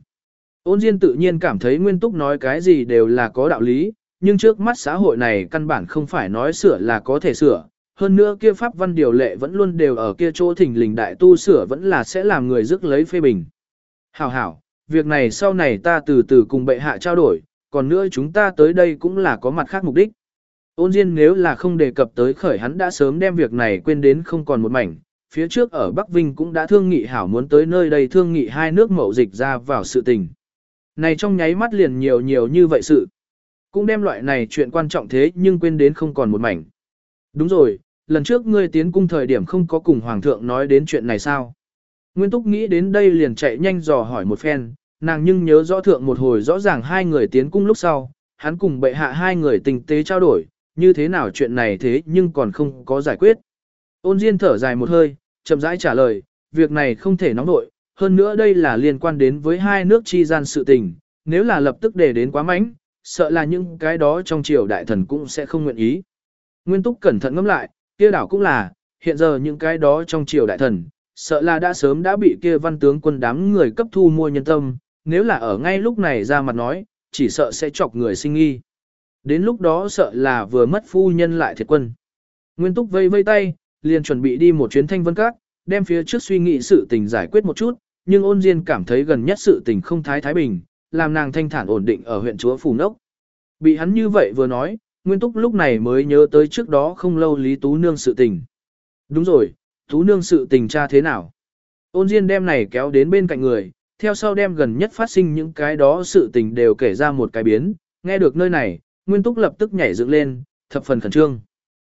Ôn Diên tự nhiên cảm thấy Nguyên Túc nói cái gì đều là có đạo lý, nhưng trước mắt xã hội này căn bản không phải nói sửa là có thể sửa. Hơn nữa kia pháp văn điều lệ vẫn luôn đều ở kia chỗ thỉnh lình đại tu sửa vẫn là sẽ làm người rước lấy phê bình. Hảo hảo, việc này sau này ta từ từ cùng bệ hạ trao đổi, còn nữa chúng ta tới đây cũng là có mặt khác mục đích. Ôn Diên nếu là không đề cập tới khởi hắn đã sớm đem việc này quên đến không còn một mảnh, phía trước ở Bắc Vinh cũng đã thương nghị hảo muốn tới nơi đây thương nghị hai nước mậu dịch ra vào sự tình. Này trong nháy mắt liền nhiều nhiều như vậy sự. Cũng đem loại này chuyện quan trọng thế nhưng quên đến không còn một mảnh. Đúng rồi, lần trước ngươi tiến cung thời điểm không có cùng Hoàng thượng nói đến chuyện này sao? Nguyên Túc nghĩ đến đây liền chạy nhanh dò hỏi một phen, nàng nhưng nhớ rõ thượng một hồi rõ ràng hai người tiến cung lúc sau, hắn cùng bệ hạ hai người tình tế trao đổi, như thế nào chuyện này thế nhưng còn không có giải quyết. Ôn Diên thở dài một hơi, chậm rãi trả lời, việc này không thể nóng nội, hơn nữa đây là liên quan đến với hai nước chi gian sự tình, nếu là lập tức để đến quá mạnh, sợ là những cái đó trong triều đại thần cũng sẽ không nguyện ý. Nguyên Túc cẩn thận ngẫm lại, kia đảo cũng là, hiện giờ những cái đó trong triều đại thần, sợ là đã sớm đã bị kia văn tướng quân đám người cấp thu mua nhân tâm, nếu là ở ngay lúc này ra mặt nói, chỉ sợ sẽ chọc người sinh nghi. Đến lúc đó sợ là vừa mất phu nhân lại thiệt quân. Nguyên túc vây vây tay, liền chuẩn bị đi một chuyến thanh vân các, đem phía trước suy nghĩ sự tình giải quyết một chút, nhưng ôn diên cảm thấy gần nhất sự tình không thái thái bình, làm nàng thanh thản ổn định ở huyện chúa Phủ Nốc. Bị hắn như vậy vừa nói, Nguyên Túc lúc này mới nhớ tới trước đó không lâu Lý Tú Nương sự tình. Đúng rồi, Tú Nương sự tình tra thế nào? Ôn Diên đem này kéo đến bên cạnh người, theo sau đem gần nhất phát sinh những cái đó sự tình đều kể ra một cái biến, nghe được nơi này, Nguyên Túc lập tức nhảy dựng lên, thập phần khẩn trương.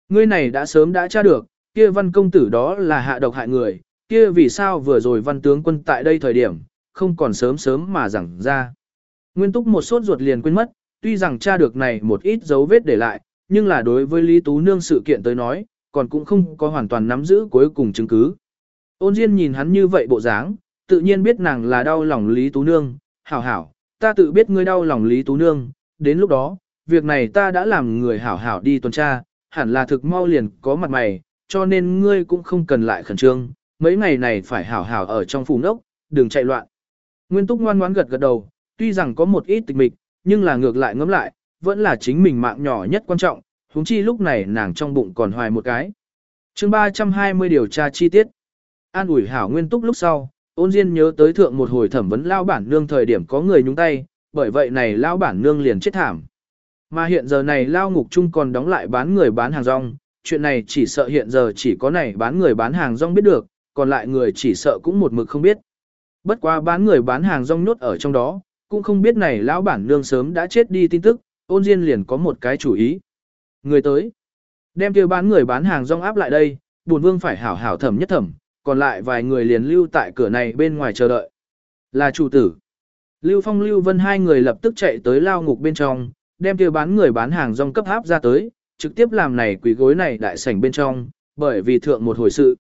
Ngươi này đã sớm đã tra được, kia văn công tử đó là hạ độc hại người, kia vì sao vừa rồi văn tướng quân tại đây thời điểm, không còn sớm sớm mà rằng ra. Nguyên túc một sốt ruột liền quên mất, tuy rằng tra được này một ít dấu vết để lại, nhưng là đối với Lý Tú Nương sự kiện tới nói, còn cũng không có hoàn toàn nắm giữ cuối cùng chứng cứ. Ôn Diên nhìn hắn như vậy bộ dáng, tự nhiên biết nàng là đau lòng Lý Tú Nương, hảo hảo, ta tự biết ngươi đau lòng Lý Tú Nương, đến lúc đó, việc này ta đã làm người hảo hảo đi tuần tra, hẳn là thực mau liền có mặt mày, cho nên ngươi cũng không cần lại khẩn trương, mấy ngày này phải hảo hảo ở trong phủ nốc, đừng chạy loạn. Nguyên Túc ngoan ngoãn gật gật đầu, tuy rằng có một ít tịch mịch, nhưng là ngược lại ngẫm lại, vẫn là chính mình mạng nhỏ nhất quan trọng, huống chi lúc này nàng trong bụng còn hoài một cái. chương 320 điều tra chi tiết. An ủi hảo Nguyên Túc lúc sau, ôn Diên nhớ tới thượng một hồi thẩm vấn lao bản nương thời điểm có người nhúng tay, bởi vậy này lao bản nương liền chết thảm. Mà hiện giờ này lao ngục chung còn đóng lại bán người bán hàng rong, chuyện này chỉ sợ hiện giờ chỉ có này bán người bán hàng rong biết được, còn lại người chỉ sợ cũng một mực không biết. Bất quá bán người bán hàng rong nhốt ở trong đó, cũng không biết này lão bản nương sớm đã chết đi tin tức, ôn diên liền có một cái chủ ý. Người tới, đem kia bán người bán hàng rong áp lại đây, buồn vương phải hảo hảo thẩm nhất thẩm, còn lại vài người liền lưu tại cửa này bên ngoài chờ đợi. Là chủ tử. Lưu Phong Lưu Vân hai người lập tức chạy tới lao ngục bên trong, đem kia bán người bán hàng rong cấp áp ra tới, trực tiếp làm này quỷ gối này đại sảnh bên trong, bởi vì thượng một hồi sự.